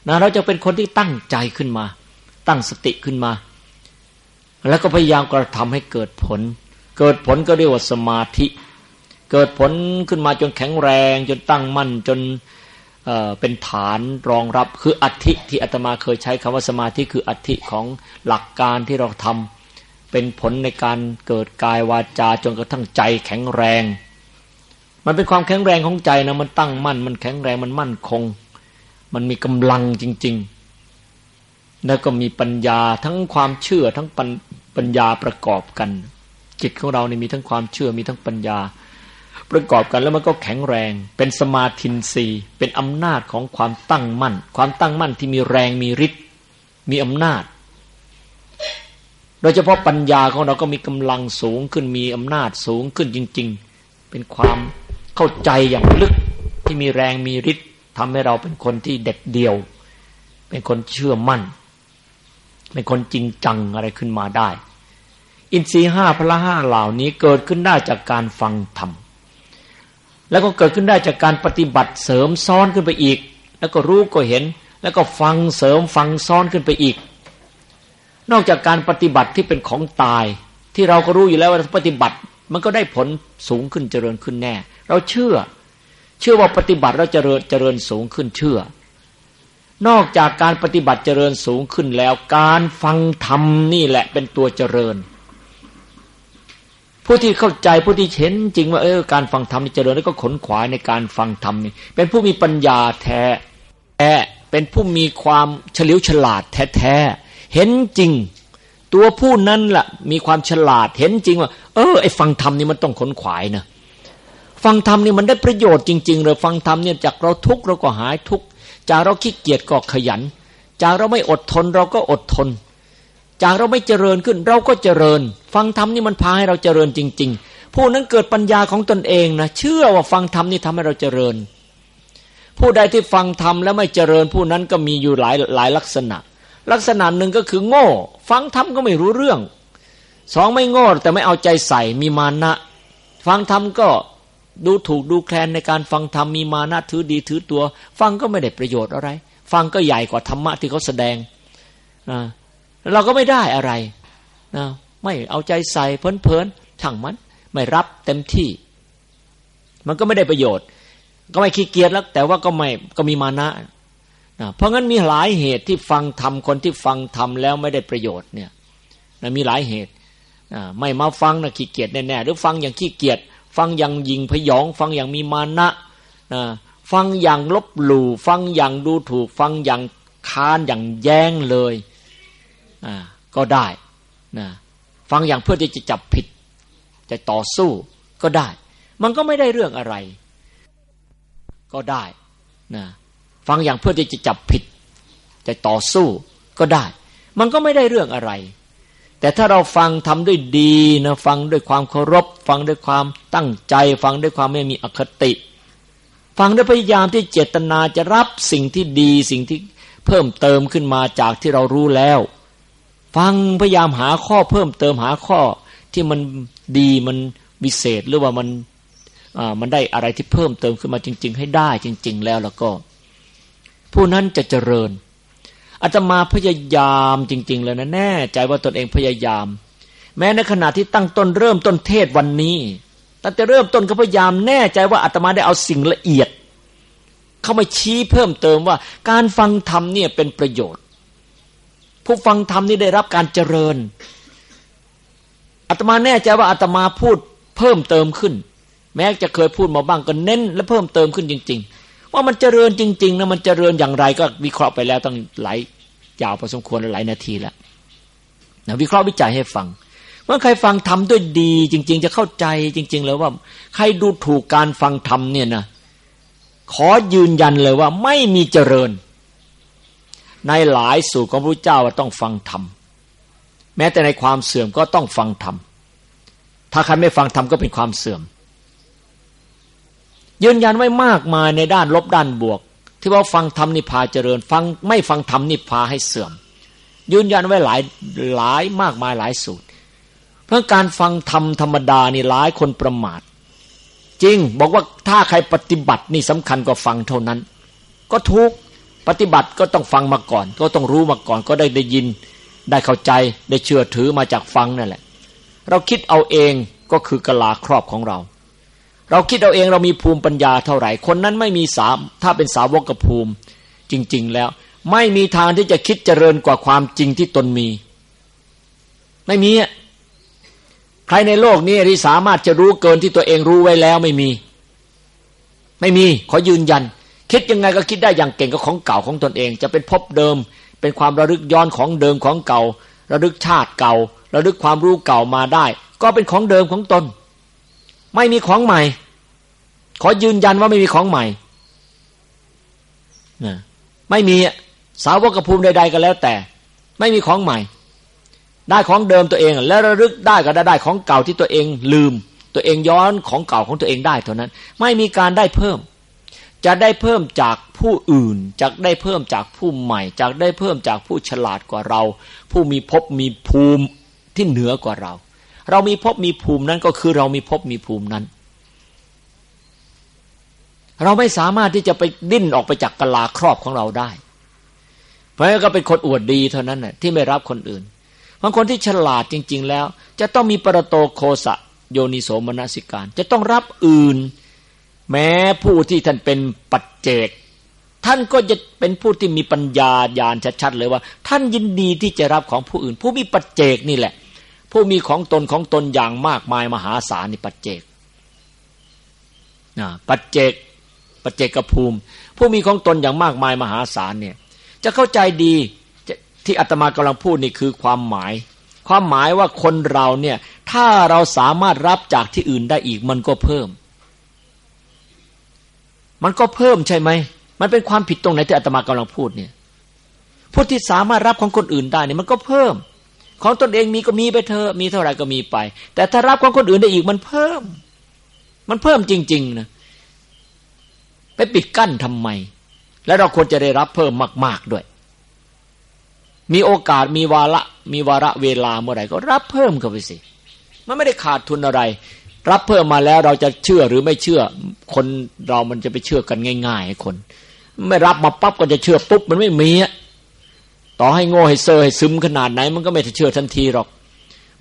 นะเราจะเป็นคนที่ตั้งใจขึ้นมา ตั้งสติขึ้นมา แล้วก็พยายามกระทำให้เกิดผล เกิดผลก็เรียกว่าสมาธิ เกิดผลขึ้นมาจนแข็งแรง จนตั้งมั่นจน เป็นฐานรองรับคืออัติที่อาตมาเคยใช้คำว่าสมาธิคืออัติของหลักการที่เราทำเป็นผลในการเกิดกายวาจาจนกระทั่งใจแข็งแรง มันเป็นความแข็งแรงของใจนะมันตั้งมั่น มันแข็งแรงมันมั่นคง มันมีกำลังจริง ๆ แล้วก็มีปัญญาทั้งความเชื่อทั้งปัญญาประกอบกัน จิตของเรานี่มีทั้งความเชื่อมีทั้งปัญญา ประกอบกันแล้วมันก็แข็งแรง เป็นสมาธินรีเป็นอำนาจของความตั้งมั่น ความตั้งมั่นที่มีแรงมีฤทธิ์มีอำนาจ โดยเฉพาะปัญญาของเราก็มีกำลังสูงขึ้นมีอำนาจสูงขึ้นจริง ๆ เป็นความเข้าใจอย่างลึกที่มีแรงมีฤทธิ์ทำให้เราเป็นคนที่เด็ดเดี่ยว เป็นคนเชื่อมั่น เป็นคนจริงจังอะไรขึ้นมาได้ อินทรีห้าพละห้าเหล่านี้เกิดขึ้นได้จากการฟังธรรม แล้วก็เกิดขึ้นได้จากการปฏิบัติเสริมซ้อนขึ้นไปอีก แล้วก็รู้ก็เห็น แล้วก็ฟังเสริมฟังซ้อนขึ้นไปอีก นอกจากการปฏิบัติที่เป็นของตาย ที่เราก็รู้อยู่แล้วว่าปฏิบัติ มันก็ได้ผลสูงขึ้นเจริญขึ้นแน่ เราเชื่อ เชื่อว่าปฏิบัติเราเจริญเจริญสูงขึ้นเชื่อ นอกจากการปฏิบัติเจริญสูงขึ้นแล้ว การฟังธรรมนี่แหละเป็นตัวเจริญ ผู้ที่เข้าใจผู้ที่เห็นจริงว่าเออการฟังธรรมนี่เจริญแล้วก็ขนขวายในการฟังธรรมนี่เป็นผู้มีปัญญาแท้แท้เป็นผู้มีความเฉลียวฉลาดแท้แท้เห็นจริง ตัวผู้นั้นละ่ะมีความฉลาดเห็นจริงว่า เออไอ้ฟังธรรมนี่มันต้องขนขวายนะฟังธรรมนี่มันได้ประโยชน์จริงๆเลยฟังธรรมเนี่ยจากเราทุกข์เราก็หายทุกข์จากเราขี้เกียจก็ขยัน จากเราไม่อดทนเราก็อดทน จากเราไม่เจริญขึ้น เราก็เจริญ ฟังธรรมนี่มันพาให้เราเจริญจริง ๆ ผู้นั้นเกิดปัญญาของตนเองนะเชื่อว่าฟังธรรมนี่ทำให้เราเจริญ ผู้ใดที่ฟังธรรมแล้วไม่เจริญ ผู้นั้นก็มีอยู่หลายหลายลักษณะ ลักษณะหนึ่งก็คือโง่ ฟังธรรมก็ไม่รู้เรื่องสองไม่โง่แต่ไม่เอาใจใส่มีมานะ ฟังธรรมก็ดูถูกดูแคลนในการฟังธรรมมีมานะถือดีถือตัว ฟังก็ไม่ได้ประโยชน์อะไร ฟังก็ใหญ่กว่าธรรมะที่เขาแสดงนะ เราก็ไม่ได้อะไรนะไม่เอาใจใส่เพลินๆช่างมัน ไม่รับเต็มที่ มันก็ไม่ได้ประโยชน์ ก็ไม่ขี้เกียจแล้ว แต่ว่าก็ไม่ก็มีมานะนะเพราะงั้นมีหลายเหตุที่ฟังทำคนที่ฟังทำแล้วไม่ได้ประโยชน์เนี่ยนะมีหลายเหตุนะไม่มาฟังนะขี้เกียจแน่ๆหรือฟังอย่างขี้เกียจฟังอย่างยิงพยอง ฟังอย่างมีมานะนะฟังอย่างลบหลู่ฟังอย่างดูถูก ฟังอย่างค้านอย่างแย้งเลย ก็ได้นะฟังอย่างเพื่อที่จะจับผิด จะต่อสู้ก็ได้ มันก็ไม่ได้เรื่องอะไร ก็ได้นะฟังอย่างเพื่อที่จะจับผิด จะต่อสู้ก็ได้ มันก็ไม่ได้เรื่องอะไร แต่ถ้าเราฟังทำด้วยดีนะฟังด้วยความเคารพ ฟังด้วยความตั้งใจ ฟังด้วยความไม่มีอคติ ฟังด้วยพยายามที่เจตนาจะรับสิ่งที่ดีสิ่งที่เพิ่มเติมขึ้นมาจากที่เรารู้แล้ว ฟังพยายามหาข้อเพิ่มเติมหาข้อที่มันดีมันวิเศษหรือว่ามันมันได้อะไรที่เพิ่มเติมขึ้นมาจริง ๆ ให้ได้จริง ๆ แล้วแล้วก็ ผู้นั้นจะเจริญอาตมาพยายามจริง ๆ เลยนะแน่ ใจว่าตนเองพยายาม แม้ในขณะที่ตั้งต้นเริ่มต้นเทศวันนี้ตั้งแต่เริ่มต้นก็พยายามแน่ใจว่าอาตมาได้เอาสิ่งละเอียด เข้ามาชี้เพิ่มเติมว่า การฟังธรรมเนี่ยเป็นประโยชน์ ผู้ฟังธรรมนี่ได้รับการเจริญอาตมาแน่ใจว่าอาตมาพูดเพิ่มเติมขึ้น แม้จะเคยพูดมาบ้างก็เน้น และเพิ่มเติมขึ้นจริง ๆ ว่ามันเจริญจริงๆนะมันเจริญอย่างไรก็วิเคราะห์ไปแล้วตั้งหลายยาวพอสมควรหลายนาทีแล้วนะวิเคราะห์วิจัยให้ฟังเมื่อใครฟังทำด้วยดี จริง ๆ จะเข้าใจจริงๆเลยว่า ใครดูถูกการฟังธรรมเนี่ยนะขอยืนยันเลยว่าไม่มีเจริญ ในหลายสูตรของพระเจ้าว่าต้องฟังธรรมแม้แต่ในความเสื่อมก็ต้องฟังธรรมถ้าใครไม่ฟังธรรมก็เป็นความเสื่อม ยืนยันไว้มากมายในด้านลบด้านบวก ที่ว่าฟังธรรมนิพพาเจริญ ฟังไม่ฟังธรรมนิพพาให้เสื่อม ยืนยันไว้หลายหลายมากมายหลายสูตร เพราะการฟังธรรมธรรมดานี่หลายคนประมาท จริงบอกว่าถ้าใครปฏิบัตินี่สำคัญกว่าฟังเท่านั้น ก็ทุก ปฏิบัติก็ต้องฟังมาก่อน ก็ต้องรู้มาก่อนก็ได้ได้ยิน ได้เข้าใจได้เชื่อถือมาจากฟังนั่นแหละ เราคิดเอาเองก็คือกลาครอบของเรา เราคิดเอาเองเรามีภูมิปัญญาเท่าไหร่ คนนั้นไม่มีสามถ้าเป็นสาวกภูมิ จริง ๆ แล้ว ไม่มีทางที่จะคิดเจริญกว่าความจริงที่ตนมี ไม่มีใครในโลกนี้ที่สามารถจะรู้เกินที่ตัวเองรู้ไว้แล้วไม่มี ไม่มีขอยืนยัน คิดยังไงก็คิดได้อย่างเก่งกับของเก่าของตนเอง จะเป็นพบเดิม เป็นความระลึกย้อนของเดิมของเก่า ระลึกชาติเก่า ระลึกความรู้เก่ามาได้ ก็เป็นของเดิมของตน ไม่มีของใหม่ ขอยืนยันว่าไม่มีของใหม่นะไม่มีสาวกภูมิใด ๆ ก็แล้วแต่ ไม่มีของใหม่ ได้ของเดิมตัวเอง แล้วระลึกได้ก็ได้ได้ของเก่าที่ตัวเองลืม ตัวเองย้อนของเก่าของตัวเองได้เท่านั้น ไม่มีการได้เพิ่ม จะได้เพิ่มจากผู้อื่นจากได้เพิ่มจากผู้ใหม่จากได้เพิ่มจากผู้ฉลาดกว่าเรา ผู้มีภพมีภูมิที่เหนือกว่าเรา เรามีภพมีภูมินั้นก็คือเรามีภพมีภูมินั้น เราไม่สามารถที่จะไปดิ้นออกไปจากกลาครอบของเราได้ เพราะงั้นก็เป็นคนอวดดีเท่านั้นน่ะที่ไม่รับคนอื่นบางคนที่ฉลาดจริง ๆ แล้ว จะต้องมีปรโตโคสะโยนิโสมนสิการ จะต้องรับอื่น แม้ผู้ที่ท่านเป็นปัจเจก ท่านก็จะเป็นผู้ที่มีปัญญาญาณชัดๆเลยว่า ท่านยินดีที่จะรับของผู้อื่น ผู้มีปัจเจกนี่แหละ ผู้มีของตนของตนอย่างมากมายมหาศาลนี่ปัจเจกปัจเจกปัจเจกภูมิ ผู้มีของตนอย่างมากมายมหาศาลเนี่ยจะเข้าใจดีที่อาตมากำลังพูดนี่คือความหมาย ความหมายว่าคนเราเนี่ยถ้าเราสามารถรับจากที่อื่นได้อีกมันก็เพิ่ม มันก็เพิ่มใช่ไหม มันเป็นความผิดตรงไหนที่อาตมากำลังพูดเนี่ยผู้ที่สามารถรับของคนอื่นได้เนี่ยมันก็เพิ่ม ของตนเองมีก็มีไปเถอะมีเท่าไหร่ก็มีไป แต่ถ้ารับของคนอื่นได้อีกมันเพิ่ม มันเพิ่มจริง ๆนะไปปิดกั้นทำไม แล้วเราควรจะได้รับเพิ่มมาก ๆด้วย มีโอกาสมีวาระมีวาระเวลาเมื่อไหร่ก็รับเพิ่มเข้าไปสิมันไม่ได้ขาดทุนอะไร รับเพิ่มมาแล้วเราจะเชื่อหรือไม่เชื่อ คนเรามันจะไปเชื่อกันง่ายๆคน ไม่รับมาปั๊บก็จะเชื่อปุ๊บมันไม่มีต่อให้โง่ให้เซอร์ให้ซึมขนาดไหน มันก็ไม่จะเชื่อทันทีหรอก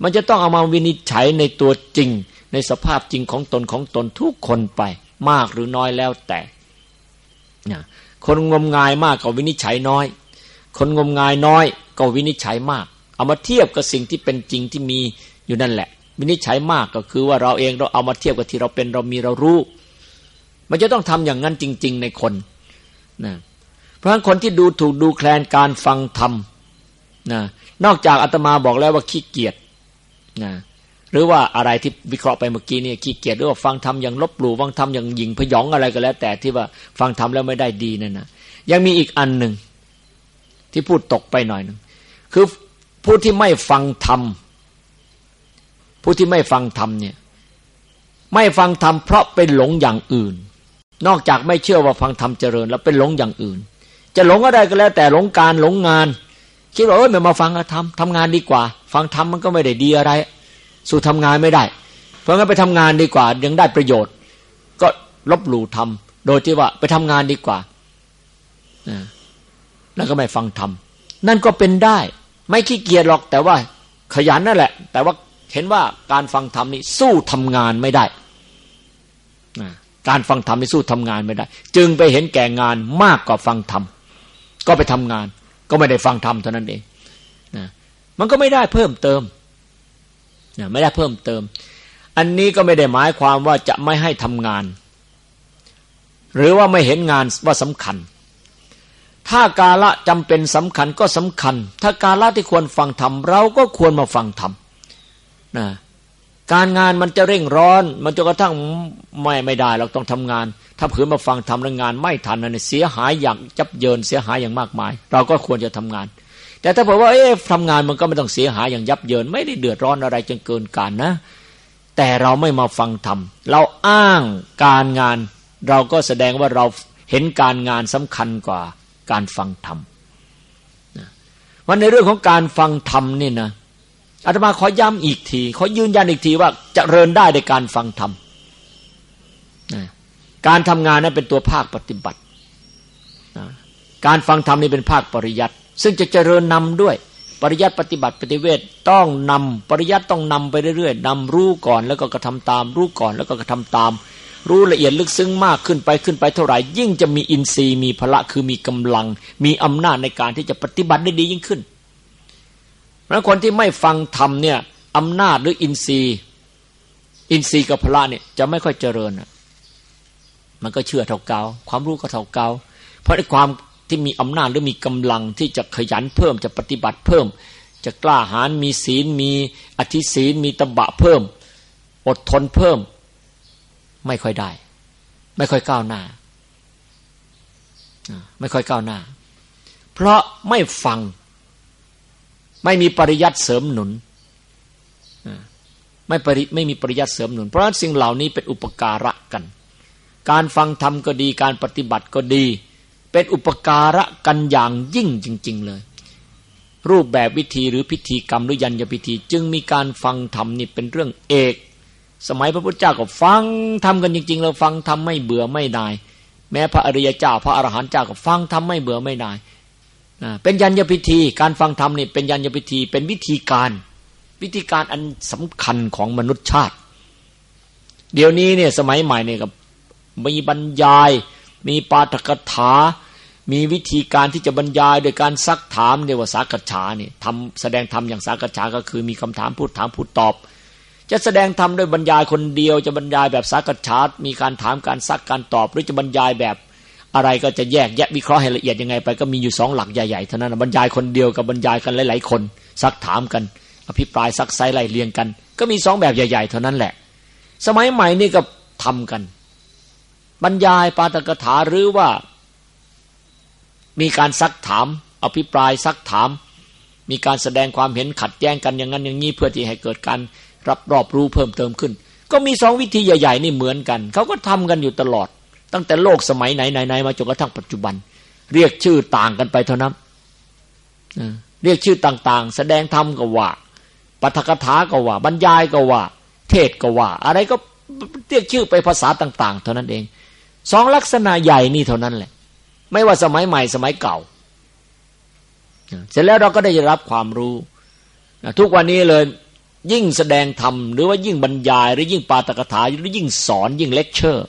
มันจะต้องเอามาวินิจฉัยในตัวจริง ในสภาพจริงของตนของตนทุกคนไป มากหรือน้อยแล้วแต่คนงมงายมากก็วินิจฉัยน้อย คนงมงายน้อยก็วินิจฉัยมาก เอามาเทียบกับสิ่งที่เป็นจริงที่มีอยู่นั่นแหละ วินิจฉัยมากก็คือว่าเราเองเราเอามาเทียบกับที่เราเป็นเรามีเรารู้ มันจะต้องทำอย่างนั้นจริง ๆ ในคนนะเพราะฉะนั้นคนที่ดูถูกดูแคลนการฟังธรรมนะนอกจากอาตมาบอกแล้วว่าขี้เกียจนะหรือว่าอะไรที่วิเคราะห์ไปเมื่อกี้นี่ขี้เกียจหรือว่าฟังธรรมอย่างลบหลู่ฟังธรรมอย่างหยิงพยองอะไรก็แล้ว แต่ที่ว่าฟังธรรมแล้วไม่ได้ดีนั่นนะยังมีอีกอันหนึ่งที่พูดตกไปหน่อยหนึ่งคือผู้ที่ไม่ฟังธรรม ผู้ที่ไม่ฟังธรรมเนี่ย ไม่ฟังธรรมเพราะเป็นหลงอย่างอื่น นอกจากไม่เชื่อว่าฟังธรรมเจริญ แล้วเป็นหลงอย่างอื่น จะหลงอะไรก็แล้ว แต่หลงการหลงงาน คิดว่าเออไม่มาฟังธรรมทำงานดีกว่า ฟังธรรมมันก็ไม่ได้ดีอะไร สู่ทำงานไม่ได้ เพราะงั้นไปทำงานดีกว่า ยังได้ประโยชน์ ก็ลบหลู่ทำโดยที่ว่าไปทำงานดีกว่าแล้วก็ไม่ฟังธรรมนั่นก็เป็นได้ ไม่ขี้เกียจหรอกแต่ว่าขยันนั่นแหละ แต่ว่า เห็นว่าการฟังธรรมนี่สู้ทำงานไม่ได้ การฟังธรรมนี่สู้ทำงานไม่ได้ จึงไปเห็นแก่งานมากกว่าฟังธรรม ก็ไปทำงาน ก็ไม่ได้ฟังธรรมเท่านั้นเองนะมันก็ไม่ได้เพิ่มเติมนะไม่ได้เพิ่มเติม อันนี้ก็ไม่ได้หมายความว่าจะไม่ให้ทำงาน หรือว่าไม่เห็นงานว่าสำคัญ ถ้ากาละจำเป็นสำคัญก็สำคัญ ถ้ากาละที่ควรฟังธรรมเราก็ควรมาฟังธรรม นะการงานมันจะเร่งร้อน มันจะกระทั่งไม่ไม่ได้เราต้องทำงาน ถ้าผืนมาฟังทำแล้วงาน ไม่ทันนั่นเสียหายอย่างจับเยินเสียหายอย่างมากมาย เราก็ควรจะทำงาน แต่ถ้าบอกว่าเอ๊ะทำงานมันก็ไม่ต้องเสียหายอย่างยับเยิน ไม่ได้เดือดร้อนอะไรจนเกินการนะ แต่เราไม่มาฟังธรรมเราอ้างการงาน เราก็แสดงว่าเราเห็นการงานสำคัญกว่าการฟังธรรมวันในเรื่องของการฟังธรรมนี่นะ อาตมาขอย้ำอีกที ขอยืนยันอีกทีว่าจะเริญได้ในการฟังธรรมการทำงานนั้นเป็นตัวภาคปฏิบัติ การฟังธรรมนี่เป็นภาคปริยัติ ซึ่งจะเจริญนำด้วย ปริยัติปฏิบัติปฏิเวทต้องนำปริยัติต้องนำไปเรื่อยๆนำรู้ก่อนแล้วก็กระทำตาม รู้ก่อนแล้วก็กระทำตาม รู้ละเอียดลึกซึ้งมากขึ้นไปขึ้นไปเท่าไหร่ยิ่งจะมีอินทรีย์มีพละคือมีกำลัง มีอำนาจในการที่จะปฏิบัติได้ดียิ่งขึ้น เพราะคนที่ไม่ฟังธรรมเนี่ยอำนาจหรืออินทรีย์ อินทรีย์กับพละเนี่ยจะไม่ค่อยเจริญมันก็เชื่อเท่าเกาความรู้ก็เท่าเกาเพราะในความที่มีอำนาจหรือมีกำลังที่จะขยันเพิ่มจะปฏิบัติเพิ่ม จะกล้าหาญมีศีลมีอธิศีลมีตบะเพิ่ม อดทนเพิ่ม ไม่ค่อยได้ ไม่ค่อยก้าวหน้า ไม่ค่อยก้าวหน้า เพราะไม่ฟัง ไม่มีปริยัติเสริมหนุนไม่ปริไม่มีปริยัติเสริมหนุน เพราะสิ่งเหล่านี้เป็นอุปการะกัน การฟังธรรมก็ดีการปฏิบัติก็ดี เป็นอุปการะกันอย่างยิ่งจริง ๆ เลย รูปแบบวิธีหรือพิธีกรรมหรือยัญญพิธี จึงมีการฟังธรรมนี่เป็นเรื่องเอก สมัยพระพุทธเจ้าก็ฟังทำกันจริง ๆ เราฟังทำไม่เบื่อไม่ได้ แม้พระอริยเจ้า พระอรหันต์เจ้าก็ฟังทำไม่เบื่อไม่ได้ เป็นยัญญพิธี การฟังธรรมนี่เป็นยัญญพิธี เป็นวิธีการ วิธีการอันสำคัญของมนุษยชาติ เดี๋ยวนี้เนี่ยสมัยใหม่เนี่ยกับมีบรรยาย มีปาฐกถา มีวิธีการที่จะบรรยาย โดยการซักถามเรียกว่าสากฉาเนี่ยทำแสดงธรรมอย่างสากฉาก็คือมีคำถามพูดถามพูดตอบ จะแสดงธรรมด้วยบรรยายคนเดียว จะบรรยายแบบสากฉามีการถามการซักการตอบ หรือจะบรรยายแบบ อะไรก็จะแยกแยะวิเคราะห์ให้ละเอียดยังไงไปก็มีอยู่สองหลักใหญ่ๆเท่านั้นบรรยายคนเดียวกับบรรยายกันหลายๆ คนซักถามกัน อภิปรายซักไซไล่เรียงกัน ก็มีสองแบบใหญ่ๆเท่านั้นแหละ สมัยใหม่นี่ก็ทำกัน บรรยายปาตกถาหรือว่า มีการซักถาม อภิปรายซักถาม มีการแสดงความเห็นขัดแย้งกันอย่างนั้นอย่างนี้เพื่อที่ให้เกิดการรับรอบรู้เพิ่มเติมขึ้น ก็มีสองวิธีใหญ่ ๆ นี่เหมือนกันเขาก็ทำกันอยู่ตลอด ตั้งแต่โลกสมัยไหนไหนมาจนกระทั่งปัจจุบัน เรียกชื่อต่างกันไปเท่านั้นเรียกชื่อต่าง ๆ แสดงธรรมก็ว่าปฐกถาก็ว่า บรรยายก็ว่า เทศก็ว่า อะไรก็เรียกชื่อไปภาษาต่าง ๆ เท่านั้นเองสองลักษณะใหญ่นี่เท่านั้นแหละ ไม่ว่าสมัยใหม่สมัยเก่า เสร็จแล้วเราก็ได้รับความรู้ ทุกวันนี้เลยยิ่งแสดงธรรมหรือว่ายิ่งบรรยาย หรือยิ่งปาตกถาหรือยิ่งสอนยิ่งเลคเชอร์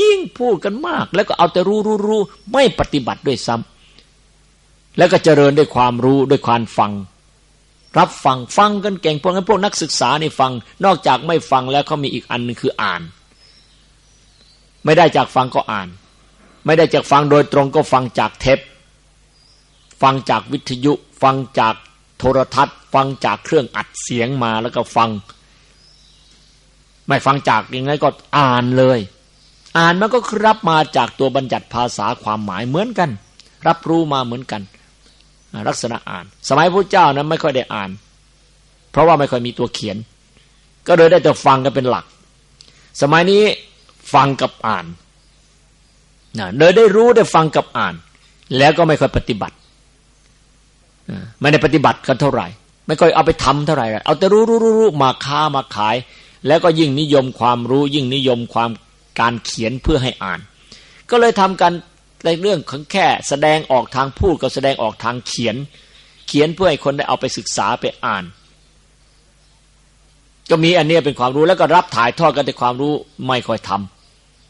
ยิ่งพูดกันมาก แล้วก็เอาแต่รู้รู้รู้ไม่ปฏิบัติด้วยซ้ำแล้วก็เจริญด้วยความรู้ด้วยความฟัง รับฟังฟังกันเก่งพวกนั้นพวกนักศึกษาในฟัง นอกจากไม่ฟังแล้วเขามีอีกอันนึงคืออ่าน ไม่ได้จากฟังก็อ่าน ไม่ได้จากฟังโดยตรงก็ฟังจากเทปฟังจากวิทยุ ฟังจากโทรทัศน์ ฟังจากเครื่องอัดเสียงมาแล้วก็ฟัง ไม่ฟังจากยังไงก็อ่านเลย อ่านมันก็รับมาจากตัวบัญญัติภาษาความหมายเหมือนกัน รับรู้มาเหมือนกัน ลักษณะอ่าน สมัยพระเจ้านั้นไม่ค่อยได้อ่าน เพราะว่าไม่ค่อยมีตัวเขียน ก็เลยได้แต่ฟังกันเป็นหลัก สมัยนี้ฟังกับอ่านนะเลยได้รู้ได้ฟังกับอ่าน แล้วก็ไม่ค่อยปฏิบัติไม่ได้ปฏิบัติกันเท่าไหร่ ไม่ค่อยเอาไปทำเท่าไหร่เอาแต่รู้รู้รู้มาค้ามาขาย แล้วก็ยิ่งนิยมความรู้ ยิ่งนิยมความ การเขียนเพื่อให้อ่าน ก็เลยทำกันในเรื่องของแค่แสดงออกทางพูดกับแสดงออกทางเขียน เขียนเพื่อให้คนได้เอาไปศึกษาไปอ่าน ก็มีอันนี้เป็นความรู้แล้วก็รับถ่ายทอดกันแต่ความรู้ไม่ค่อยท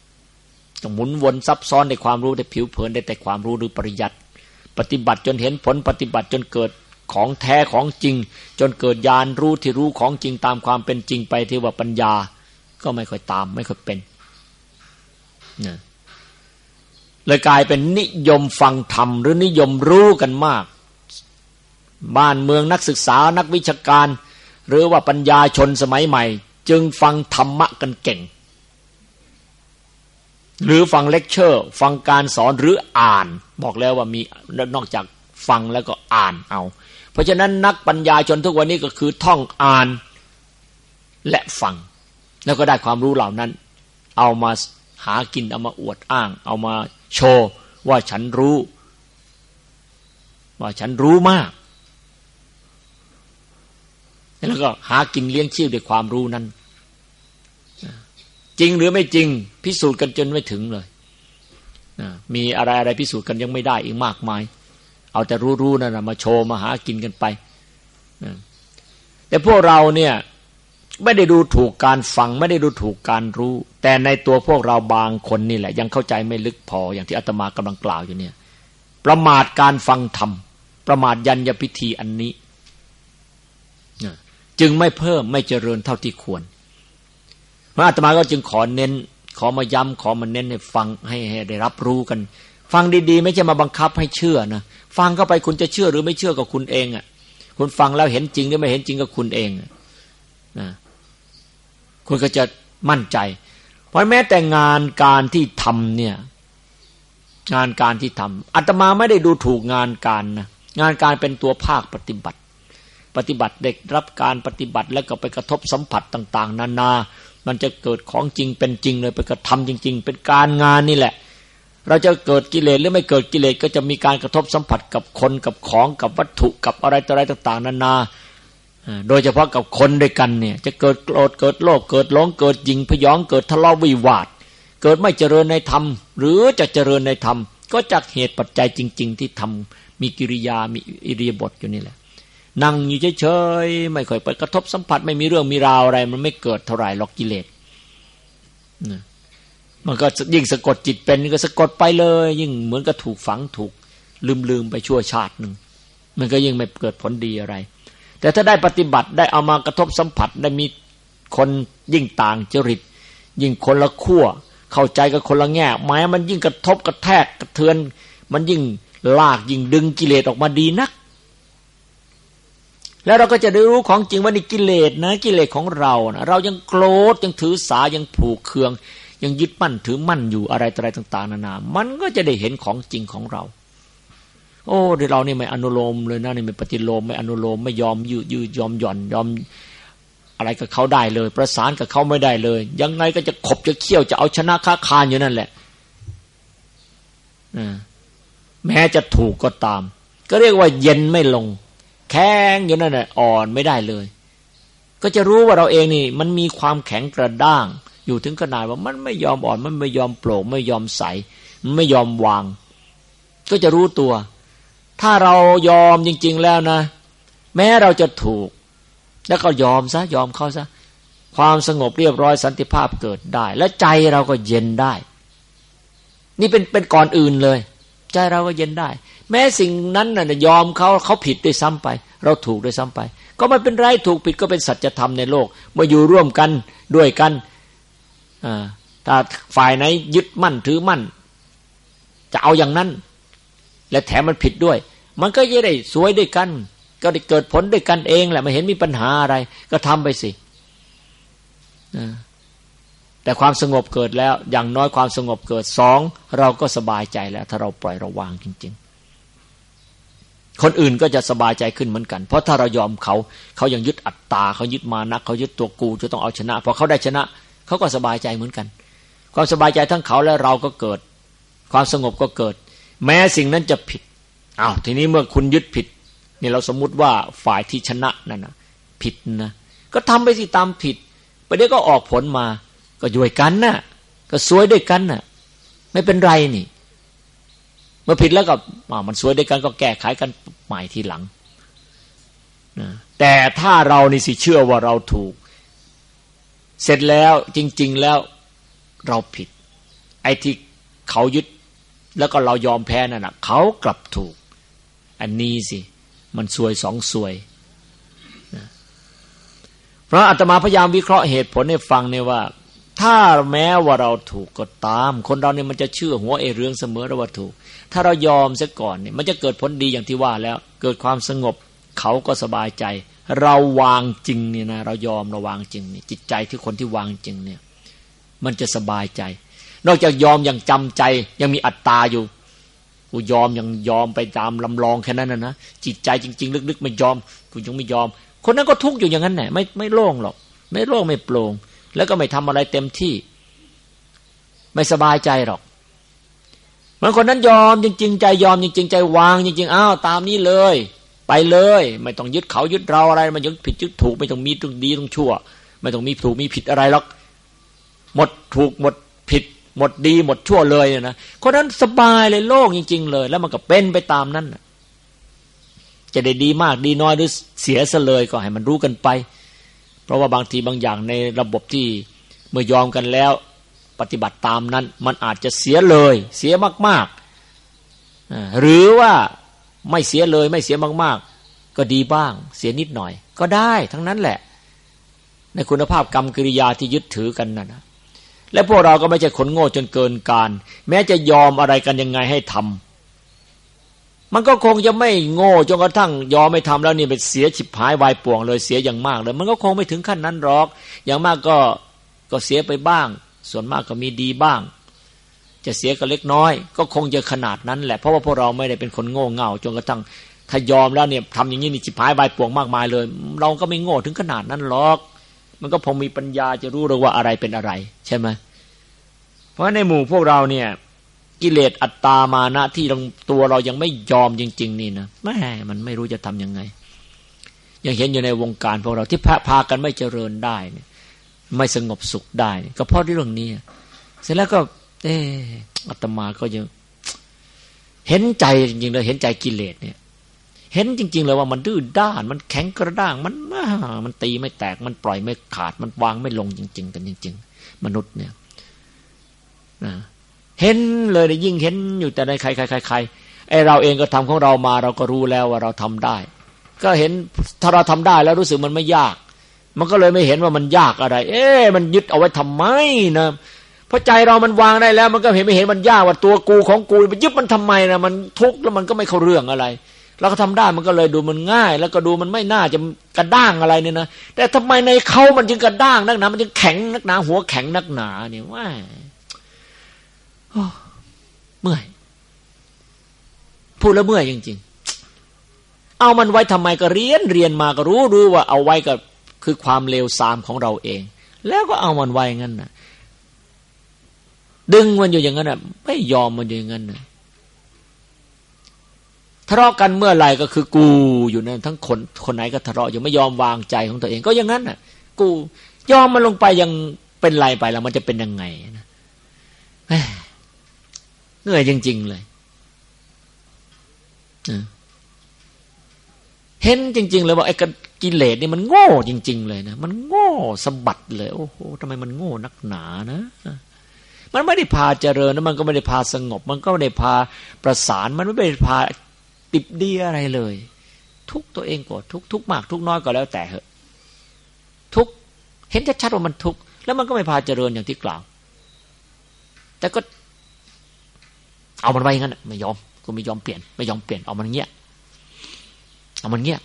ำต้องหมุนวนซับซ้อนในความรู้แต่ผิวเผินได้แต่ความรู้หรือปริยัติ ปฏิบัติจนเห็นผลปฏิบัติจนเกิดของแท้ของจริง จนเกิดญาณรู้ที่รู้ของจริงตามความเป็นจริงไปที่ว่าปัญญาก็ไม่ค่อยตามไม่ค่อยเป็น เลยกลายเป็นนิยมฟังธรรม หรือนิยมรู้กันมาก บ้านเมืองนักศึกษานักวิชาการ หรือว่าปัญญาชนสมัยใหม่ จึงฟังธรรมะกันเก่ง หรือฟังเลคเชอร์ ฟังการสอนหรืออ่าน บอกแล้วว่ามีนอกจากฟังแล้วก็อ่านเอา เพราะฉะนั้นนักปัญญาชนทุกวันนี้ก็คือท่องอ่านและฟัง แล้วก็ได้ความรู้เหล่านั้น เอามา หากินเอามาอวดอ้าง เอามาโชว์ว่าฉันรู้ ว่าฉันรู้มาก แล้วก็หากินเลี้ยงชีพด้วยความรู้นั้น จริงหรือไม่จริง พิสูจน์กันจนไม่ถึงเลยมีอะไรอะไรพิสูจน์กันยังไม่ได้อีกมากมาย เอาแต่รู้ๆนั่นนะมาโชว์มาหากินกันไปแต่พวกเราเนี่ย ไม่ได้ดูถูกการฟัง ไม่ได้ดูถูกการรู้ แต่ในตัวพวกเราบางคนนี่แหละ ยังเข้าใจไม่ลึกพออย่างที่อาตมากำลังกล่าวอยู่เนี่ย ประมาทการฟังธรรม ประมาทยัญญพิธีอันนี้ จึงไม่เพิ่มไม่เจริญเท่าที่ควรพระอาตมาก็จึงขอเน้น ขอมาย้ำขอมาเน้นให้ฟังให้ให้ได้รับรู้กัน ฟังดีๆ ไม่ใช่มาบังคับให้เชื่อนะฟังเข้าไปคุณจะเชื่อหรือไม่เชื่อกับคุณเองอะ คุณฟังแล้วเห็นจริงหรือไม่เห็นจริงกับคุณเองนะ คุณก็จะมั่นใจ เพราะแม้แต่งานการที่ทำเนี่ย งานการที่ทำอาตมาไม่ได้ดูถูกงานการนะงานการเป็นตัวภาคปฏิบัติ ปฏิบัติเด็กรับการปฏิบัติแล้วก็ไปกระทบสัมผัสต่าง ๆ นานา มันจะเกิดของจริงเป็นจริงเลยไปกระทำจริง ๆ เป็นการงานนี่แหละ เราจะเกิดกิเลสหรือไม่เกิดกิเลสก็จะมีการกระทบสัมผัสกับคนกับของกับวัตถุกับอะไรต่ออะไรต่าง ๆ นานา โดยเฉพาะกับคนด้วยกันเนี่ย จะเกิดโกรธเกิดโลภเกิดหลงเกิดยิงพยองเกิดทะเลาะวิวาท เกิดไม่เจริญในธรรม หรือจะเจริญในธรรม ก็จากเหตุปัจจัยจริง ๆ ที่ทำมีกิริยามีอิริยาบถอยู่นี่แหละนั่งอยู่เฉยๆไม่ค่อยไปกระทบสัมผัสไม่มีเรื่องมีราวอะไร มันไม่เกิดเท่าไหร่หรอกกิเลสมันก็ยิ่งสะกดจิตเป็นก็สะกดไปเลย ยิ่งเหมือนกับถูกฝังถูกลืมลืมไปชั่วชาติหนึ่งมันก็ยิ่งไม่เกิดผลดีอะไร แต่ถ้าได้ปฏิบัติได้เอามากระทบสัมผัสได้มีคนยิ่งต่างจริต ยิ่งคนละขั้วเข้าใจกับคนละแง่หมายมันยิ่งกระทบกระแทกกระเทือน มันยิ่งลากยิ่งดึงกิเลสออกมาดีนัก แล้วเราก็จะได้รู้ของจริงว่านี่กิเลสนะ กิเลสของเรานะเรายังโกรธยังถือสายังผูกเคือง ยังยึดมั่นถือมั่นอยู่อะไรต่อะไรต่าง ๆ นานา มันก็จะได้เห็นของจริงของเรา โอ้เดี๋ยวเรานี่ไม่อนุโลมเลยนะนี่ไม่ปฏิโลมไม่อนุโลมไม่ยอมยืดยืดยอมหย่อนยอมอะไรกับเขาได้เลย ประสานกับเขาไม่ได้เลย ยังไงก็จะขบจะเคี่ยวจะเอาชนะค้าคานอยู่นั่นแหละแม้จะถูกก็ตาม ก็เรียกว่าเย็นไม่ลง แข็งอยู่นั่นแหละอ่อนไม่ได้เลย ก็จะรู้ว่าเราเองนี่ มันมีความแข็งกระด้าง อยู่ถึงขนาดว่ามันไม่ยอมอ่อน มันไม่ยอมโปร่งไม่ยอมใสไม่ยอมวาง ก็จะรู้ตัว ถ้าเรายอมจริง ๆแล้วนะ แม้เราจะถูก แล้วก็ยอมซะยอมเขาซะความสงบเรียบร้อยสันติภาพเกิดได้ และใจเราก็เย็นได้ นี่เป็นเป็นก่อนอื่นเลย ใจเราก็เย็นได้ แม้สิ่งนั้นน่ะยอมเขาเขาผิดด้วยซ้ำไป เราถูกด้วยซ้ำไป ก็ไม่เป็นไรถูกผิดก็เป็นสัจธรรมในโลกเมื่ออยู่ร่วมกันด้วยกันถ้าฝ่ายไหนยึดมั่นถือมั่น จะเอาอย่างนั้น และแถมมันผิดด้วย มันก็จะได้สวยด้วยกัน ก็ได้เกิดผลด้วยกันเองแหละไม่เห็นมีปัญหาอะไร ก็ทำไปสิแต่ความสงบเกิดแล้ว อย่างน้อยความสงบเกิดสองเราก็สบายใจแล้ว ถ้าเราปล่อยระวางจริง ๆ คนอื่นก็จะสบายใจขึ้นเหมือนกัน เพราะถ้าเรายอมเขา เขายังยึดอัตตาเขายึดมานัก เขายึดตัวกูจะต้องเอาชนะพอเขาได้ชนะ เขาก็สบายใจเหมือนกัน ความสบายใจทั้งเขาและเราก็เกิด ความสงบก็เกิด แม้สิ่งนั้นจะผิดอา้าวทีนี้เมื่อคุณยึดผิดนี่เราสมมุติว่าฝ่ายที่ชนะนั่นนะผิดนะก็ทำไปสิตามผิดไปเดี๋ยวก็ออกผลมา ก็ด้วยกันนะ่ะ ก็สวยด้วยกันนะ่ะ ไม่เป็นไรนี่ เมื่อผิดแล้วก็มันสวยด้วยกันก็แก้ไขกันใหม่ทีหลังนะแต่ถ้าเรานี่สิเชื่อว่าเราถูก เสร็จแล้วจริง ๆแล้วเราผิด ไอ้ที่เขายึด แล้วก็เรายอมแพ้นั่นนะเขากลับถูก อันนี้สิ มันสวยสองสวยเพราะอาตมาพยายามวิเคราะห์เหตุผลให้ฟังเนี่ยว่า ถ้าแม้ว่าเราถูกก็ตาม คนเราเนี่ยมันจะเชื่อหัวเอเรื่องเสมอว่าถูก ถ้าเรายอมซะก่อนเนี่ยมันจะเกิดผลดีอย่างที่ว่าแล้ว เกิดความสงบเขาก็สบายใจ เราวางจริงเนี่ยนะเรายอมเราวางจริงเนี่ยจิตใจที่คนที่วางจริงเนี่ย มันจะสบายใจ นอกจากยอมอย่างจำใจ ยังมีอัตตาอยู่กูยอมยังยอมไปตามลำลองแค่นั้นนะนะจิตใจจริง ๆ ลึกๆไม่ยอมกูยังไม่ยอม คนนั้นก็ทุกข์อยู่อย่างนั้นแหละไม่ไม่โล่งหรอก ไม่โล่งไม่โปร่งแล้วก็ไม่ทำอะไรเต็มที่ ไม่สบายใจหรอกมันคนนั้นยอมจริง ๆ ใจยอมจริง ๆ ใจวางจริง ๆอ้าวตามนี้เลย ไปเลย ไม่ต้องยึดเขายึดเราอะไร มันยึดผิดยึดถูก ไม่ต้องมีตรงดีตรงชั่ว ไม่ต้องมีถูกมีผิดอะไรหรอกหมดถูกหมด หมดดีหมดชั่วเลยเนี่ยนะคนนั้นสบายเลยโล่งจริง ๆ เลย แล้วมันก็เป็นไปตามนั้นจะได้ดีมากดีน้อยหรือเสียซะเลยก็ให้มันรู้กันไป เพราะว่าบางทีบางอย่างในระบบที่เมื่อยอมกันแล้ว ปฏิบัติตามนั้น มันอาจจะเสียเลย เสียมากๆหรือว่าไม่เสียเลยไม่เสียมากๆ ก็ดีบ้าง เสียนิดหน่อย ก็ได้ทั้งนั้นแหละ ในคุณภาพกรรมกิริยาที่ยึดถือกันนั่นนะ และพวกเราก็ไม่ใช่คนโง่จนเกินการ แม้จะยอมอะไรกันยังไงให้ทำมันก็คงจะไม่โง่จนกระทั่งยอมไม่ทำแล้วนี่เป็นเสียฉิบหายวายป่วงเลยเสียอย่างมากเลย มันก็คงไม่ถึงขั้นนั้นหรอก อย่างมากก็ก็เสียไปบ้าง ส่วนมากก็มีดีบ้าง จะเสียก็เล็กน้อย ก็คงจะขนาดนั้นแหละเพราะว่าพวกเราไม่ได้เป็นคนโง่เง่าจนกระทั่งถ้ายอมแล้วเนี่ยทำอย่างนี้นี่จิพายใบป่วงมากมายเลย เราก็ไม่โง่ถึงขนาดนั้นหรอก มันก็พอมีปัญญาจะรู้เลยว่าอะไรเป็นอะไร ใช่ไหม เพราะในหมู่พวกเราเนี่ย กิเลสอัตตามานะที่ตัวเรายังไม่ยอมจริง ๆ นี่นะแม่มันไม่รู้จะทํำยังไง ยังเห็นอยู่ในวงการพวกเราที่พาพากันไม่เจริญได้เนี่ยไม่สงบสุขได้ ก็เพราะเรื่องนี้ เสร็จแล้วก็ เอออาตมาก็ยังเห็นใจจริงๆเลยเห็นใจกิเลสเนี่ย เห็นจริง ๆ เลยว่ามันดื้อด้าน มันแข็งกระด้าง มันมันตีไม่แตก มันปล่อยไม่ขาด มันวางไม่ลงจริง ๆ กันจริง ๆ มนุษย์เนี่ย นะเห็นเลยยิ่งเห็นอยู่แต่ในใครใครใครใครไอเราเองก็ทำของเรามาเราก็รู้แล้วว่าเราทำได้ ก็เห็นถ้าเราทำได้แล้วรู้สึกมันไม่ยาก มันก็เลยไม่เห็นว่ามันยากอะไร เอ๊มันยึดเอาไว้ทำไมนะเพราะใจเรามันวางได้แล้ว มันก็เห็นไม่เห็นมันยากว่าตัวกูของกูไปยึดมันทำไมนะมันทุกข์แล้วมันก็ไม่เข้าเรื่องอะไรเราก็ทำได้มันก็เลยดูมันง่าย แล้วก็ดูมันไม่น่าจะกระด้างอะไรเนี่ยนะแต่ทำไมในเขามันจึงกระด้างนักหนา มันจึงแข็งนักหนา หัวแข็งนักหนาเนี่ยว่า เมื่อยพูดแล้วเมื่อยจริง ๆ เอามันไว้ทำไมก็เรียนเรียนมาก็รู้รู้ว่าเอาไว้ก็คือความเลวทรามของเราเอง แล้วก็เอามันไว้งั้นนะดึงมันอยู่อย่างนั้นนะไม่ยอมมันอยู่อย่างนั้นนะทะเลาะกันเมื่อไหร่ก็คือกูอยู่นั่นทั้งคนคนไหนก็ทะเลาะอยู่ไม่ยอมวางใจของตัวเองก็อย่างนั้นน่ะ กูยอมมันลงไปยังเป็นไรไปแล้วมันจะเป็นยังไงนะ เหนื่อยจริง ๆ เลยเห็นจริง ๆ เลยว่าไอ้กิเลสนี่มันโง่จริง ๆ เลยนะมันโง่สะบัดเลย โอ้โหทำไมมันโง่นักหนานะมันไม่ได้พาเจริญนะมันก็ไม่ได้พาสงบ มันก็ไม่ได้พาประสาน มันไม่ได้พาติบดีอะไรเลย ทุกตัวเองกดทุกทุกมาก ทุกน้อยก็แล้วแต่เหอะทุกเห็นชัดๆว่ามันทุกแล้วมันก็ไม่พาเจริญอย่างที่กล่าว แต่ก็ เอามันไว้งั้นไม่ยอมกูไม่ยอมเปลี่ยนไม่ยอมเปลี่ยนเอามันเงี้ยเอามันเงี้ย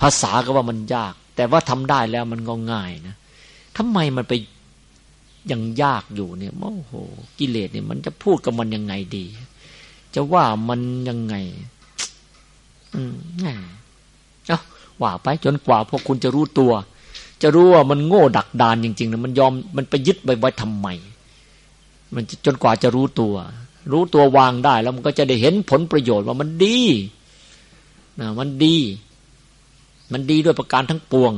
ภาษาก็ว่ามันยาก แต่ว่าทำได้แล้วมันก็ง่ายนะทำไมมันไปยังยากอยู่เนี่ยโอ้โหกิเลสเนี่ย มันจะพูดกับมันยังไงดี จะว่ามันยังไง อืมเอาว่าไปจนกว่าพวกคุณจะรู้ตัว จะรู้ว่ามันโง่ดักดานจริงๆนะมันยอมมันไปยึดไปไว้ทำไม มันจนกว่าจะรู้ตัว รู้ตัววางได้แล้วมันก็จะได้เห็นผลประโยชน์ว่ามันดีนะมันดี มันดีด้วยประการทั้งปวง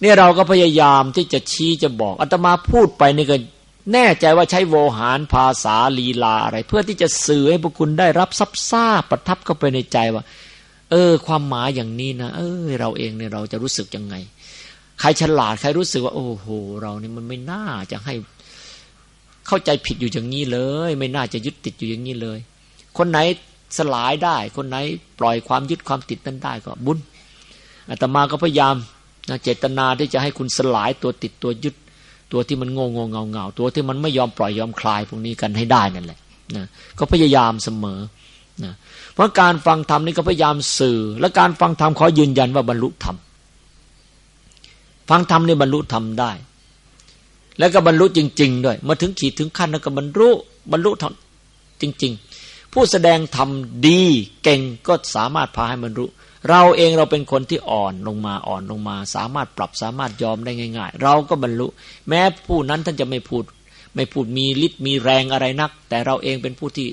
เนี่ยเราก็พยายามที่จะชี้จะบอกอาตมาพูดไปนี่ก็แน่ใจว่าใช้โวหารภาษาลีลาอะไร เพื่อที่จะสื่อให้พวกคุณได้รับซับซ่าประทับเข้าไปในใจว่า เออ ความหมายอย่างนี้นะเออ เราเองเนี่ยเราจะรู้สึกยังไง ใครฉลาดใครรู้สึกว่า โอ้โห เราเนี่ยมันไม่น่าจะให้เข้าใจผิดอยู่อย่างนี้เลย ไม่น่าจะยึดติดอยู่อย่างนี้เลย คนไหนสลายได้ คนไหนปล่อยความยึดความติดนั้นได้ก็บุญอาตมาก็พยายามเจตนาที่จะให้คุณสลายตัวติดตัวยึดตัวที่มันโง่งงเงาเงาตัวที่มันไม่ยอมปล่อยยอมคลายพวกนี้กันให้ได้นั่นแหละนะก็พยายามเสมอนะ ราะการฟังธรรมนี่ก็พยายามสื่อ และการฟังธรรมขอยืนยันว่าบรรลุธรรมฟังธรรมนี่บรรลุธรรมได้ แล้วก็บรรลุจริง ๆ ด้วยมาถึงขีดถึงขั้นแล้วก็บรรลุบรรลุธรรมจริง ๆ ผู้แสดงธรรมดีเก่งก็สามารถพาให้บรรลุเราเองเราเป็นคนที่อ่อนลงมาอ่อนลงมา สามารถปรับสามารถยอมได้ง่าย ๆ เราก็บรรลุ แม้ผู้นั้นท่านจะไม่พูด ไม่พูดมีฤทธิ์มีแรงอะไรนัก แต่เราเองเป็นผู้ที่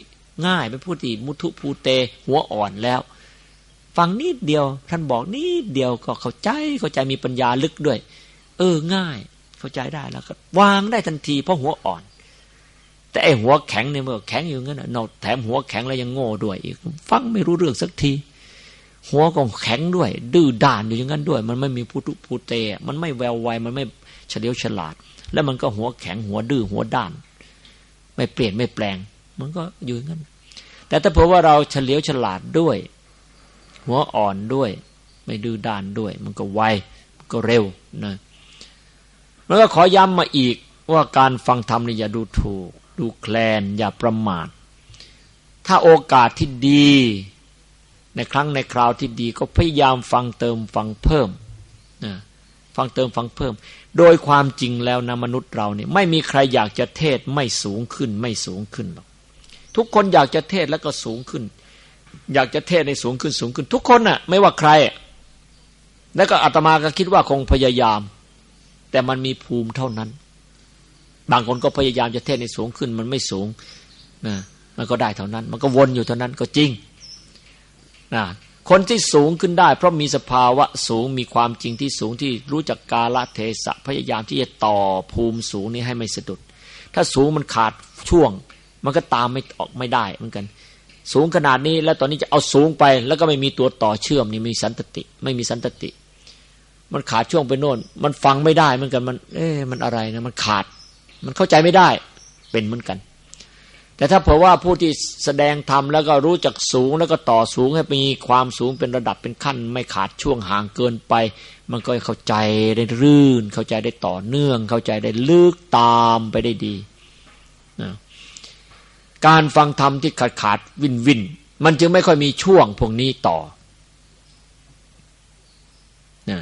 ง่ายเป็นผู้ที่มุทุภูเต หัวอ่อนแล้วฟังนิดเดียว ท่านบอกนิดเดียวก็เข้าใจเข้าใจมีปัญญาลึกด้วย เออง่าย เข้าใจได้แล้วก็วางได้ทันทีเพราะหัวอ่อน แต่ไอหัวแข็งเนี่ยมื่อแข็งอยู่งั้นนแถมหัวแข็งแล้วยังโง่ด้วยอีกฟังไม่รู้เรื่องสักทีหัวก็แข็งด้วย ดื้อด้านอยู่อย่างนั้นด้วย มันไม่มีพุทุพุเตมันไม่แววไวมันไม่เฉลียวฉลาด แล้วมันก็หัวแข็งหัวดื้อหัวด้าน ไม่เปลี่ยนไม่แปลง มันก็อยู่งนั้น แต่ถ้าเผื่อว่าเราเฉลียวฉลาดด้วย หัวอ่อนด้วย ไม่ดื้อด้านด้วย มันก็ไวก็เร็วนะแล้วก็ขอย้ำมาอีกว่าการฟังธรรมนี่อย่าดูถูก ดูแคลน อย่าประมาท ถ้าโอกาสที่ดี ในครั้งในคราวที่ดีก็พยายามฟังเติมฟังเพิ่มนะฟังเติมฟังเพิ่ม โดยความจริงแล้วนะมนุษย์เราเนี่ยไม่มีใครอยากจะเทศไม่สูงขึ้นไม่สูงขึ้นหรอก ทุกคนอยากจะเทศแล้วก็สูงขึ้น อยากจะเทศในสูงขึ้นสูงขึ้น ทุกคนน่ะ ไม่ว่าใคร แล้วก็อาตมาก็คิดว่าคงพยายาม แต่มันมีภูมิเท่านั้น บางคนก็พยายามจะเทศในสูงขึ้น มันไม่สูงนะมันก็ได้เท่านั้น มันก็วนอยู่เท่านั้นก็จริงนะคนที่สูงขึ้นได้ เพราะมีสภาวะสูงมีความจริงที่สูงที่รู้จักกาลเทศะพยายามที่จะต่อภูมิสูงนี้ให้ไม่สะดุด ถ้าสูงมันขาดช่วง มันก็ตามไม่ออกไม่ได้เหมือนกัน สูงขนาดนี้แล้วตอนนี้จะเอาสูงไป แล้วก็ไม่มีตัวต่อเชื่อมนี่มีสันตติ ไม่มีสันตติ มันขาดช่วงไปโน่น มันฟังไม่ได้เหมือนกันมัน เอ๊ะมันอะไรนะมันขาด มันเข้าใจไม่ได้เป็นเหมือนกัน แต่ถ้าเผื่อว่าผู้ที่แสดงธรรมแล้วก็รู้จักสูงแล้วก็ต่อสูงให้มีความสูงเป็นระดับเป็นขั้น ไม่ขาดช่วงห่างเกินไป มันก็เข้าใจได้รื่น เข้าใจได้ต่อเนื่อง เข้าใจได้ลึกตามไปได้ดีนะ การฟังธรรมที่ขาดขาดวินวิน มันจึงไม่ค่อยมีช่วงพวกนี้ต่อนะ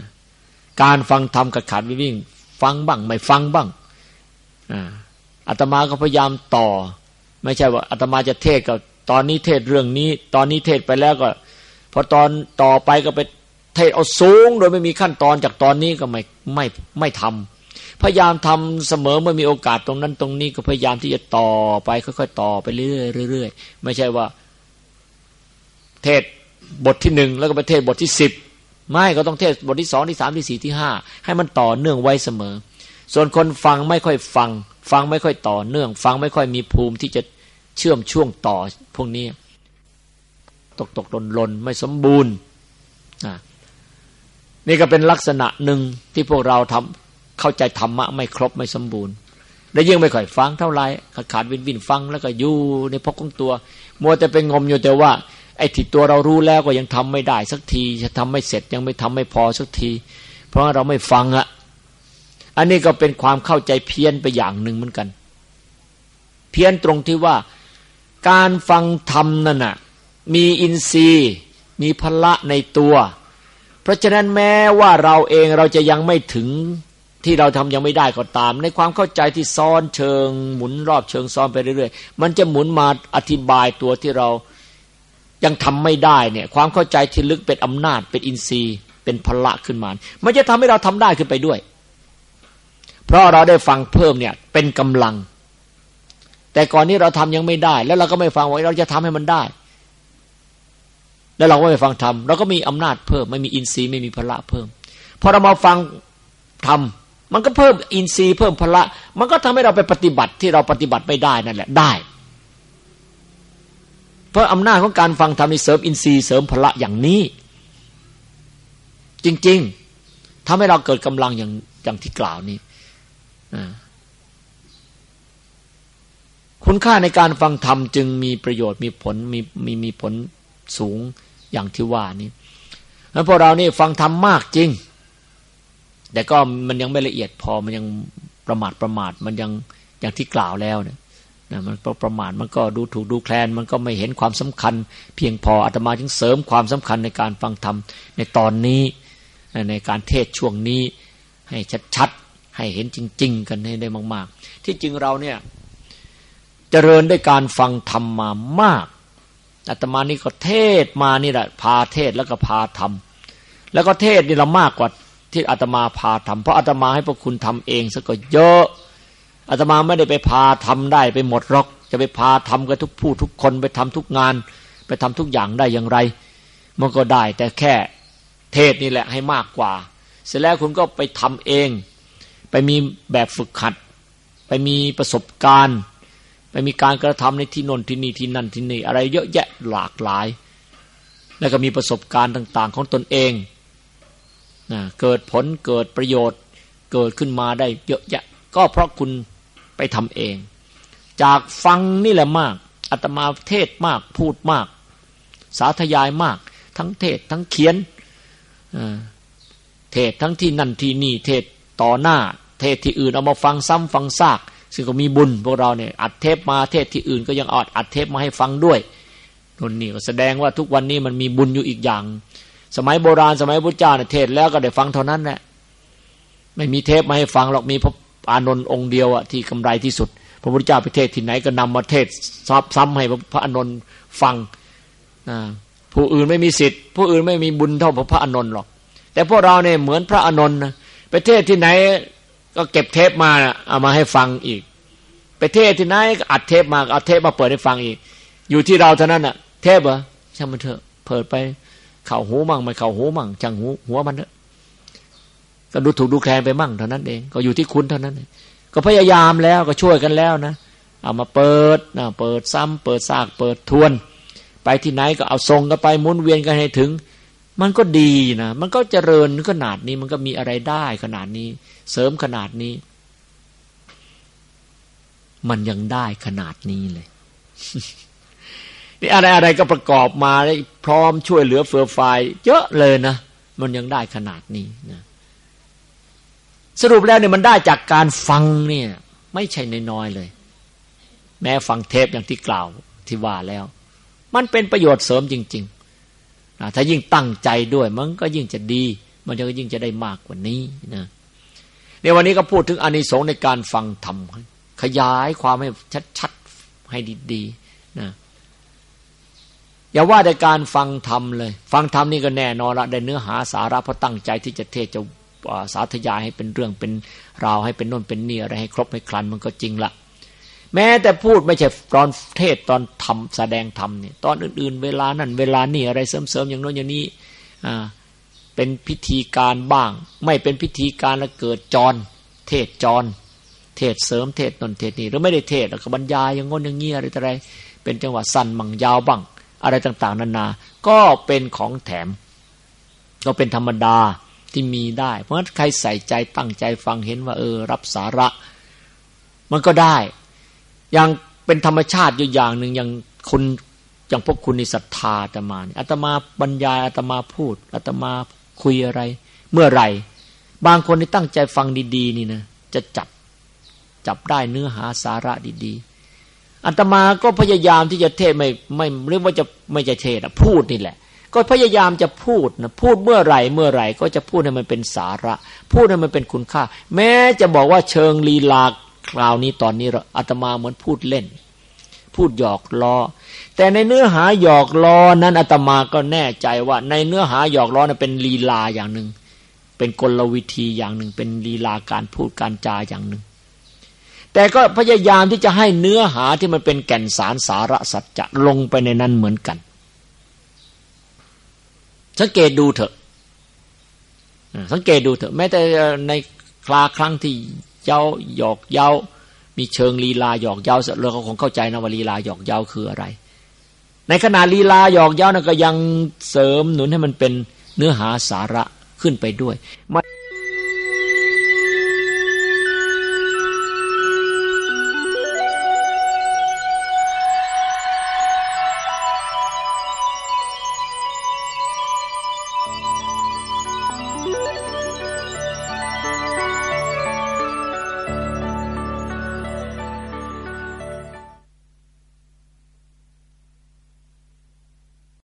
การฟังธรรมขาดขาดวินวินฟังบ้างไม่ฟังบ้างอาตมาก็พยายามต่อ ไม่ใช่ว่าอาตมาจะเทศกับตอนนี้เทศเรื่องนี้ ตอนนี้เทศไปแล้วก็พอตอนต่อไปก็ไปเทศเอาสูง โดยไม่มีขั้นตอนจากตอนนี้ก็ไม่ไม่ไม่ทำ พยายามทำเสมอเมื่อมีโอกาสตรงนั้นตรงนี้ก็พยายามที่จะต่อไปค่อยๆต่อไปเรื่อยๆเรื่อยๆไม่ใช่ว่า เทศบทที่หนึ่งแล้วก็ไปเทศบทที่สิบไม่ก็ต้องเทศบทที่สองที่สามที่สี่ที่ห้าให้มันต่อเนื่องไว้เสมอ ส่วนคนฟังไม่ค่อยฟัง ฟังไม่ค่อยต่อเนื่อง ฟังไม่ค่อยมีภูมิที่จะเชื่อมช่วงต่อพวกนี้ ตกตกหล่นหล่นไม่สมบูรณ์นี่ก็เป็นลักษณะหนึ่งที่พวกเราทำ เข้าใจธรรมะไม่ครบไม่สมบูรณ์ และยิ่งไม่ค่อยฟังเท่าไหร่ขาดวินวินฟังแล้วก็อยู่ในพกของตัว มัวแต่เป็นงมอยู่แต่ว่า ไอ้ที่ตัวเรารู้แล้วก็ยังทำไม่ได้สักทีจะทำไม่เสร็จยังไม่ทำไม่พอสักที เพราะเราไม่ฟังอะอันนี้ก็เป็นความเข้าใจเพี้ยนไปอย่างหนึ่งเหมือนกัน เพี้ยนตรงที่ว่าการฟังธรรมนั่นน่ะมีอินทรีย์ มีพละในตัว เพราะฉะนั้นแม้ว่าเราเองเราจะยังไม่ถึง ที่เราทำยังไม่ได้ก็ตาม ในความเข้าใจที่ซ้อนเชิง หมุนรอบเชิงซ้อนไปเรื่อยๆ มันจะหมุนมาอธิบายตัวที่เรายังทำไม่ได้เนี่ยความเข้าใจที่ลึกเป็นอำนาจเป็นอินทรีย์ เป็นพละขึ้นมา มันจะทำให้เราทำได้ขึ้นไปด้วย เพราะเราได้ฟังเพิ่มเนี่ยเป็นกำลัง แต่ก่อนนี้เราทำยังไม่ได้ แล้วเราก็ไม่ฟังว่าเราจะทำให้มันได้ แล้วเราก็ไม่ฟังทำเราก็มีอำนาจเพิ่ม ไม่มีอินทรีย์ไม่มีพละเพิ่มพอเรามาฟังทำ มันก็เพิ่มอินทรีย์เพิ่มพละ มันก็ทำให้เราไปปฏิบัติที่เราปฏิบัติไม่ได้นั่นแหละได้ เพราะอำนาจของการฟังธรรมนี่เสริมอินทรีย์เสริมพละอย่างนี้ จริง ๆทำให้เราเกิดกำลังอย่างอย่างที่กล่าวนี้คุณค่าในการฟังธรรมจึงมีประโยชน์มีผลมีมีมีผลสูงอย่างที่ว่านี้แล้วพวกเรานี่ฟังธรรมมากจริง แต่ก็มันยังไม่ละเอียดพอมันยังประมาทประมาทมันยังอย่างที่กล่าวแล้วเนี่ยนะมันประมาทมันก็ดูถูกดูแคลน มันก็ไม่เห็นความสำคัญ เพียงพออาตมาจึงเสริมความสำคัญในการฟังธรรมในตอนนี้ในการเทศช่วงนี้ให้ชัดๆให้เห็นจริง ๆ กันให้ได้มาก ๆ ที่จริงเราเนี่ยเจริญด้วยการฟังธรรมมามากอาตมานี่ก็เทศมานี่แหละพาเทศแล้วก็พาทำแล้วก็เทศนี่เรามากกว่า ที่อาตมาพาทำเพราะอาตมาให้พวกคุณทำเองซะก็เยอะอาตมาไม่ได้ไปพาทำได้ไปหมดหรอก จะไปพาทำกับทุกผู้ทุกคนไปทำทุกงาน ไปทำทุกอย่างได้อย่างไร มันก็ได้ แต่แค่เทศนี่แหละให้มากกว่า เสร็จแล้วคุณก็ไปทำเอง ไปมีแบบฝึกหัด ไปมีประสบการณ์ไม่มีการกระทำในที่นนที่นี่ที่นั่นที่นี่ อะไรเยอะแยะหลากหลาย แล้วก็มีประสบการณ์ต่าง ๆ ของตนเอง นะเกิดผลเกิดประโยชน์ เกิดขึ้นมาได้เยอะแยะ ก็เพราะคุณไปทำเอง จากฟังนี่แหละมากอาตมาเทศมากพูดมาก สาธยายมาก ทั้งเทศทั้งเขียนเทศทั้งที่นั่นที่นี่เทศต่อหน้า เทศที่อื่นเอามาฟังซ้ำฟังซาก ซึ่งก็มีบุญพวกเราเนี่ยอัดเทปมาเทศที่อื่นก็ยังอัดอัดเทปมาให้ฟังด้วยนนนี่ก็แสดงว่าทุกวันนี้มันมีบุญอยู่อีกอย่าง สมัยโบราณสมัยพุทธเจ้าเนี่ยเทศแล้วก็ได้ฟังเท่านั้นแหละไม่มีเทปมาให้ฟังหรอกมีพระอานนท์องค์เดียวอะที่กำไรที่สุด พระพุทธเจ้าไปเทศที่ไหนก็นำมาเทศซ้ำให้พระอานนท์ฟังผู้อื่นไม่มีสิทธิ์ ผู้อื่นไม่มีบุญเท่าพระอานนท์หรอก แต่พวกเราเนี่ยเหมือนพระอานนท์นะไปเทศที่ไหนก็เก็บเทปมาเอามาให้ฟังอีก ไปเทศที่ไหนก็อัดเทปมาเอาเทปมาเปิดให้ฟังอีก อยู่ที่เราเท่านั้นน่ะเทปเหรอช่างมันเถอะเปิดไป เข่าหูมั่งไม่เข่าหูมั่งจังหูหัวมันเถอะก็ดูถูกดูแคลนไปมั่งเท่านั้นเอง ก็อยู่ที่คุณเท่านั้น ก็พยายามแล้วก็ช่วยกันแล้วนะ เอามาเปิดนะเปิดซ้ำเปิดซาก เปิดทวน ไปที่ไหนก็เอาทรงกันไปหมุนเวียนกันให้ถึง มันก็ดีนะ มันก็เจริญขนาดนี้ มันก็มีอะไรได้ขนาดนี้ เสริมขนาดนี้ มันยังได้ขนาดนี้เลยนี่อะไรอะไรก็ประกอบมา พร้อมช่วยเหลือเฟือฟายเยอะเลยนะ มันยังได้ขนาดนี้นะสรุปแล้วเนี่ยมันได้จากการฟังเนี่ย ไม่ใช่น้อยเลย แม้ฟังเทปอย่างที่กล่าวที่ว่าแล้ว มันเป็นประโยชน์เสริมจริงๆถ้ายิ่งตั้งใจด้วย มันก็ยิ่งจะดี มันก็ยิ่งจะได้มากกว่านี้นะในวันนี้ก็พูดถึงอานิสงส์ในการฟังธรรมขยายความให้ชัดๆให้ดีๆ อย่าว่าในการฟังธรรมเลย ฟังธรรมนี่ก็แน่นอนละได้เนื้อหาสาระเพราะตั้งใจที่จะเทศจะสาธยายให้เป็นเรื่องเป็นราวให้เป็นน่นเป็นนี่อะไรให้ครบให้ครันมันก็จริงละแม้แต่พูดไม่ใช่ตอนเทศตอนทำแสดงธรรมเนี่ยตอนอื่น ๆ เวลานั่นเวลานี่อะไรเสริมๆอย่างโน้นอย่างนี้อ่าเป็นพิธีการบ้าง ไม่เป็นพิธีการแล้วเกิดจร เทศจร เทศเสริมเทศนนเทศนี่หรือไม่ได้เทศแล้วก็บรรยายอย่างงน้นอย่างนี้อะไรอะไรเป็นจังหวะสั้นมั่งยาวบ้าง อะไรต่างๆ นานา ก็เป็นของแถม ก็เป็นธรรมดาที่มีได้ เพราะฉะนั้นใครใส่ใจตั้งใจฟังเห็นว่าเออ รับสาระ มันก็ได้ อย่างเป็นธรรมชาติอยู่อย่างหนึ่งอย่างคุณอย่างพวกคุณในศรัทธาอาตมาอาตมาบรรยายอาตมาพูดอาตมาคุยอะไร เมื่อไหร่ บางคนที่ตั้งใจฟังดี ๆ นี่นะจะจับจับได้เนื้อหาสาระดี ๆ อัตมาก็พยายามที่จะเทศไม่ไม่เรียกว่าจะไม่จะเทศอะพูดนี่แหละ ก็พยายามจะพูดนะพูดเมื่อไหร่เมื่อไหร่ก็จะพูดให้มันเป็นสาระ พูดให้มันเป็นคุณค่า แม้จะบอกว่าเชิงลีลาคราวนี้ตอนนี้เราอาตมาเหมือนพูดเล่น พูดหยอกล้อ แต่ในเนื้อหาหยอกล้อนั้นอาตมาก็แน่ใจว่า ในเนื้อหาหยอกล้อนั้นเป็นลีลาอย่างหนึ่งเป็นกลวิธีอย่างหนึ่ง เป็นลีลาการพูดการจาอย่างหนึ่ง แต่ก็พยายามที่จะให้เนื้อหาที่มันเป็นแก่นสารสาระสัจจะลงไปในนั้นเหมือนกัน สังเกตดูเถอะ สังเกตดูเถอะ แม้แต่ในคลาครั้งที่เย้าหยอกเย้า มีเชิงลีลาหยอกเย้าเราก็คงเข้าใจนะว่าลีลาหยอกเย้าคืออะไร ในขณะลีลาหยอกเย้านั่นก็ยังเสริมหนุนให้มันเป็นเนื้อหาสาระขึ้นไปด้วยไม่